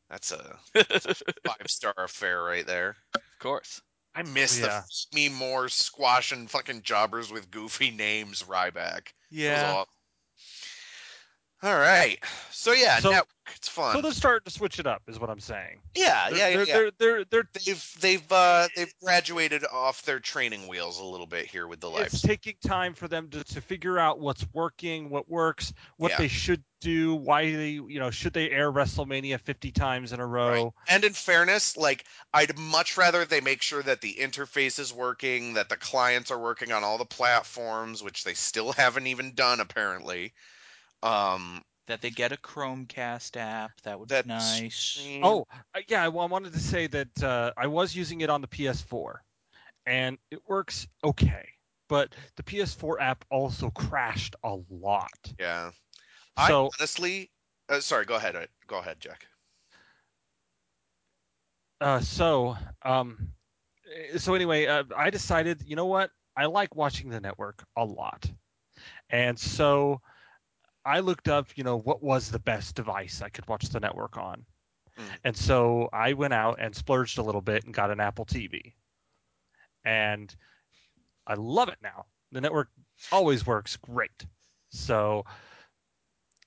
That's a five star affair right there. Of course. I miss Yeah. the me more squashing fucking jobbers with goofy names. Ryback. It was awesome. All right. So yeah, So- network. It's fun. So they're starting to switch it up, is what I'm saying. yeah, They're, yeah, yeah. they're, yeah. they're, they're, they're- They've they've uh, they've graduated off their training wheels a little bit here with the live. it's taking time for them to, to figure out what's working, what works, what Yeah. they should do, why they, you know, should they air WrestleMania 50 times in a row? Right. And in fairness, like I'd much rather they make sure that the interface is working, that the clients are working on all the platforms, which they still haven't even done apparently. Um, That they get a Chromecast app, that would that be nice. Oh, uh, yeah. I, well, I wanted to say that uh, I was using it on the PS4, and it works okay. But the PS4 app also crashed a lot. yeah. I So honestly, uh, sorry. Go ahead. uh, Go ahead, Jack. Uh, so, um, eh, so anyway, uh, I decided, you know what? I like watching the network a lot, and so I looked up, you know, what was the best device I could watch the network on, Mm. and so I went out and splurged a little bit and got an Apple TV, and I love it now. The network always works great. So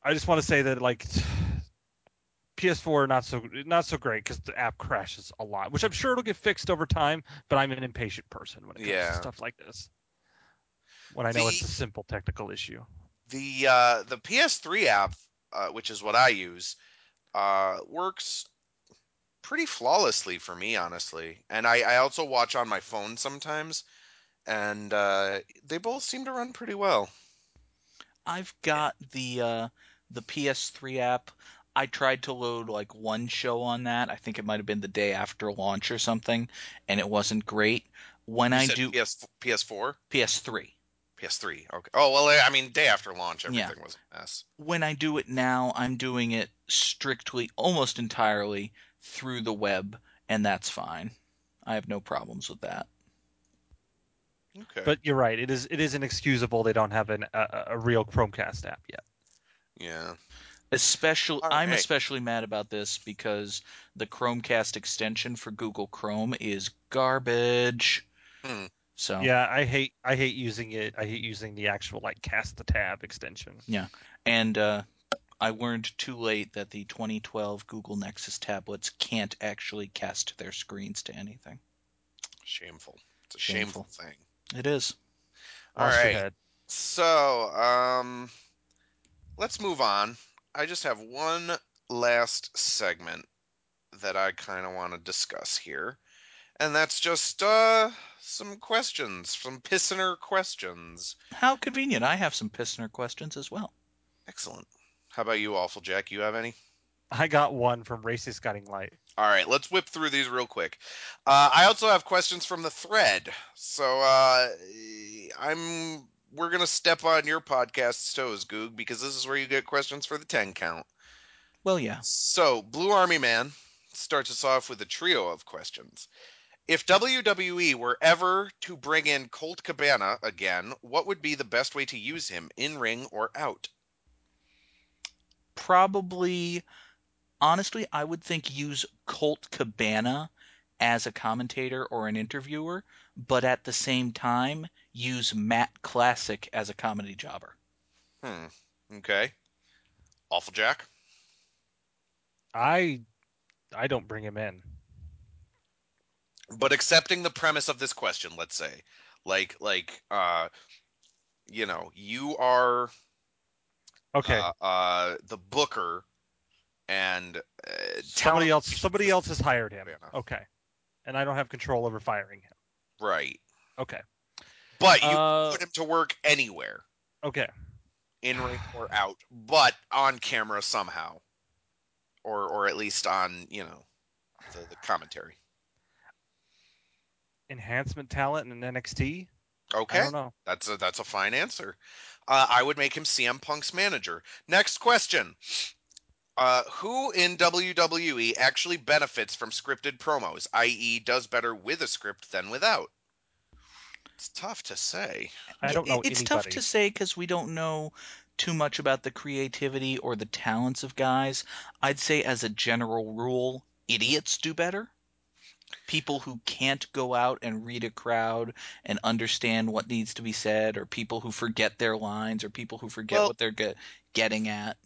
I just want to say that like PS4 not so not so great because the app crashes a lot, which I'm sure it'll get fixed over time. But I'm an impatient person when it comes Yeah. to stuff like this. When I know it's a simple technical issue. The uh, the PS3 app, uh, which is what I use, uh, works pretty flawlessly for me, honestly. And I, I also watch on my phone sometimes, and uh, they both seem to run pretty well. I've got the uh, the PS3 app I tried to load like one show on that. I think it might have been the day after launch or something, and it wasn't great. When You I do PS PS4, PS3, PS3. Okay. Oh well, I mean, day after launch, Yeah. everything was a mess. when I do it now, I'm doing it strictly, almost entirely through the web, and that's fine. I have no problems with that. Okay. But you're right. It is it is inexcusable they don't have an, a, a real Chromecast app yet. yeah. Especially, All I'm especially mad about this because the Chromecast extension for Google Chrome is garbage. Hmm. So Yeah, I hate I hate using it. I hate using the actual like cast the tab extension. Yeah, and uh, I learned too late that the 2012 Google Nexus tablets can't actually cast their screens to anything. Shameful. It's a Shameful. shameful, thing. It is. All Lost your right. So, um, let's move on. I just have one last segment that I kind of want to discuss here, and that's just uh some questions, some listener questions. How convenient. I have some Pistner questions as well. Excellent. How about you, Awful Jack? You have any? I got one from Racist Guiding Light. All right, let's whip through these real quick. Uh, I also have questions from the thread, so uh, I'm we're gonna step on your podcast's toes, Goog, because this is where you get questions for the ten count. Well, yeah. So, Blue Army Man starts us off with a trio of questions. If WWE were ever to bring in Colt Cabana again, what would be the best way to use him, in ring or out? Probably, honestly, I would think use Colt Cabana as a commentator or an interviewer, but at the same time, use Matt Classic as a comedy jobber. Hmm. Okay. Awful Jack. I I don't bring him in. But accepting the premise of this question let's say like like uh you know you are Okay. uh, uh the booker and uh, somebody else somebody else has hired him. Okay. And I don't have control over firing him. right Okay. but you Uh, put him to work anywhere Okay. in ring or out but on camera somehow or or at least on you know the, the commentary Enhancement talent in NXT? Okay. I don't know. That's a that's a fine answer. Uh, I would make him CM Punk's manager. Next question. Uh, who in WWE actually benefits from scripted promos, i.e., does better with a script than without? It's tough to say. I don't know It's anybody. tough to say because we don't know too much about the creativity or the talents of guys. I'd say, as a general rule, idiots do better. People who can't go out and read a crowd and understand what needs to be said, or people who forget their lines, or people who forget Well- what they're get, getting at.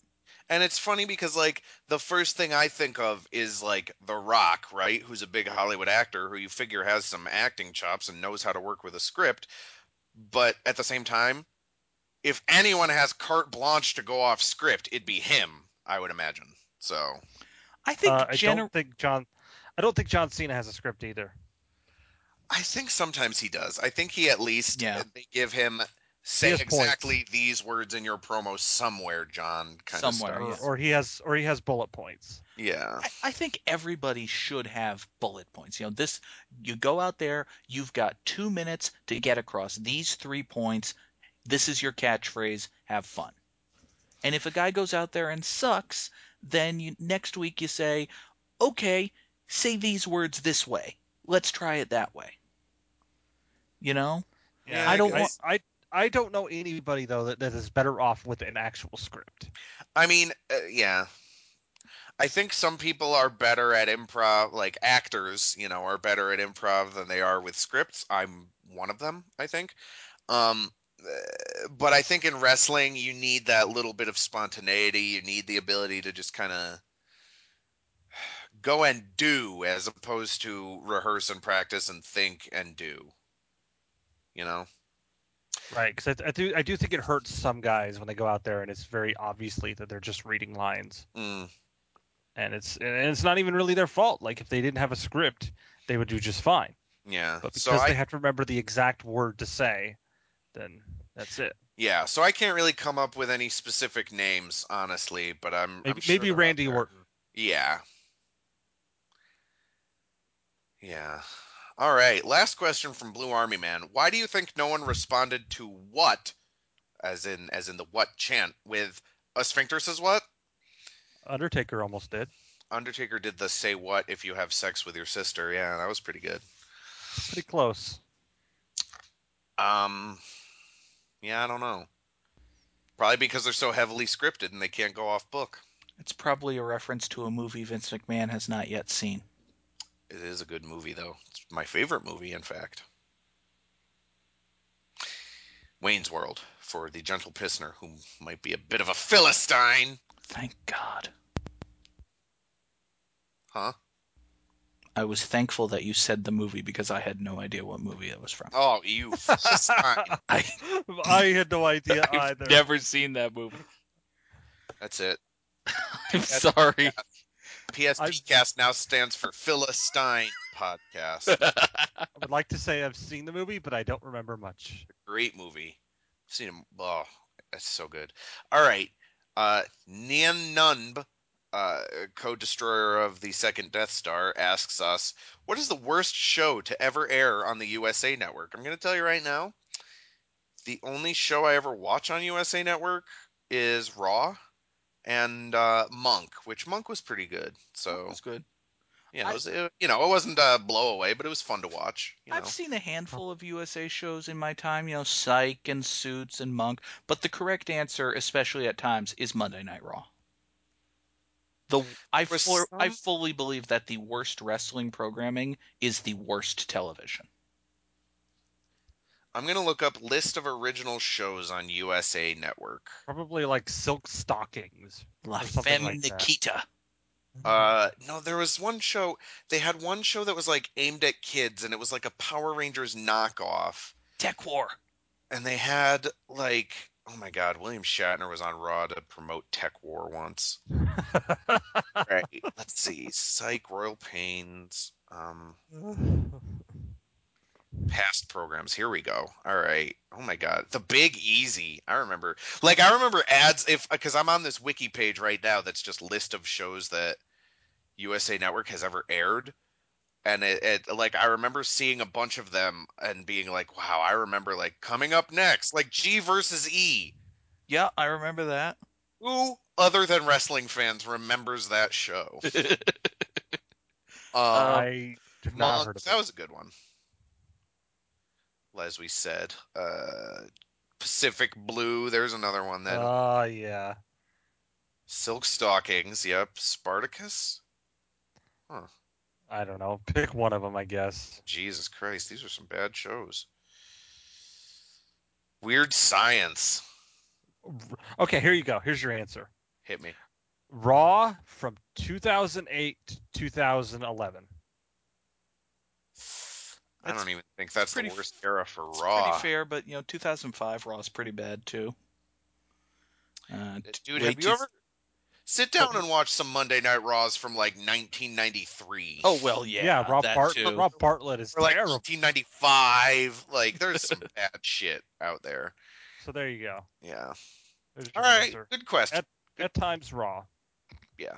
And it's funny because like the first thing I think of is like The Rock, right? Who's a big Hollywood actor who you figure has some acting chops and knows how to work with a script. But at the same time, if anyone has carte blanche to go off script, it'd be him, I would imagine. So I think Uh, I gener- don't think John I don't think John Cena has a script either. I think sometimes he does. I think he at least Yeah. they give him say has exactly these words in your promo somewhere, John. Kind Somewhere, of Or, or he has or he has bullet points. Yeah. I, I think everybody should have bullet points. You know, this you go out there, you've got two minutes to get across these three points. This is your catchphrase. Have fun. And if a guy goes out there and sucks, then you, next week you say, okay, say these words this way. Let's try it that way. You know? Yeah, I don't guess. want. I I don't know anybody though that, that is better off with an actual script. I mean, uh, yeah. I think some people are better at improv, like actors, you know, are better at improv than they are with scripts. I'm one of them, I think. Um, uh, but I think in wrestling, you need that little bit of spontaneity. You need the ability to just kind of go and do as opposed to rehearse and practice and think and do. You know? Right, because I, I do I do think it hurts some guys when they go out there and it's very obviously that they're just reading lines, Mm, and it's and it's not even really their fault. Like if they didn't have a script, they would do just fine. yeah. But because So I, they have to remember the exact word to say, then that's it. Yeah, so I can't really come up with any specific names, honestly, but I'm Maybe, I'm sure maybe Randy. Orton. Yeah. Yeah. All right. Last question from Blue Army Man. Why do you think no one responded to what, as in as in the what chant with a sphincter says what? Undertaker almost did. Undertaker did the say what if you have sex with your sister. Yeah, that was pretty good. Pretty close. Um, yeah, I don't know. Probably because they're so heavily scripted and they can't go off book. It's probably a reference to a movie Vince McMahon has not yet seen. It is a good movie, though. It's my favorite movie, in fact. Wayne's World for the gentle Pissner, who might be a bit of a philistine. Thank God. Huh? I was thankful that you said the movie because I had no idea what movie it was from. Oh, you philistine. I, I had no idea I've either. never seen that movie. That's it. I'm sorry. PSP cast now stands for Philistine Podcast. I would like to say I've seen the movie, but I don't remember much. Great movie. seen him. Oh, that's so good. All right. Uh, Nien Nunb, uh, co-destroyer of the second Death Star, asks us, "What is the worst show to ever air on the USA Network?" I'm going to tell you right now. The only show I ever watch on USA Network is Raw and uh, Monk, which Monk was pretty good. So That's good. yeah, I- it was, it, you know, it wasn't a blowaway, but it was fun to watch. You know? I've seen a handful of USA shows in my time, you know, Psych and Suits and Monk, but the correct answer, especially at times, is Monday Night Raw. The I fu- I fully believe that the worst wrestling programming is the worst television. I'm gonna look up list of original shows on USA Network. Probably like Silk Stockings. La Femme like that. Nikita. Uh, no, there was one show. They had one show that was like aimed at kids, and it was like a Power Rangers knockoff. TekWar. And they had like, oh my God, William Shatner was on Raw to promote Tech War once. Right. Let's see, Psych, Royal Pains, um, past programs. Here we go. All right. Oh my god, the Big Easy. I remember. Like I remember ads if because I'm on this wiki page right now that's just list of shows that USA Network has ever aired. And it, it like I remember seeing a bunch of them and being like, wow, I remember like coming up next, like G versus E. Yeah, I remember that. Who other than wrestling fans remembers that show? Um, I have not Monk, heard of that it. was a good one. As we said, uh, Pacific Blue. There's another one that Oh yeah. Silk Stockings. Yep, Spartacus. Huh. I don't know. Pick one of them, I guess. Jesus Christ, these are some bad shows. Weird Science. Okay, here you go. Here's your answer. Hit me. Raw from 2008 to 2011. I don't even think that's the pretty- worst era for It's Raw. pretty fair, but you know, 2005 Raw is pretty bad too. Uh, Dude, have you ever sit down and watch some Monday Night Raws from like 1993? Oh well, yeah, yeah. Rob that Bartlett. too. Rob Bartlett is or like terrible. 1995. Like, there's some bad shit out there. So there you go. Yeah. There's All answer. Good question. At times Raw. Yeah.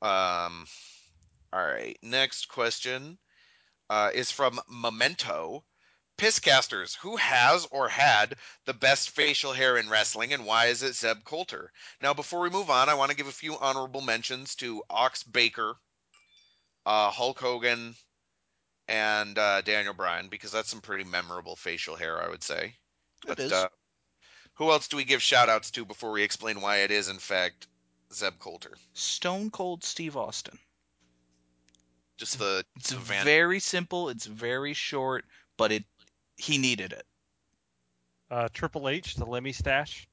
Um. All right. Next question uh, is from Memento. Pisscasters, who has or had the best facial hair in wrestling, and why is it Zeb Colter? Now, before we move on, I want to give a few honorable mentions to Ox Baker, uh, Hulk Hogan, and uh, Daniel Bryan because that's some pretty memorable facial hair, I would say. It But, is. uh, who else do we give shout outs to before we explain why it is, in fact, Zeb Colter? Stone Cold Steve Austin. Just the It's the Van- very simple. It's very short, but it he needed it. Uh, Triple H, the Lemmy stash.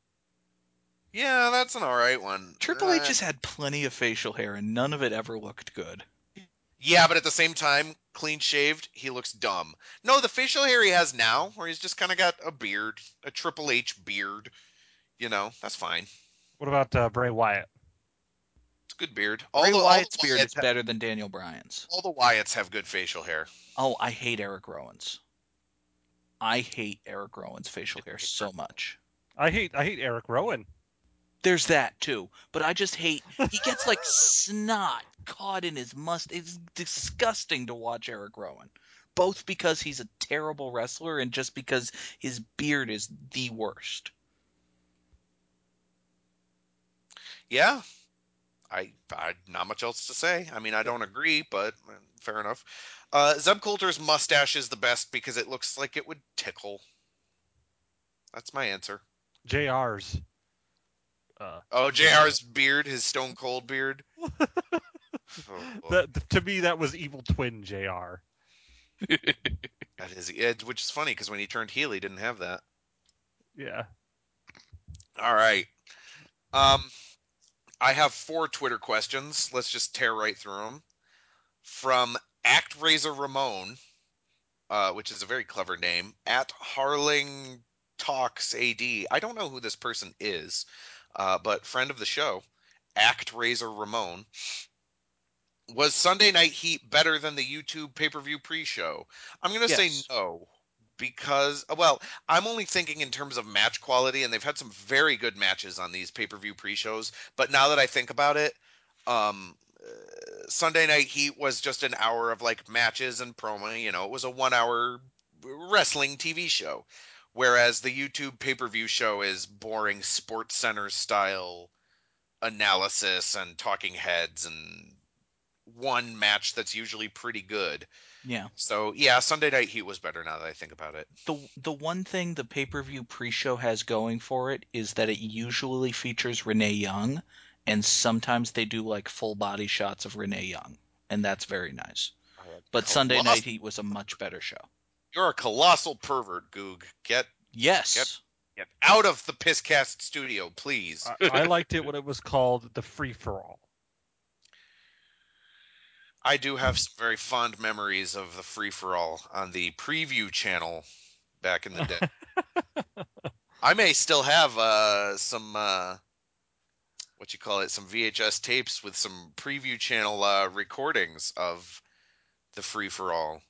Yeah, that's an all right one. Triple Uh, H has had plenty of facial hair, and none of it ever looked good. Yeah, but at the same time, clean shaved, he looks dumb. No, the facial hair he has now, where he's just kind of got a beard, a Triple H beard. You know, that's fine. What about uh, Bray Wyatt? It's a good beard. Bray the, Wyatt's all the beard is Wyatts have, better than Daniel Bryan's. all the Wyatts have good facial hair. Oh, I hate Eric Rowan's. I hate Eric Rowan's facial hair so much. I hate I hate Eric Rowan. There's that too, but I just hate he gets like snot caught in his must. It's disgusting to watch Eric Rowan, both because he's a terrible wrestler and just because his beard is the worst. Yeah, I, I not much else to say. I mean, I don't agree, but uh, fair enough. Uh, Zeb Colter's mustache is the best because it looks like it would tickle. That's my answer. JR's. Uh, Oh, JR's beard, his Stone Cold beard. Oh, that, to me, that was evil twin JR. that is, it, which is funny because when he turned heel, he didn't have that. Yeah. All right. Um, I have four Twitter questions. Let's just tear right through them. From Act Razor Ramon, uh, which is a very clever name, at Harling Talks AD. I don't know who this person is, uh, but friend of the show, Act Razor Ramon. Was Sunday Night Heat better than the YouTube pay per view pre show? I'm going to say no because, well, I'm only thinking in terms of match quality, and they've had some very good matches on these pay per view pre shows. But now that I think about it, um, uh, Sunday Night Heat was just an hour of like matches and promo. You know, it was a one hour wrestling TV show. Whereas the YouTube pay per view show is boring Sports Center style analysis and talking heads and one match that's usually pretty good. Yeah. So yeah, Sunday Night Heat was better now that I think about it. The the one thing the pay-per-view pre-show has going for it is that it usually features Renee Young and sometimes they do like full body shots of Renee Young and that's very nice. But Sunday Coloss- Night Heat was a much better show. You're a colossal pervert, Goog. Get Yes. get out of the Pisscast studio, please. I, I liked it when it was called the free for all. I do have some very fond memories of the free for all on the preview channel back in the day. I may still have uh, some uh, what you call it, some VHS tapes with some preview channel uh, recordings of the free for all.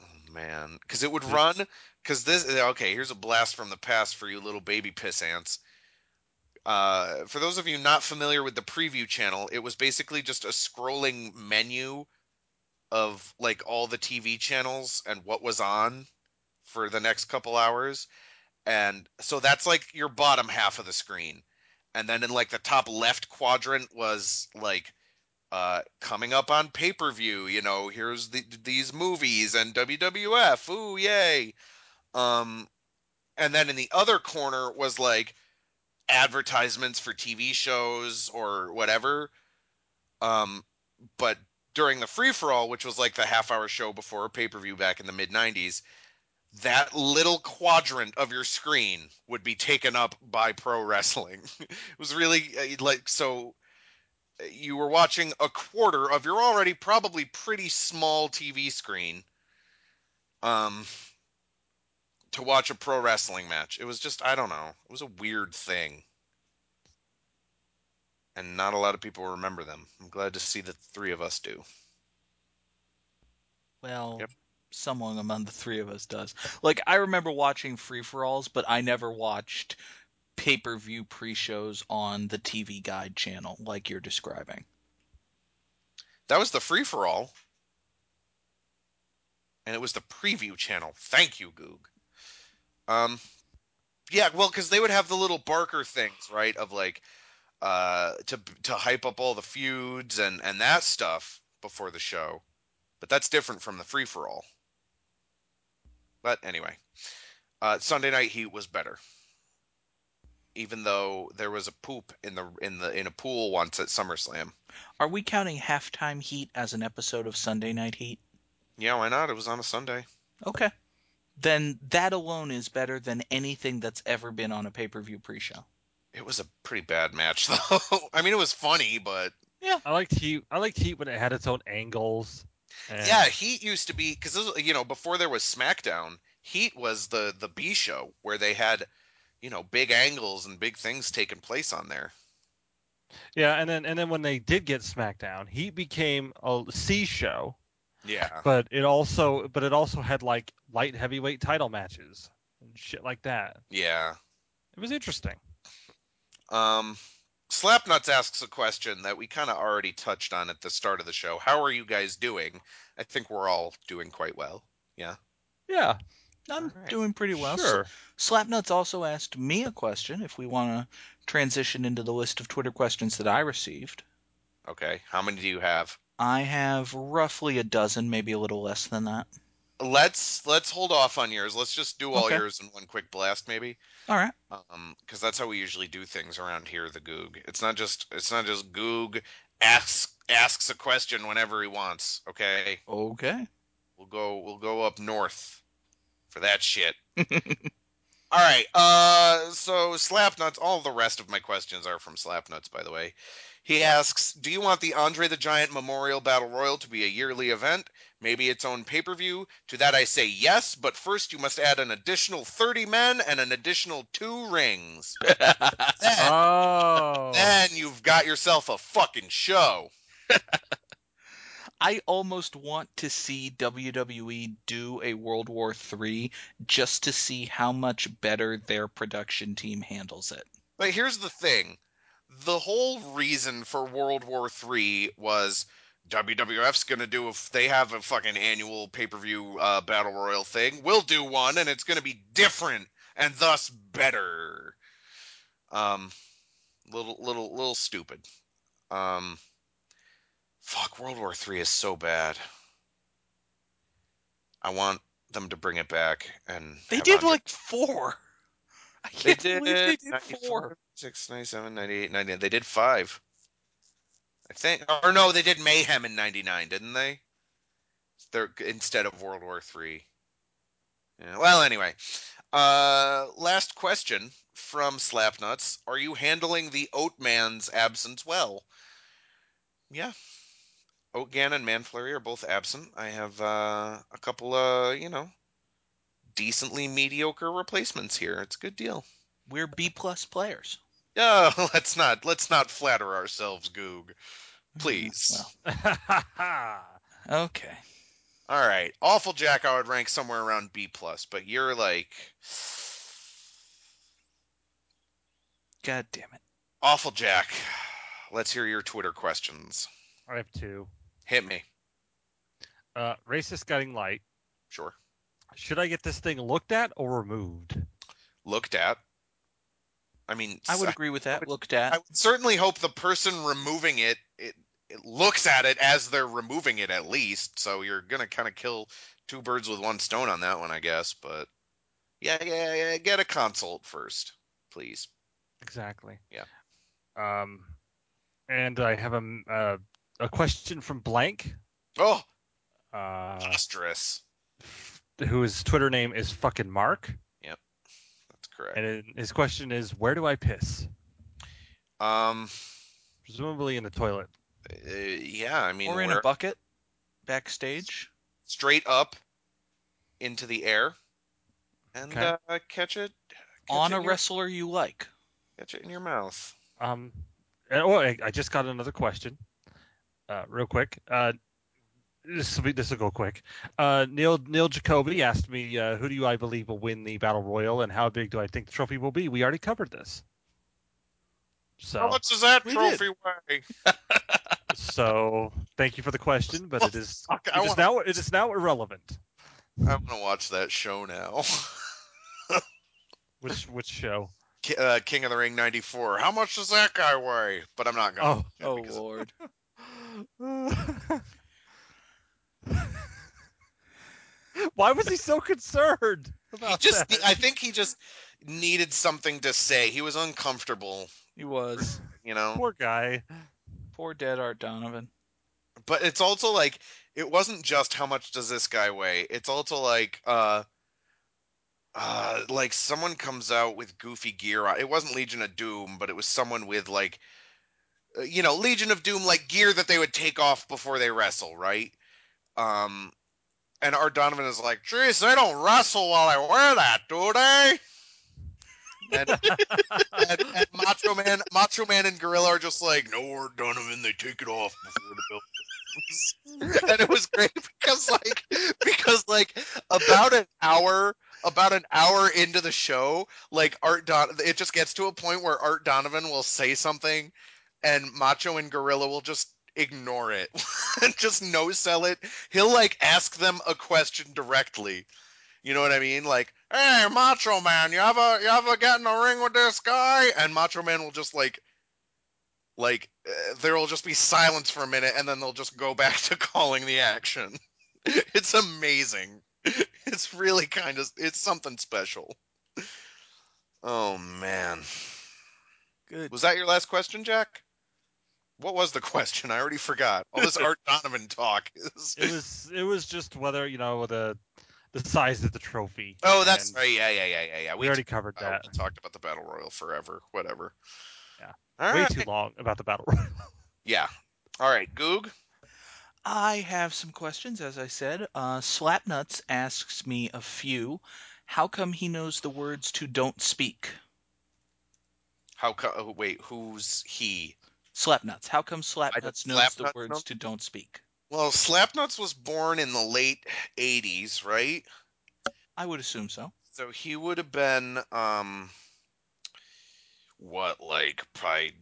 Oh man, because it would run. Because this okay, here's a blast from the past for you little baby piss ants. Uh, for those of you not familiar with the preview channel, it was basically just a scrolling menu of like all the TV channels and what was on for the next couple hours. And so that's like your bottom half of the screen. And then in like the top left quadrant was like uh coming up on pay-per-view, you know, here's the, these movies and WWF. Ooh, yay. Um and then in the other corner was like advertisements for TV shows or whatever. Um, but during the free for all, which was like the half hour show before a pay per view back in the mid 90s, that little quadrant of your screen would be taken up by pro wrestling. it was really uh, like so. uh, You were watching a quarter of your already probably pretty small TV screen. Um, to watch a pro wrestling match. It was just I don't know. It was a weird thing. And not a lot of people remember them. I'm glad to see that the three of us do. Well, Yep. someone among the three of us does. Like I remember watching free for alls, but I never watched pay per view pre shows on the TV Guide channel like you're describing. That was the free for all. And it was the preview channel. Thank you, Goog. Um yeah, well, because they would have the little Barker things, right? Of like uh to to hype up all the feuds and and that stuff before the show. But that's different from the free for all. But anyway, uh, Sunday Night Heat was better, even though there was a poop in the in the in a pool once at SummerSlam. Are we counting halftime heat as an episode of Sunday Night Heat? Yeah, why not? It was on a Sunday. Okay. Then that alone is better than anything that's ever been on a pay per view pre show. It was a pretty bad match, though. I mean, it was funny, but yeah, I liked Heat. I liked Heat when it had its own angles. And yeah, Heat used to be because you know before there was SmackDown, Heat was the the B show where they had you know big angles and big things taking place on there. yeah, and then and then when they did get SmackDown, Heat became a C show, Yeah, but it also but it also had like light heavyweight title matches and shit like that. yeah. It was interesting. Um, Slapnuts asks a question that we kind of already touched on at the start of the show. How are you guys doing? I think we're all doing quite well. Yeah. Yeah, I'm All right. doing pretty well. sure. Slapnuts also asked me a question if we want to transition into the list of Twitter questions that I received. Okay. How many do you have? I have roughly a dozen, maybe a little less than that. Let's let's hold off on yours. Let's just do all Okay. yours in one quick blast, maybe. All right. Um, because that's how we usually do things around here. The Goog. It's not just it's not just Goog asks asks a question whenever he wants. Okay. Okay. We'll go we'll go up north for that shit. All right. Uh so Slapnuts, all the rest of my questions are from Slapnuts by the way. He asks, "Do you want the Andre the Giant Memorial Battle Royal to be a yearly event, maybe its own pay-per-view?" To that I say yes, but first you must add an additional 30 men and an additional 2 rings. Then, Oh, then you've got yourself a fucking show. I almost want to see WWE do a World War III just to see how much better their production team handles it. But here's the thing the whole reason for World War III was WWF's gonna do if they have a fucking annual pay per view uh, battle royal thing. We'll do one, and it's gonna be different and thus better. Um, little little little stupid. Um, fuck, World War III is so bad. I want them to bring it back and They did Andre- like four. I they can't did, believe they did 94, four. 6, 97, 98, 99. They did five. I think. Or no, they did Mayhem in 99, didn't they? They're, instead of World War Three. Yeah, well, anyway. Uh, last question from Slapnuts. Are you handling the Oatman's absence well? Yeah. Oatgan and Manflurry are both absent. I have uh, a couple of, you know, decently mediocre replacements here. It's a good deal. We're B plus players. Oh, let's not let's not flatter ourselves, Goog. Please. Well, okay. All right, Awful Jack, I would rank somewhere around B plus, but you're like God damn it. Awful Jack. Let's hear your Twitter questions. I have two. Hit me. Uh, racist guiding light. Sure. Should I get this thing looked at or removed? Looked at. I mean, I would agree with that. would- Looked at. I would certainly hope the person removing it, it it looks at it as they're removing it at least. So you're gonna kind of kill two birds with one stone on that one, I guess. But yeah, yeah, yeah. Get a consult first, please. Exactly. Yeah. Um, and I have a m- uh, a question from Blank, Oh, uh, preposterous. Whose Twitter name is fucking Mark, Yep, That's correct. and it- his question is, "Where do I piss?" Um, Presumably in the toilet. uh, yeah. I mean, or in where- a bucket backstage. straight up into the air and Okay. uh, catch it catch On it a your, wrestler you like. catch it in your mouth. Um, and, oh, I, I just got another question. Uh, real quick. Uh, this will be this will go quick. Uh, Neil Neil Jacoby asked me, uh, "Who do you I believe will win the battle royal, and how big do I think the trophy will be?" We already covered this. So, How much does that We trophy weigh? so thank you for the question, but it is Fuck, it I is wanna- now it is now irrelevant. I'm gonna watch that show now. Which which show? Ki- uh, King of the Ring '94. How much does that guy weigh? But I'm not gonna. Oh, Oh because- lord. Why was he so concerned He about just, that? I think he just needed something to say. He was uncomfortable, He was. you know. Poor guy. Poor dead Art Donovan. but it's also like it wasn't just how much does this guy weigh it's also like uh uh like someone comes out with goofy gear on it wasn't legion of doom but it was someone with like uh, you know legion of doom like gear that they would take off before they wrestle right um and Art Donovan is like, "Jeez, they don't wrestle while I wear that, do they?" And, and, and Macho Man, Macho Man, and Gorilla are just like, "No, Art Donovan, they take it off before the belt." and it was great because, like, because like about an hour about an hour into the show, like Art Don, it just gets to a point where Art Donovan will say something, and Macho and Gorilla will just ignore it just no sell it. He'll like ask them a question directly. You know what I mean? Like, hey, Macho Man, you ever you ever get in a ring with this guy? And Macho Man will just like, like uh, there will just be silence for a minute, and then they'll just go back to calling the action. it's amazing. It's really kind of it's something special. Oh man, Good. was that your last question, Jack? What was the question? I already forgot. All this Art Donovan talk is. It was it was just whether you know the the size of the trophy. Oh, that's and right. Yeah, yeah, yeah, yeah, yeah. We already covered that. we talked about the battle royal forever. Whatever. Yeah. All Way right. too long about the battle royal. Yeah. All right, Goog. I have some questions, as I said. Uh, Slapnuts asks me a few. How come he knows the words to "Don't Speak"? How co- oh, wait, who's he? Slapnuts. How come Slapnuts knows the words know? to "Don't Speak"? Well, Slapnuts was born in the late 80s, right? I would assume so. So he would have been um what like probably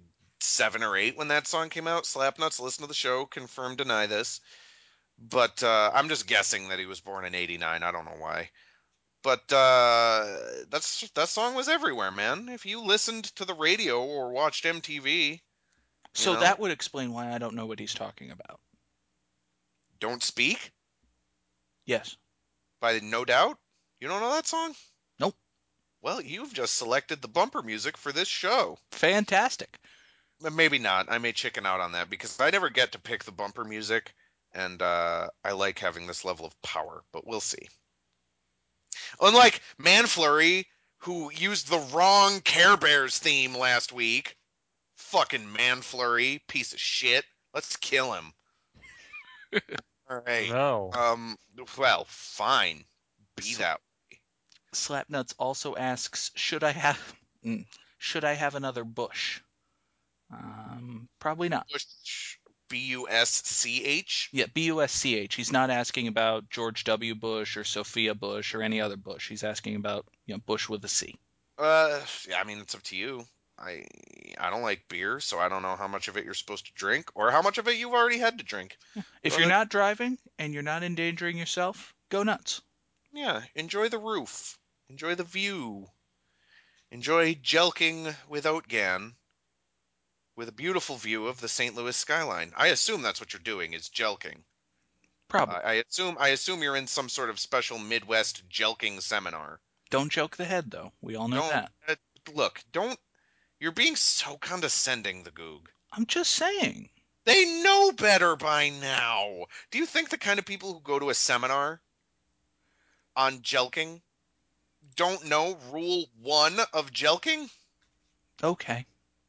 7 or 8 when that song came out. Slapnuts listen to the show, confirm deny this. But uh I'm just guessing that he was born in 89. I don't know why. But uh that's that song was everywhere, man. If you listened to the radio or watched MTV, So know? that would explain why I don't know what he's talking about. Don't Speak Yes. by No Doubt. You don't know that song? Nope. Well, you've just selected the bumper music for this show. Fantastic. Uh, Maybe not. I may chicken out on that because I never get to pick the bumper music, and uh, I like having this level of power. But we'll see. Unlike Manflurry, who used the wrong Care Bears theme last week. Fucking Manflurry, piece of shit. Let's kill him. All right. No. Um. Well, fine. Be So- that. Slapnuts also asks, should I have mm, should I have another Bush? Um, probably not. Bush. B U S C H. Yeah, B U S C H. He's not asking about George W. Bush or Sophia Bush or any other Bush. He's asking about you know Bush with a C. Uh, yeah, I mean, it's up to you. I I don't like beer, so I don't know how much of it you're supposed to drink or how much of it you've already had to drink. If you're not driving and you're not endangering yourself, go nuts. Yeah, enjoy the roof. Enjoy the view. Enjoy jelking with Oatgan with a beautiful view of the St. Louis skyline. I assume that's what you're doing is jelking. Probably. I I assume I assume you're in some sort of special Midwest jelking seminar. Don't joke the head though. We all know don't that. uh, look, don't you're being so condescending, the Goog. I'm just saying. They know better by now. Do you think the kind of people who go to a seminar on jelking don't know rule one of jelking? Okay.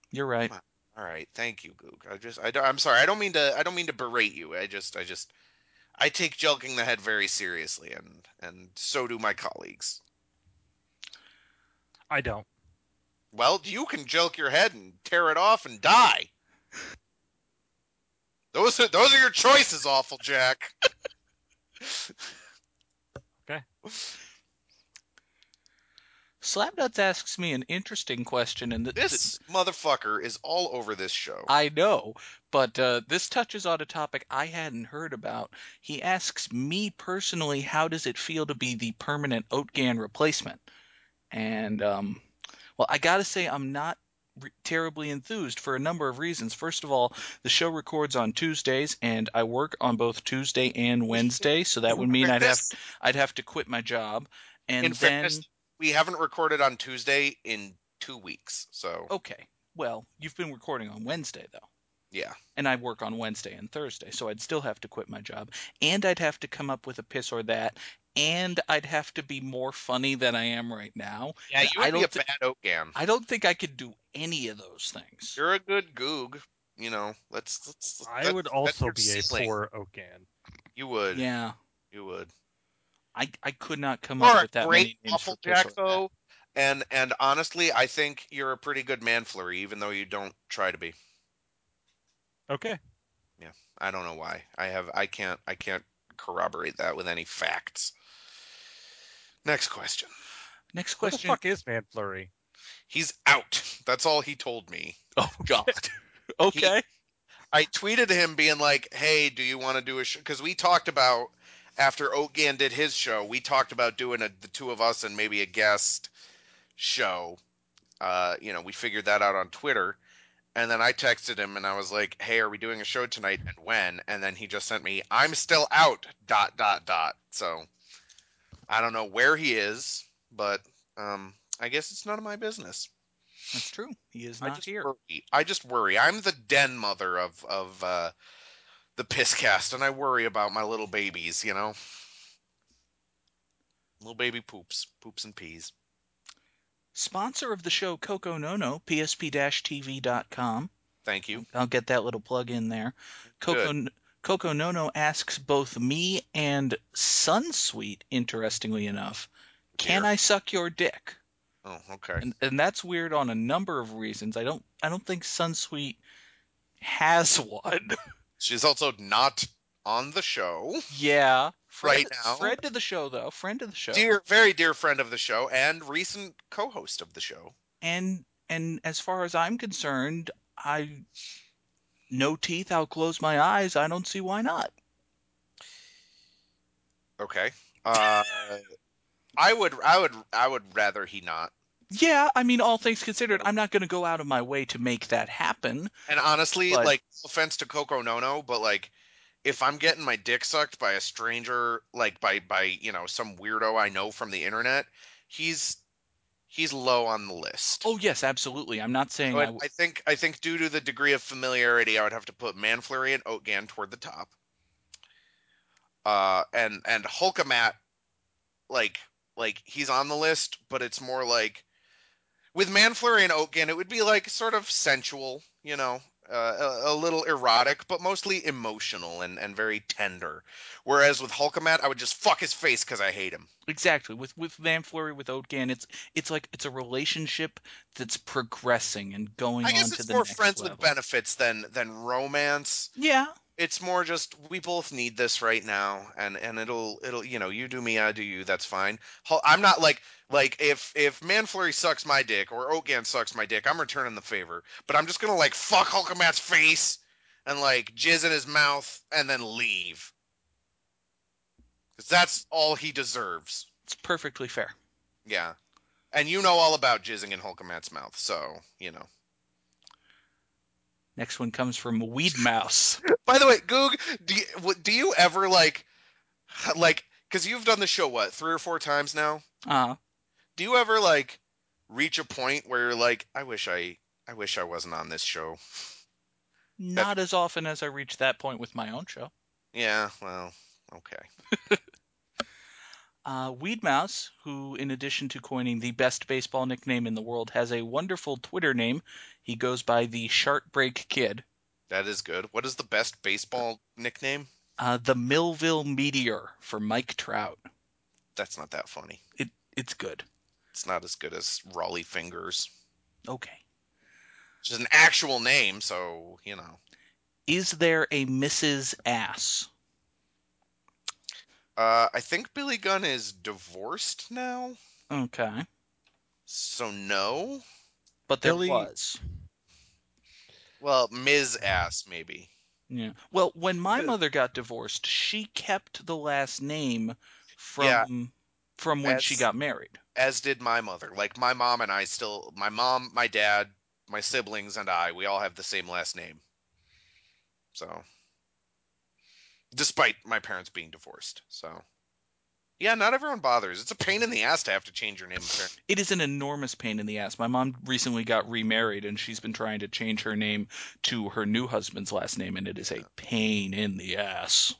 You're right. All right, thank you, Goog. I just, I don't, I'm sorry. I don't mean to, I don't mean to berate you. I just, I just, I take jelking the head very seriously, and and so do my colleagues. I don't. Well, you can jelk your head and tear it off and die. Those are those are your choices, awful Jack. Okay. Slapnuts asks me an interesting question, and th- th- This motherfucker is all over this show. I know, but uh, this touches on a topic I hadn't heard about. He asks me personally, how does it feel to be the permanent Oatgan replacement? And um, well, I gotta say, I'm not terribly enthused for a number of reasons. First of all, the show records on Tuesdays, and I work on both Tuesday and Wednesday, so that would mean I'd have I'd have to quit my job, and in then fairness, we haven't recorded on Tuesday in two weeks, so. Okay, well, you've been recording on Wednesday though. Yeah. and I work on Wednesday and Thursday, so I'd still have to quit my job, and I'd have to come up with a piss or that, and I'd have to be more funny than I am right now. Yeah, And you I would be a don't bad Oatgan. I don't think I could do any of those things. You're a good goog. You know, let's let's. I that- would that's also your be a ceiling. poor Oatgan. You would. Yeah, You would. I I could not come You up are with that a great many names awful for Jack, though, and and honestly, I think you're a pretty good man manflurry, even though you don't try to be. Okay. Yeah, I don't know why. I have. I can't. I can't corroborate that with any facts. Next question. Next Where the question. fuck is Man Flurry? He's out. That's all he told me. Oh God. okay. I tweeted him being like, "Hey, do you want to do a show?" Because we talked about after Oatgan did his show, we talked about doing a, the two of us and maybe a guest show. Uh, you know, we figured that out on Twitter, and then I texted him and I was like, "Hey, are we doing a show tonight and when?" And then he just sent me, "I'm still out." Dot dot dot. So I don't know where he is, but um, I guess it's none of my business. That's true. He is I not just here. worry. I just worry. I'm the den mother of of uh, the piss cast and I worry about my little babies. You know, little baby poops, poops and peas. Sponsor of the show, Coco Nono, psp-tv.com. Thank you. I'll get that little plug in there. Coco Coco Nono asks both me and Sunsweet, interestingly enough, can Dear. I suck your dick? Oh, okay. And, and that's weird on a number of reasons. I don't I don't think Sunsweet has one. She's also not on the show. yeah. Friend, Right now? Friend of the show though. Friend of the show. Dear, very dear friend of the show and recent co-host of the show. and and as far as I'm concerned, I no teeth, I'll close my eyes. I don't see why not. Okay. Uh, I would, I would, I would rather he not. Yeah, I mean, all things considered, I'm not going to go out of my way to make that happen. And honestly, But- like, offense to Coco Nono, but like, if I'm getting my dick sucked by a stranger, like by by you know some weirdo I know from the internet, he's he's low on the list. Oh yes, absolutely. I'm not saying I, w- I think I think due to the degree of familiarity, I would have to put Manflurry and Oatgan toward the top. Uh, and and Hulkamat, like like he's on the list, but it's more like with Manflurry and Oatgan, it would be like sort of sensual, you know, uh, a, a little erotic, but mostly emotional and and very tender. Whereas with Hulkamat, I would just fuck his face because I hate him. exactly with with Manflurry with Oatgan. It's it's like it's a relationship that's progressing and going I on guess to it's the more next friends level. with benefits than than romance. Yeah, it's more just we both need this right now and and it'll it'll you know you do me i do you that's fine. I'm not like like if if manflurry sucks my dick or oatgan sucks my dick i'm returning the favor. But i'm just gonna like fuck hulkamat's face and like jizz in his mouth and then leave. Because that's all he deserves. It's perfectly fair. yeah. And you know all about jizzing in hulkamat's mouth so you know Next one comes from Weed Mouse. By the way, Goog, do you, do you ever like, like, because you've done the show what three or four times now? Uh, Do you ever like reach a point where you're like, I wish I, I wish I wasn't on this show? not as often as I reach that point with my own show. Yeah, well, okay. Uh, Weed Mouse, who, in addition to coining the best baseball nickname in the world, has a wonderful Twitter name. He goes by the Shartbreak Kid. That is good. What is the best baseball nickname? Uh, the Millville Meteor for Mike Trout. That's not that funny. It it's good. It's not as good as Rollie Fingers, Okay. which is an actual name, so you know. Is there a Mrs. Ass? Uh, I think Billy Gunn is divorced now, Okay. so no. But there Billy- was. Well, Ms. Ass maybe. Yeah. Well, when my mother got divorced, she kept the last name from Yeah. from when she got married. as did my mother. Like my mom and I still my mom, my dad, my siblings and I, we all have the same last name. So despite my parents being divorced. So yeah, not everyone bothers. It's a pain in the ass to have to change your name. It is an enormous pain in the ass. My mom recently got remarried and she's been trying to change her name to her new husband's last name and it is a pain in the ass.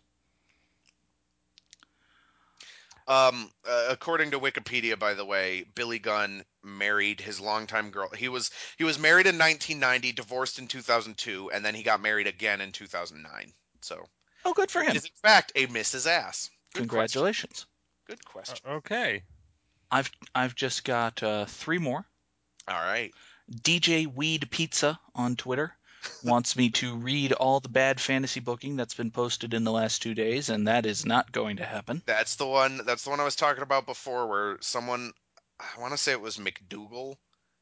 Um, uh, according to Wikipedia, by the way, Billy Gunn married his longtime girl. He was he was married in 1990, divorced in 2002, and then he got married again in 2009. So Oh, good for him. is in fact a Mrs. Ass. Good Congratulations. Question. Good question. Uh, okay. I've I've just got uh, three more. All right. DJ Weed Pizza on Twitter wants me to read all the bad fantasy booking that's been posted in the last two days, and that is not going to happen. That's the one. That's the one I was talking about before, where someone I want to say it was McDougal,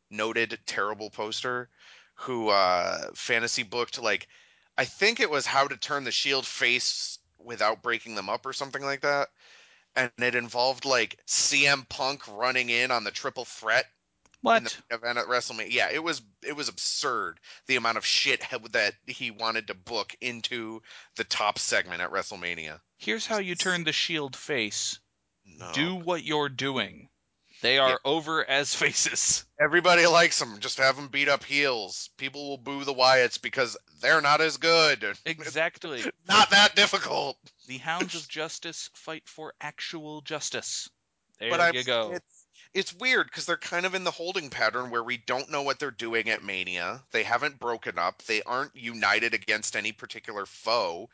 noted terrible poster, who uh, fantasy booked like I think it was how to turn the Shield face without breaking them up or something like that, and it involved like CM Punk running in on the triple threat What? event at WrestleMania. Yeah, it was it was absurd the amount of shit that he wanted to book into the top segment at WrestleMania. Here's how you turn the Shield face. No. Do what you're doing. They are over as faces. Everybody likes them. Just have them beat up heels. People will boo the Wyatts because they're not as good. Exactly. Not that difficult. The Hounds of Justice fight for actual justice. There but I, you go. It's, it's weird because they're kind of in the holding pattern where we don't know what they're doing at Mania. They haven't broken up. They aren't united against any particular foe.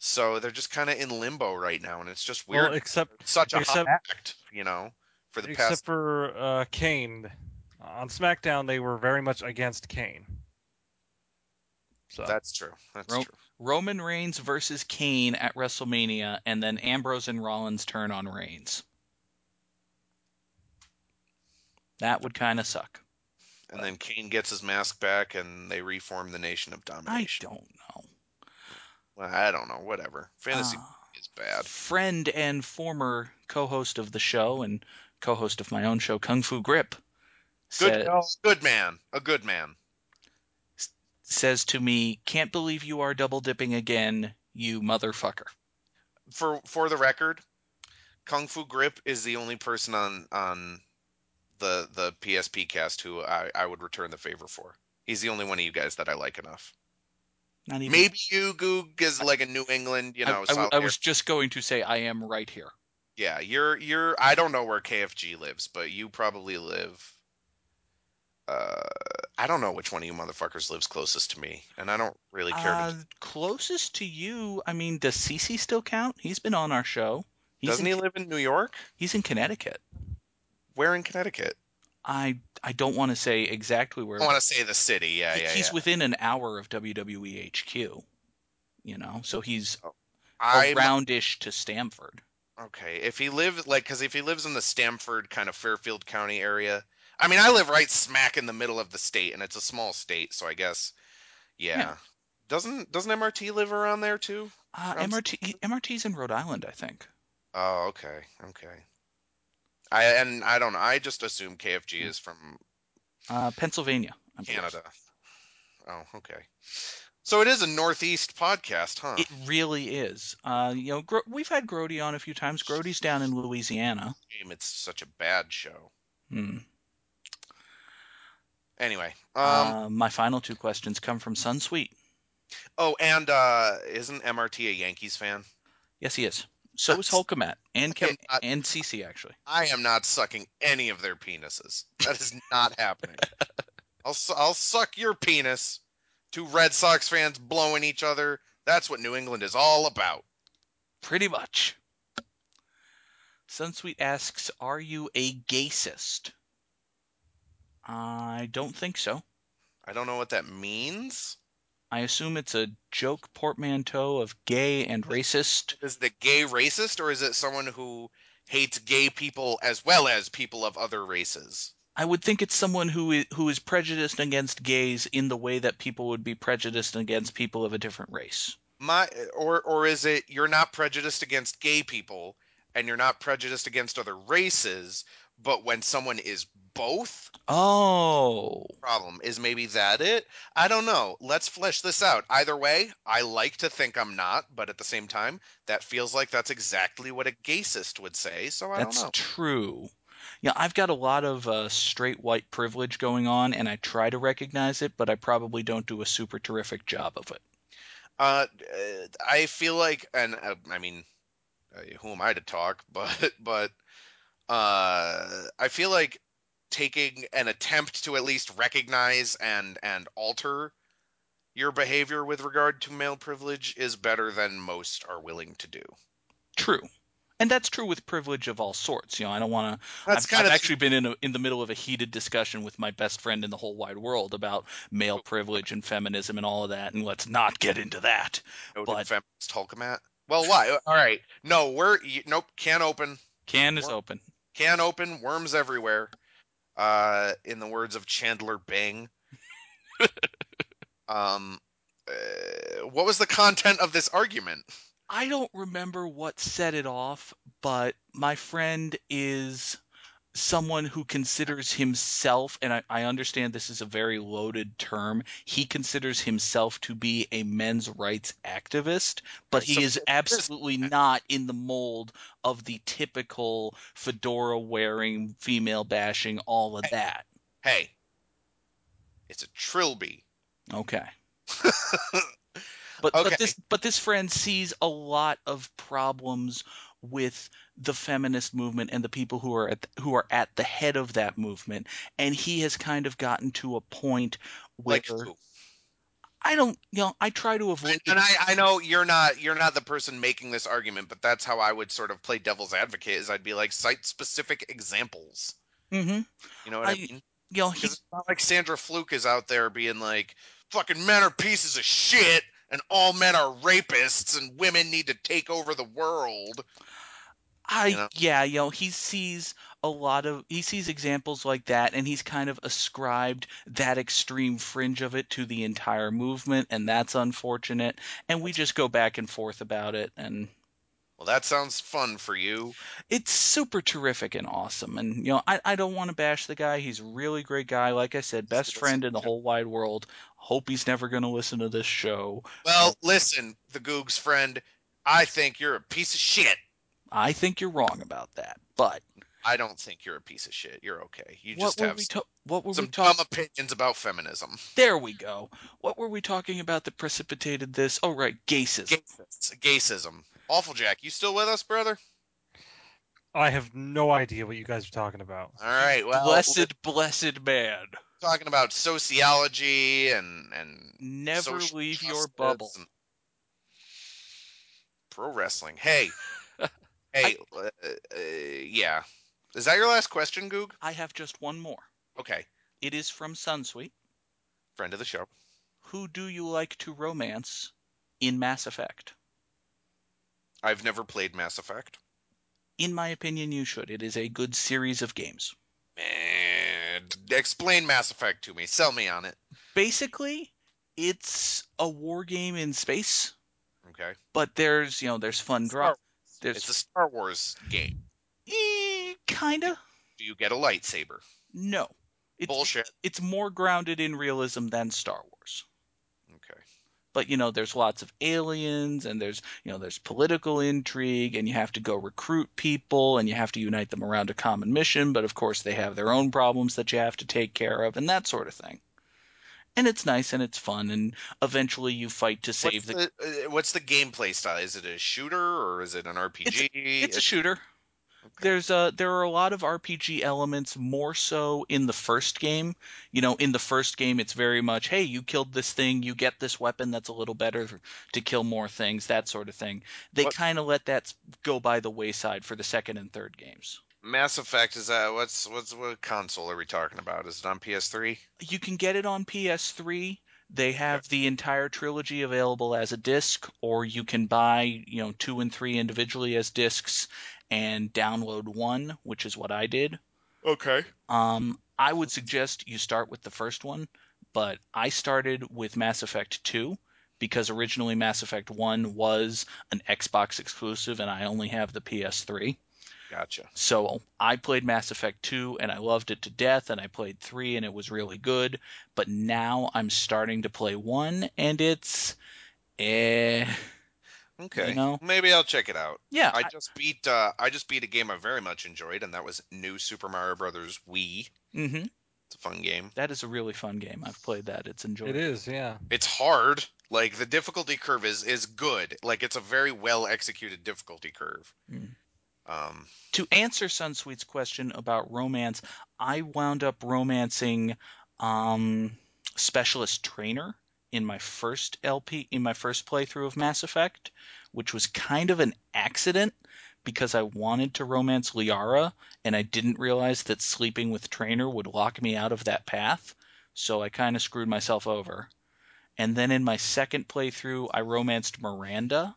So they're just kind of in limbo right now, and it's just weird. Well, except such a except- hot act, you know, for the except past. for uh, Kane. On SmackDown, they were very much against Kane. So That's true. That's Ro- true. Roman Reigns versus Kane at WrestleMania, and then Ambrose and Rollins turn on Reigns. That would kind of suck. And then Kane gets his mask back, and they reform the Nation of Domination. I don't know. Well, I don't know. Whatever. Fantasy Ah. is bad. friend and former co-host of the show and co-host of my own show, Kung Fu Grip, Good, sa- good man. A good man. Says to me, "Can't believe you are double dipping again, you motherfucker." For for the record, Kung Fu Grip is the only person on on the the PSP cast who I, I would return the favor for. He's the only one of you guys that I like enough. Not even. Maybe you, Goog, is like a New England, you I- know. I, South I was just going to say I am right here. Yeah, you're you're. I don't know where KFG lives, but you probably live. Uh, I don't know which one of you motherfuckers lives closest to me, and I don't really care. Uh, to, closest to you, I mean, does Cece still count? He's been on our show. He's doesn't in, he live in New York? He's in Connecticut. Where in Connecticut? I I don't want to say exactly where. I want to say the city. Yeah, he- yeah, he's yeah. within an hour of WWE HQ. You know, so he's I'm aroundish to Stamford. okay. If he lives like, because if he lives in the Stamford kind of Fairfield County area, I mean, I live right smack in the middle of the state, and it's a small state, so I guess, yeah. Yeah. Doesn't doesn't MRT live around there too? Uh, MRT MRT's in Rhode Island, I think. Oh, okay, okay. I and I don't know. I just assume KFG is from Uh, Pennsylvania. I believe. Canada. Oh, okay. So it is a Northeast podcast, huh? It really is. Uh, you know, Gro- we've had Grody on a few times. Grody's down in Louisiana. It's such a bad show. Hmm. Anyway, um, uh, my final two questions come from Sunsweet. oh, and uh, isn't MRT a Yankees fan? Yes, he is. So is Hulkamat and Ke- not- and CC actually. I am not sucking any of their penises. That is not happening. I'll I'll suck your penis. Two Red Sox fans blowing each other. That's what New England is all about. Pretty much. Sunsweet asks, "Are you a gaysist?" I don't think so. I don't know what that means. I assume it's a joke portmanteau of gay and racist. Is the gay racist or is it someone who hates gay people as well as people of other races? I would think it's someone who is, who is prejudiced against gays in the way that people would be prejudiced against people of a different race. My or or is it you're not prejudiced against gay people and you're not prejudiced against other races, but when someone is both, Oh, problem is maybe that it? I don't know. Let's flesh this out. Either way, I like to think I'm not, but at the same time, that feels like that's exactly what a gaysist would say, so I that's don't know. That's true. Yeah, I've got a lot of uh, straight white privilege going on, and I try to recognize it, but I probably don't do a super terrific job of it. Uh, uh, I feel like, and uh, I mean, uh, who am I to talk? But but uh, I feel like taking an attempt to at least recognize and and alter your behavior with regard to male privilege is better than most are willing to do. True. And that's true with privilege of all sorts. You know, I don't want to. That's I've, kind I've of actually been in a, in the middle of a heated discussion with my best friend in the whole wide world about male privilege and feminism and all of that, and let's not get into that. but- feminist Hulkamat. Well, why? Uh, all right, no, we're nope. Can't open. Can is We're- open. Can open, worms everywhere. Uh, in the words of Chandler Bing. um, uh, what was the content of this argument? I don't remember what set it off, but my friend is someone who considers himself, and I, I, understand this is a very loaded term, he considers himself to be a men's rights activist, but he is absolutely not in the mold of the typical fedora wearing, female bashing, all of that. Hey, it's a trilby. Okay. But Okay. but this but this friend sees a lot of problems with the feminist movement and the people who are at who are at the head of that movement, and he has kind of gotten to a point where Like? I don't, you know, I try to avoid. And I, I know you're not you're not the person making this argument, but that's how I would sort of play devil's advocate. Is I'd be like cite specific examples. hmm You know what I, I- mean? You know, he, it's not like Sandra Fluke is out there being like, "Fucking men are pieces of shit, and all men are rapists, and women need to take over the world." I you know? yeah, you know, he sees a lot of he sees examples like that and he's kind of ascribed that extreme fringe of it to the entire movement and that's unfortunate and we just go back and forth about it and Well, that sounds fun for you. it's super terrific and awesome and you know I, I don't want to bash the guy he's a really great guy like I said best friend in the whole wide world hope he's never going to listen to this show Well, listen, the Goog's friend, I think you're a piece of shit. I think you're wrong about that but I don't think you're a piece of shit. You're okay. You what just were have we some, ta- what were some we talking dumb opinions about feminism. There we go. What were we talking about that precipitated this? Oh, right, gaysism. Gaysism. Gaysism. Awful Jack, you still with us, brother? I have no idea what you guys are talking about. All right. Well, blessed, blessed man. Talking about sociology and and Never leave your bubble. Pro wrestling. Hey, hey, uh, uh, yeah. Is that your last question, Goog? I have just one more. Okay, It is from Sunsweet. friend of the show. Who do you like to romance in Mass Effect? I've never played Mass Effect. In my opinion, you should. It is a good series of games. And explain Mass Effect to me. Sell me on it. Basically, it's a war game in space, Okay. but there's, you know, there's fun drop. There's It's a Star Wars game. eh, kinda. Do you get a lightsaber? No. It's, Bullshit. It's more grounded in realism than Star Wars. But you know there's lots of aliens and there's you know there's political intrigue and you have to go recruit people and you have to unite them around a common mission but of course they have their own problems that you have to take care of and that sort of thing and it's nice and it's fun and eventually you fight to save What's the, the, uh, what's the gameplay style? Is it a shooter or is it an RPG? it's a shooter there's a there are a lot of RPG elements more so in the first game. You know, in the first game it's very much, hey, you killed this thing, you get this weapon that's a little better to kill more things, that sort of thing. They What- kind of let that go by the wayside for the second and third games. Mass Effect is that what's what's what console are we talking about? Is it on PS3? You can get it on PS3. They have the entire trilogy available as a disc, or you can buy, you know, two and three individually as discs and download one, which is what I did. Okay. Um, I would suggest you start with the first one, but I started with Mass Effect 2 because originally Mass Effect 1 was an Xbox exclusive and I only have the PS3. Gotcha. So I played Mass Effect 2 and I loved it to death, and I played 3 and it was really good. But now I'm starting to play 1 and it's. Eh. Okay. You know? Maybe I'll check it out. Yeah. I just beat uh I just beat a game I very much enjoyed and that was New Super Mario Brothers Wii. Mm-hmm. It's a fun game. That is a really fun game. I've played that. It's enjoyable. It is, yeah. It's hard. Like the difficulty curve is is good. Like it's a very well executed difficulty curve. Mm. Um to answer Sunsweet's question about romance, I wound up romancing um, Specialist Trainer in my first LP, in my first playthrough of Mass Effect, which was kind of an accident because I wanted to romance Liara and I didn't realize that sleeping with Traynor would lock me out of that path. So I kind of screwed myself over. And then in my second playthrough, I romanced Miranda.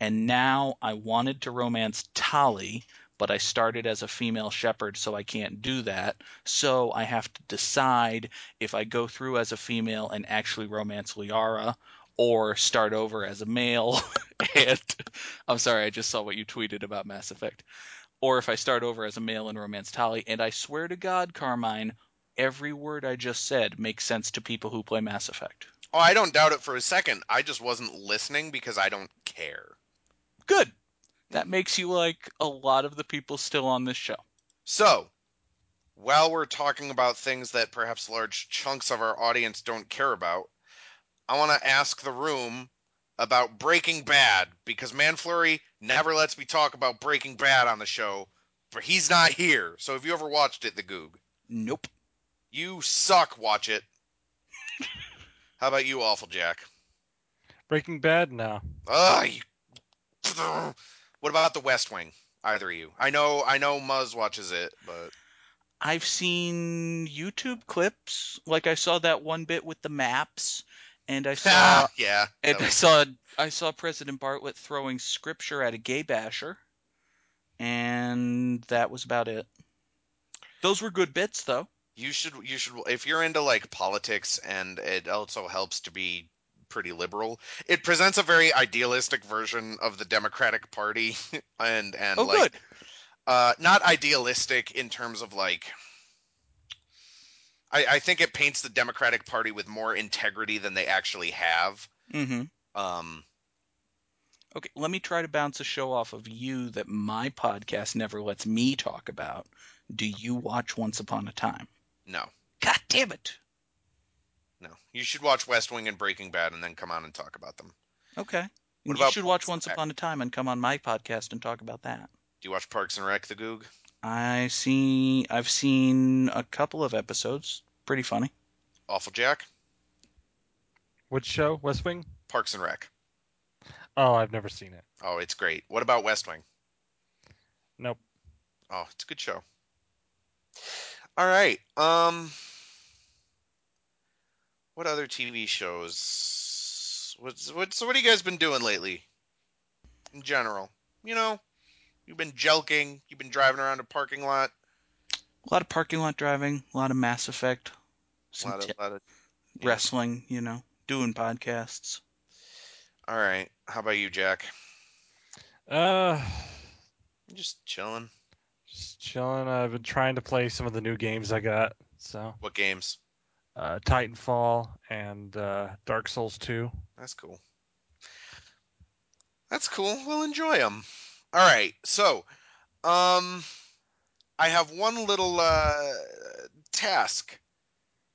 And now I wanted to romance Tali, but I started as a female Shepard, so I can't do that. So I have to decide if I go through as a female and actually romance Liara, or start over as a male. and I'm sorry, I just saw what you tweeted about Mass Effect. Or if I start over as a male and romance Tali. And I swear to God, Carmine, every word I just said makes sense to people who play Mass Effect. Oh, I don't doubt it for a second. I just wasn't listening because I don't care. Good. That makes you like a lot of the people still on this show. So, while we're talking about things that perhaps large chunks of our audience don't care about, I want to ask the room about Breaking Bad because Manflurry never lets me talk about Breaking Bad on the show, but he's not here. So, have you ever watched it, the Goog? Nope. You suck. Watch it. How about you, Awful Jack? Breaking Bad? No. Ugh, you... What about The West Wing? Either of you? I know, I know, Muzz watches it, but I've seen YouTube clips. Like I saw that one bit with the maps, and I saw yeah, and that I saw I saw President Bartlet throwing scripture at a gay basher, and that was about it. Those were good bits, though. you should, you should, if you're into like politics, and it also helps to be pretty liberal. It presents a very idealistic version of the Democratic Party, and and Oh, like good. uh, not idealistic in terms of like. I, I think it paints the Democratic Party with more integrity than they actually have. hmm Um, Okay, let me try to bounce a show off of you that my podcast never lets me talk about. Do you watch Once Upon a Time? no, God damn it. No. You should watch West Wing and Breaking Bad, and then come on and talk about them. Okay. What you about should watch Once? Upon a Time and come on my podcast and talk about that. Do you watch Parks and Rec, the Goog? I see. I've seen a couple of episodes. Pretty funny. Awful Jack, Which show? West Wing? Parks and Rec. Oh, I've never seen it. Oh, it's great. What about West Wing? Nope. Oh, it's a good show. All right. Um, what other TV shows? What's what's what have you guys been doing lately? In general, you know, you've been jelking. You've been driving around a parking lot. A lot of parking lot driving. A lot of Mass Effect. A Some lot of, t- lot of yeah. wrestling. You know, doing podcasts. All right. How about you, Jack? Uh, Just chilling. just chilling. I've been trying to play some of the new games I got. So, What games? Uh, Titanfall and uh, Dark Souls 2. That's cool. That's cool. We'll enjoy them. All right. So, um, I have one little uh, task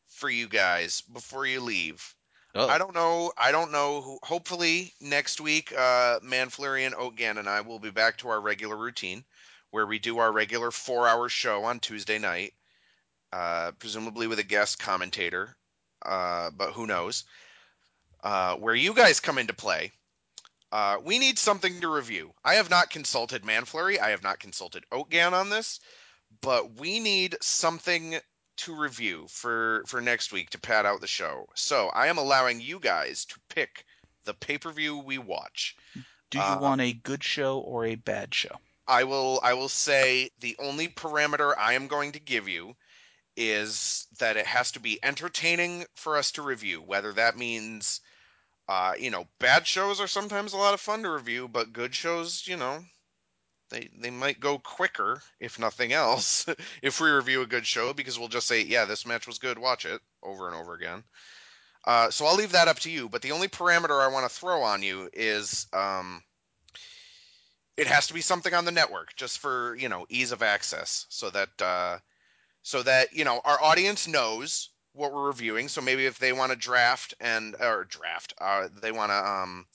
for you guys before you leave. Oh, I don't know. I don't know. Who, hopefully next week, uh, Manflurry and Oatgan and I will be back to our regular routine, where we do our regular four-hour show on Tuesday night, uh, presumably with a guest commentator, uh, but who knows? Uh, where you guys come into play. Uh, we need something to review. I have not consulted Manflurry. I have not consulted Oatgan on this, but we need something to review for for next week to pad out the show. So I am allowing you guys to pick the pay per view we watch. do you uh, want a good show or a bad show? I will I will say the only parameter I am going to give you is that it has to be entertaining for us to review. Whether that means uh, you know, bad shows are sometimes a lot of fun to review, but good shows, you know, they they might go quicker if nothing else if we review a good show because we'll just say, yeah, this match was good, watch it over and over again. Uh, so I'll leave that up to you. But the only parameter I want to throw on you is um, it has to be something on the network, just for you know ease of access, so that uh, so that you know our audience knows what we're reviewing. So maybe if they want to draft and or draft, uh, they want to um,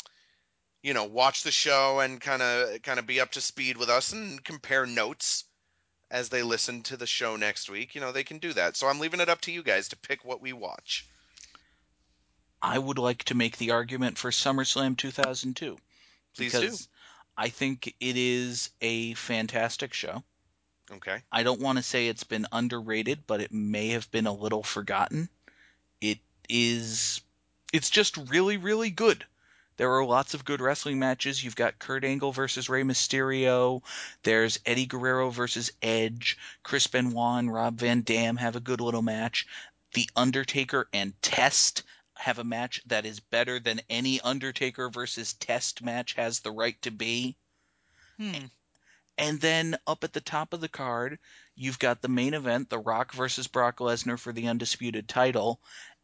you know watch the show and kind of kind of be up to speed with us and compare notes as they listen to the show next week. You know they can do that. So I'm leaving it up to you guys to pick what we watch. I would like to make the argument for SummerSlam 2002. Please do. I think it is a fantastic show. Okay. I don't want to say it's been underrated, but it may have been a little forgotten. It is it's just really really good. There are lots of good wrestling matches. You've got Kurt Angle versus Rey Mysterio. There's Eddie Guerrero versus Edge. Chris Benoit and Rob Van Dam have a good little match. The Undertaker and Test have a match that is better than any Undertaker versus Test match has the right to be. Hmm. And then up at the top of the card, you've got the main event, The Rock versus Brock Lesnar for the undisputed title,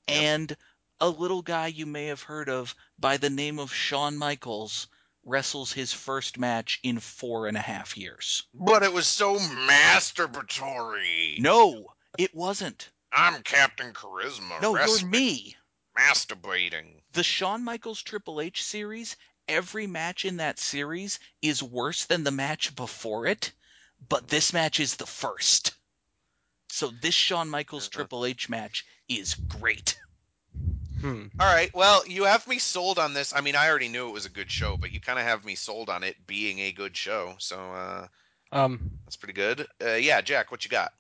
Yep. and a little guy you may have heard of by the name of Shawn Michaels wrestles his first match in four and a half years. But it was so masturbatory. No, it wasn't. I'm Captain Charisma. No, you're me. Masturbating. The Shawn Michaels Triple H series, every match in that series is worse than the match before it, but this match is the first. So this Shawn Michaels Triple H match is great. Hmm. All right. Well, you have me sold on this. I mean, I already knew it was a good show, but you kind of have me sold on it being a good show. So uh, Um, that's pretty good. Uh, yeah, Jack, what you got?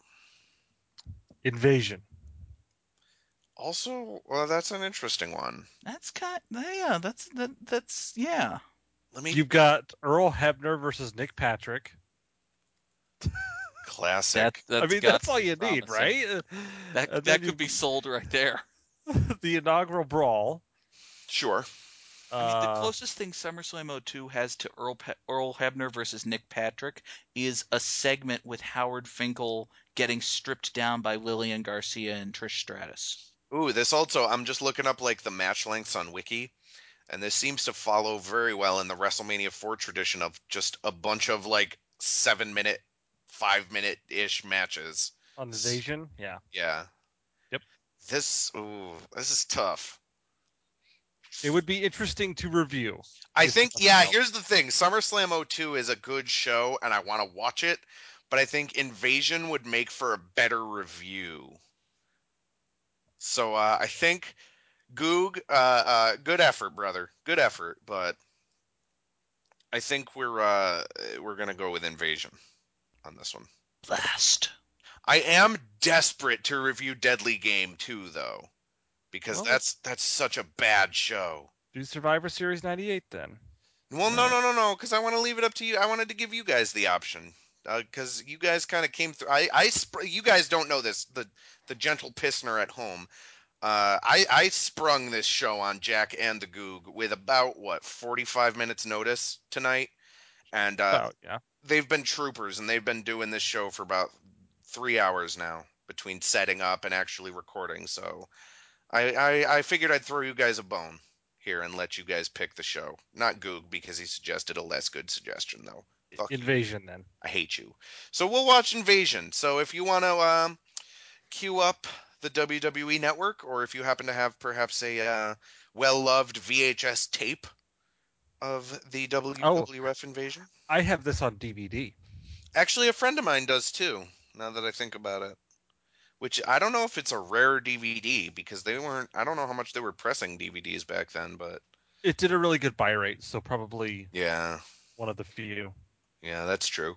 Invasion. Also, well, that's an interesting one. That's kind yeah, that's that that's yeah. Let me You've got Earl Hebner versus Nick Patrick. classic. That, I mean, that's all to be you need, right? That And that could you- be sold right there. the inaugural brawl. Sure. I mean, the Uh, closest thing SummerSlam 02 has to Earl Pe- Earl Hebner versus Nick Patrick is a segment with Howard Finkel getting stripped down by Lillian Garcia and Trish Stratus. Ooh, this also. I'm just looking up like the match lengths on Wiki, and this seems to follow very well in the WrestleMania 4 tradition of just a bunch of like seven minute, five minute ish matches. on Invasion, yeah. Yeah. Yep. This. Ooh, this is tough. It would be interesting to review. I think, yeah, else. here's the thing SummerSlam 02 is a good show, and I want to watch it, but I think Invasion would make for a better review. So uh, I think Goog, uh, uh, good effort, brother. Good effort, but I think we're uh, we're gonna go with Invasion on this one. Blast. I am desperate to review Deadly Game too, though, because Well, that's that's such a bad show. Do Survivor Series 98 then. Well, no, no, no, no, because I want to leave it up to you. I wanted to give you guys the option because you guys kind of came through. I, I, sp- you guys don't know this. The, the gentle pissner at home. Uh, I, I sprung this show on Jack and the Goog with about what 45 minutes notice tonight, and uh, About, yeah. they've been troopers and they've been doing this show for about three hours now between setting up and actually recording. So I, I, I figured I'd throw you guys a bone here and let you guys pick the show. Not Goog because he suggested a less good suggestion though. Fuck you. Invasion then. I hate you. So we'll watch Invasion. So if you want to um, queue up the WWE Network, or if you happen to have perhaps a uh, well-loved VHS tape of the WWF Invasion, I have this on DVD. actually a friend of mine does too. Now that I think about it, which I don't know if it's a rare DVD because they weren't. I don't know how much they were pressing DVDs back then, but It did a really good buy rate, so probably yeah, one of the few. Yeah, that's true.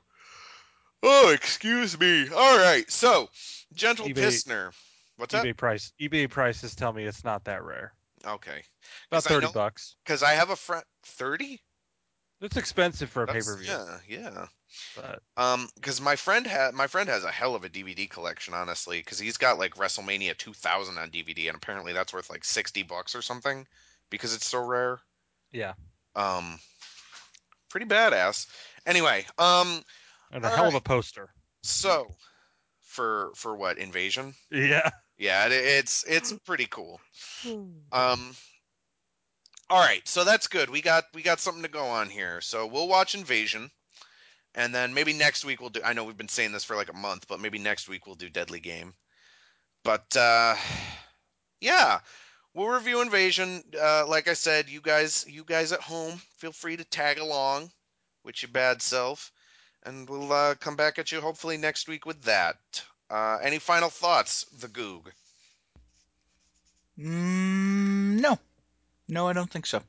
Oh, excuse me. All right, so gentle eBay- Pistner. What's that? eBay price. eBay prices tell me it's not that rare. Okay. About thirty know- bucks. Because I have a friend. Thirty. That's expensive for a pay per view. Yeah, yeah. But Um, because my friend had my friend has a hell of a DVD collection, honestly. Because he's got like WrestleMania 2000 on DVD, and apparently that's worth like 60 bucks or something, because it's so rare. yeah. Um, pretty badass. Anyway, um, And a All hell of a poster. so for for what invasion? Yeah. Yeah, it, it's it's pretty cool. Um. All right, so that's good. We got we got something to go on here. So we'll watch Invasion, and then maybe next week we'll do. I know we've been saying this for like a month, but maybe next week we'll do Deadly Game. But uh, yeah, we'll review Invasion. Uh, like I said, you guys you guys at home, feel free to tag along with your bad self, and we'll uh, come back at you hopefully next week with that. Uh, any final thoughts, the Goog? Mm, no. No, I don't think so.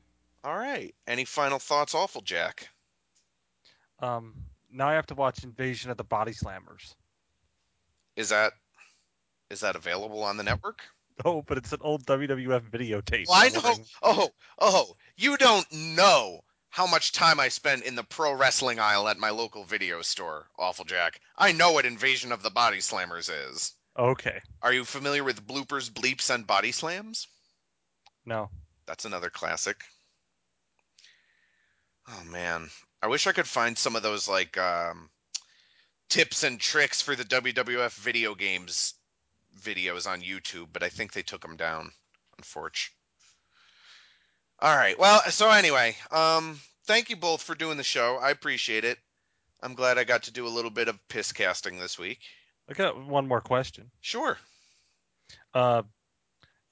All right. Any final thoughts, Awful Jack? Um. Now I have to watch Invasion of the Body Slammers. Is that is that available on the network? No, but it's an old WWF videotape. Well, I I'm know. Oh, oh, you don't know how much time I spent in the pro wrestling aisle at my local video store, Awful Jack. I know what Invasion of the Body Slammers is. Okay. Are you familiar with bloopers, bleeps, and body slams? No. That's another classic. Oh man, I wish I could find some of those like um, tips and tricks for the WWF video games videos on YouTube, but I think they took them down, unfortunately. All right. Well, so anyway, um, thank you both for doing the show. I appreciate it. I'm glad I got to do a little bit of piss casting this week. I got one more question. Sure. Uh,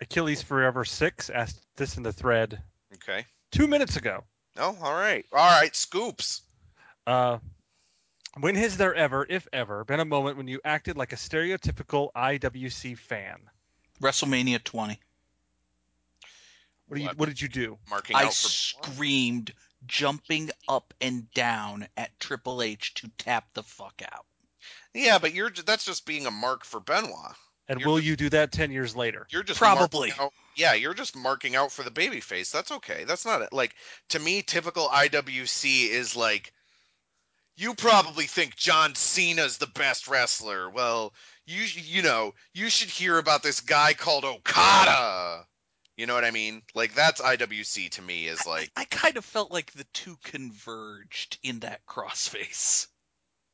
Achilles Forever Six asked this in the thread Okay. two minutes ago. Oh, all right. All right. Scoops. Uh, when has there ever, if ever, been a moment when you acted like a stereotypical IWC fan? WrestleMania 20. What, you, What? what did you do? Marking I out for screamed, jumping up and down at Triple H to tap the fuck out. Yeah, but you're that's just being a mark for Benoit. And You're will just- you do that ten years later? You're just Probably. out- yeah, you're just marking out for the baby face. That's okay. That's not it. Like to me, typical IWC is like you probably think John Cena's the best wrestler. Well, you you know you should hear about this guy called Okada. You know what I mean? Like that's IWC to me is like I kind of felt like the two converged in that crossface.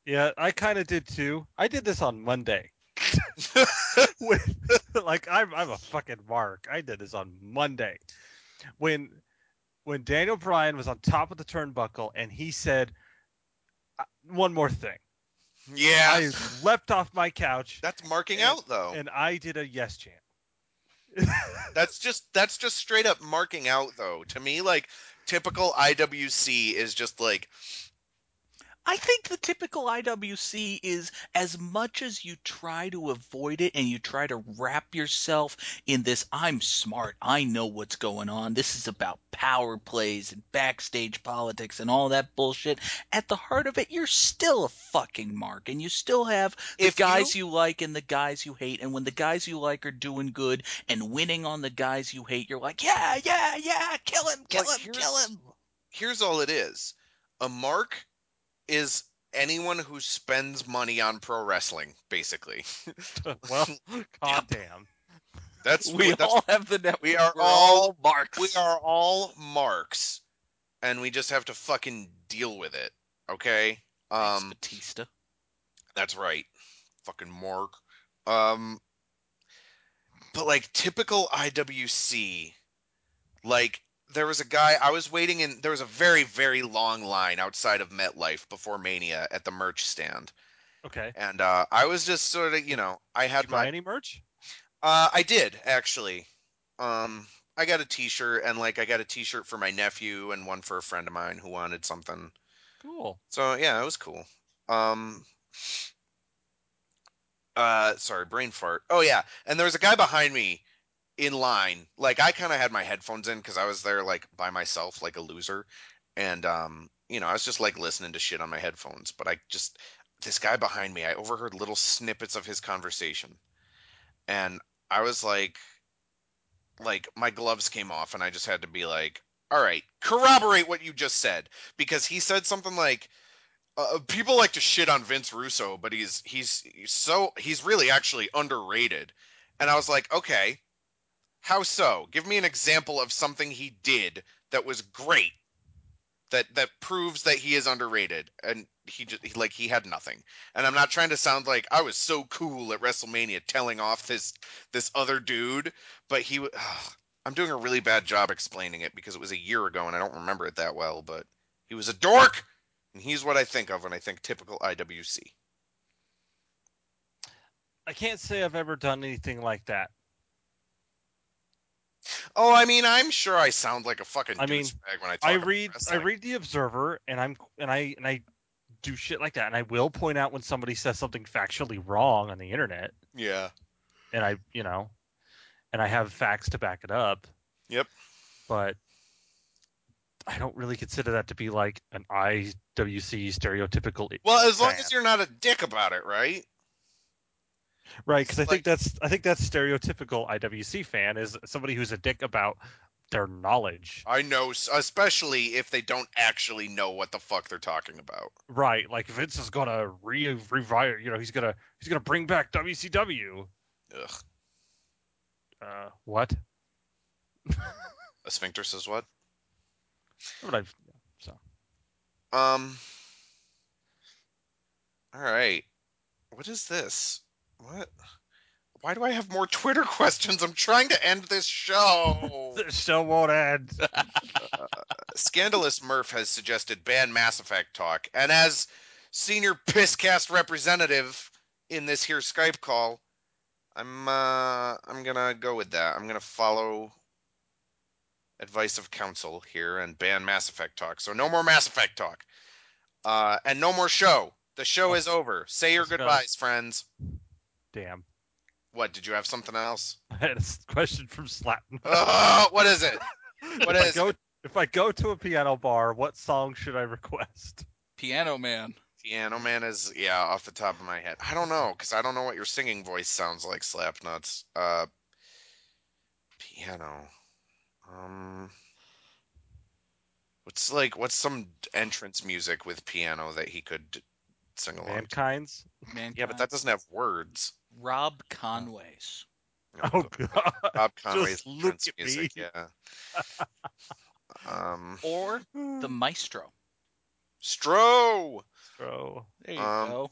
Yeah, I kind of did too. I did this on Monday. When- like I'm, I'm a fucking mark. I did this on Monday when when Daniel Bryan was on top of the turnbuckle and he said "Uh, one more thing. yeah. I leapt off my couch That's marking And- out though. and I did a yes chant. That's just that's just straight up marking out though. To me, like typical IWC is just like I think the typical IWC is as much as you try to avoid it and you try to wrap yourself in this I'm smart, I know what's going on. This is about power plays and backstage politics and all that bullshit. At the heart of it, you're still a fucking mark and you still have the If guys you... like and the guys you hate. And when the guys you like are doing good and winning on the guys you hate, you're like, yeah, yeah, yeah, kill him, kill Like, him, kill him. here's all it is. A mark is anyone who spends money on pro wrestling, basically. well, goddamn. That's We that's all have the network. we are We're all- marks. we are all marks and we just have to fucking deal with it. Okay? Thanks, Um Batista. That's right. Fucking Mark. Um but like typical IWC like there was a guy I was waiting in there was a very very long line outside of MetLife before Mania at the merch stand. Okay. And uh I was just sort of, you know, I Did had you buy my any merch? uh I did actually. Um I got a t-shirt and like I got a t-shirt for my nephew and one for a friend of mine who wanted something. Cool. So yeah, it was cool. Um uh sorry, brain fart. Oh yeah, and there was a guy behind me in line. Like I kind of had my headphones in cuz I was there like by myself like a loser. And um you know, I was just like listening to shit on my headphones, but I just this guy behind me, I overheard little snippets of his conversation. And I was like like my gloves came off and I just had to be like, "All right, corroborate what you just said." Because he said something like uh, people like to shit on Vince Russo, but he's he's he's so he's really actually underrated. And I was like, okay, how so? Give me an example of something he did that was great, that that proves that he is underrated. And he just he, like he had nothing. And I'm not trying to sound like I was so cool at WrestleMania telling off this this other dude, but he. I'm doing a really bad job explaining it because it was a year ago and I don't remember it that well. But he was a dork. And he's what I think of when I think typical IWC. I can't say I've ever done anything like that. Oh, I mean, I'm sure I sound like a fucking I mean, when I talk I read I read the Observer and I'm and I and I do shit like that and I will point out when somebody says something factually wrong on the internet Yeah. and I you know and I have facts to back it up. Yep. But I don't really consider that to be like an IWC stereotypical. Well, as long fan. as you're not a dick about it, right? Right, because I Like- think that's I think that's stereotypical IWC fan is somebody who's a dick about their knowledge. I know, especially if they don't actually know what the fuck they're talking about. Right, like Vince is gonna re revive, you know, he's gonna he's gonna bring back WCW. Ugh. Uh, what? A sphincter says what? But I've, so Um. All right. What is this? What? Why do I have more Twitter questions? I'm trying to end this show. the show won't end. Scandalous Murph has suggested ban Mass Effect talk, and as senior pisscast representative in this here Skype call, I'm uh I'm gonna go with that. I'm gonna follow advice of counsel here and ban Mass Effect talk. So no more Mass Effect talk. Uh, and no more show. The show is over. Say your Let's go. goodbyes, friends. Damn. What? Did you have something else? I had a question from Slatin. Oh, what is it? What if is I go if I go to a piano bar, what song should I request? Piano Man. Piano Man is yeah off the top of my head. I don't know because I don't know what your singing voice sounds like. Slapnuts. Uh, piano. Um, what's like what's some entrance music with piano that he could sing along? to? Mankind's. Man. Yeah, but that doesn't have words. Rob Conway's. Oh god. Bob Conway's Just look at music. me. Yeah. um, Or the Maestro. Stro. Stro. There you Um, go.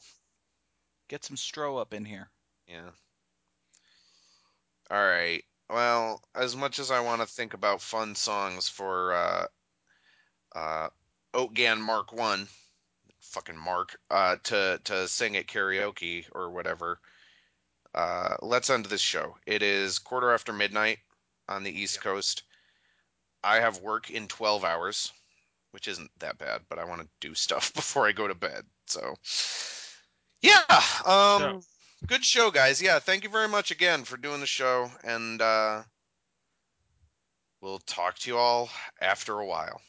Get some Stro up in here. Yeah. All right. Well, as much as I want to think about fun songs for uh uh Oatgan Mark 1, fucking Mark, uh to to sing at karaoke or whatever. Uh let's end this show. It is quarter after midnight on the East Coast. I have work in 12 hours, which isn't that bad, but I want to do stuff before I go to bed. So yeah, um good show guys yeah thank you very much again for doing the show and uh we'll talk to you all after a while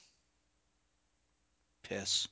Piss.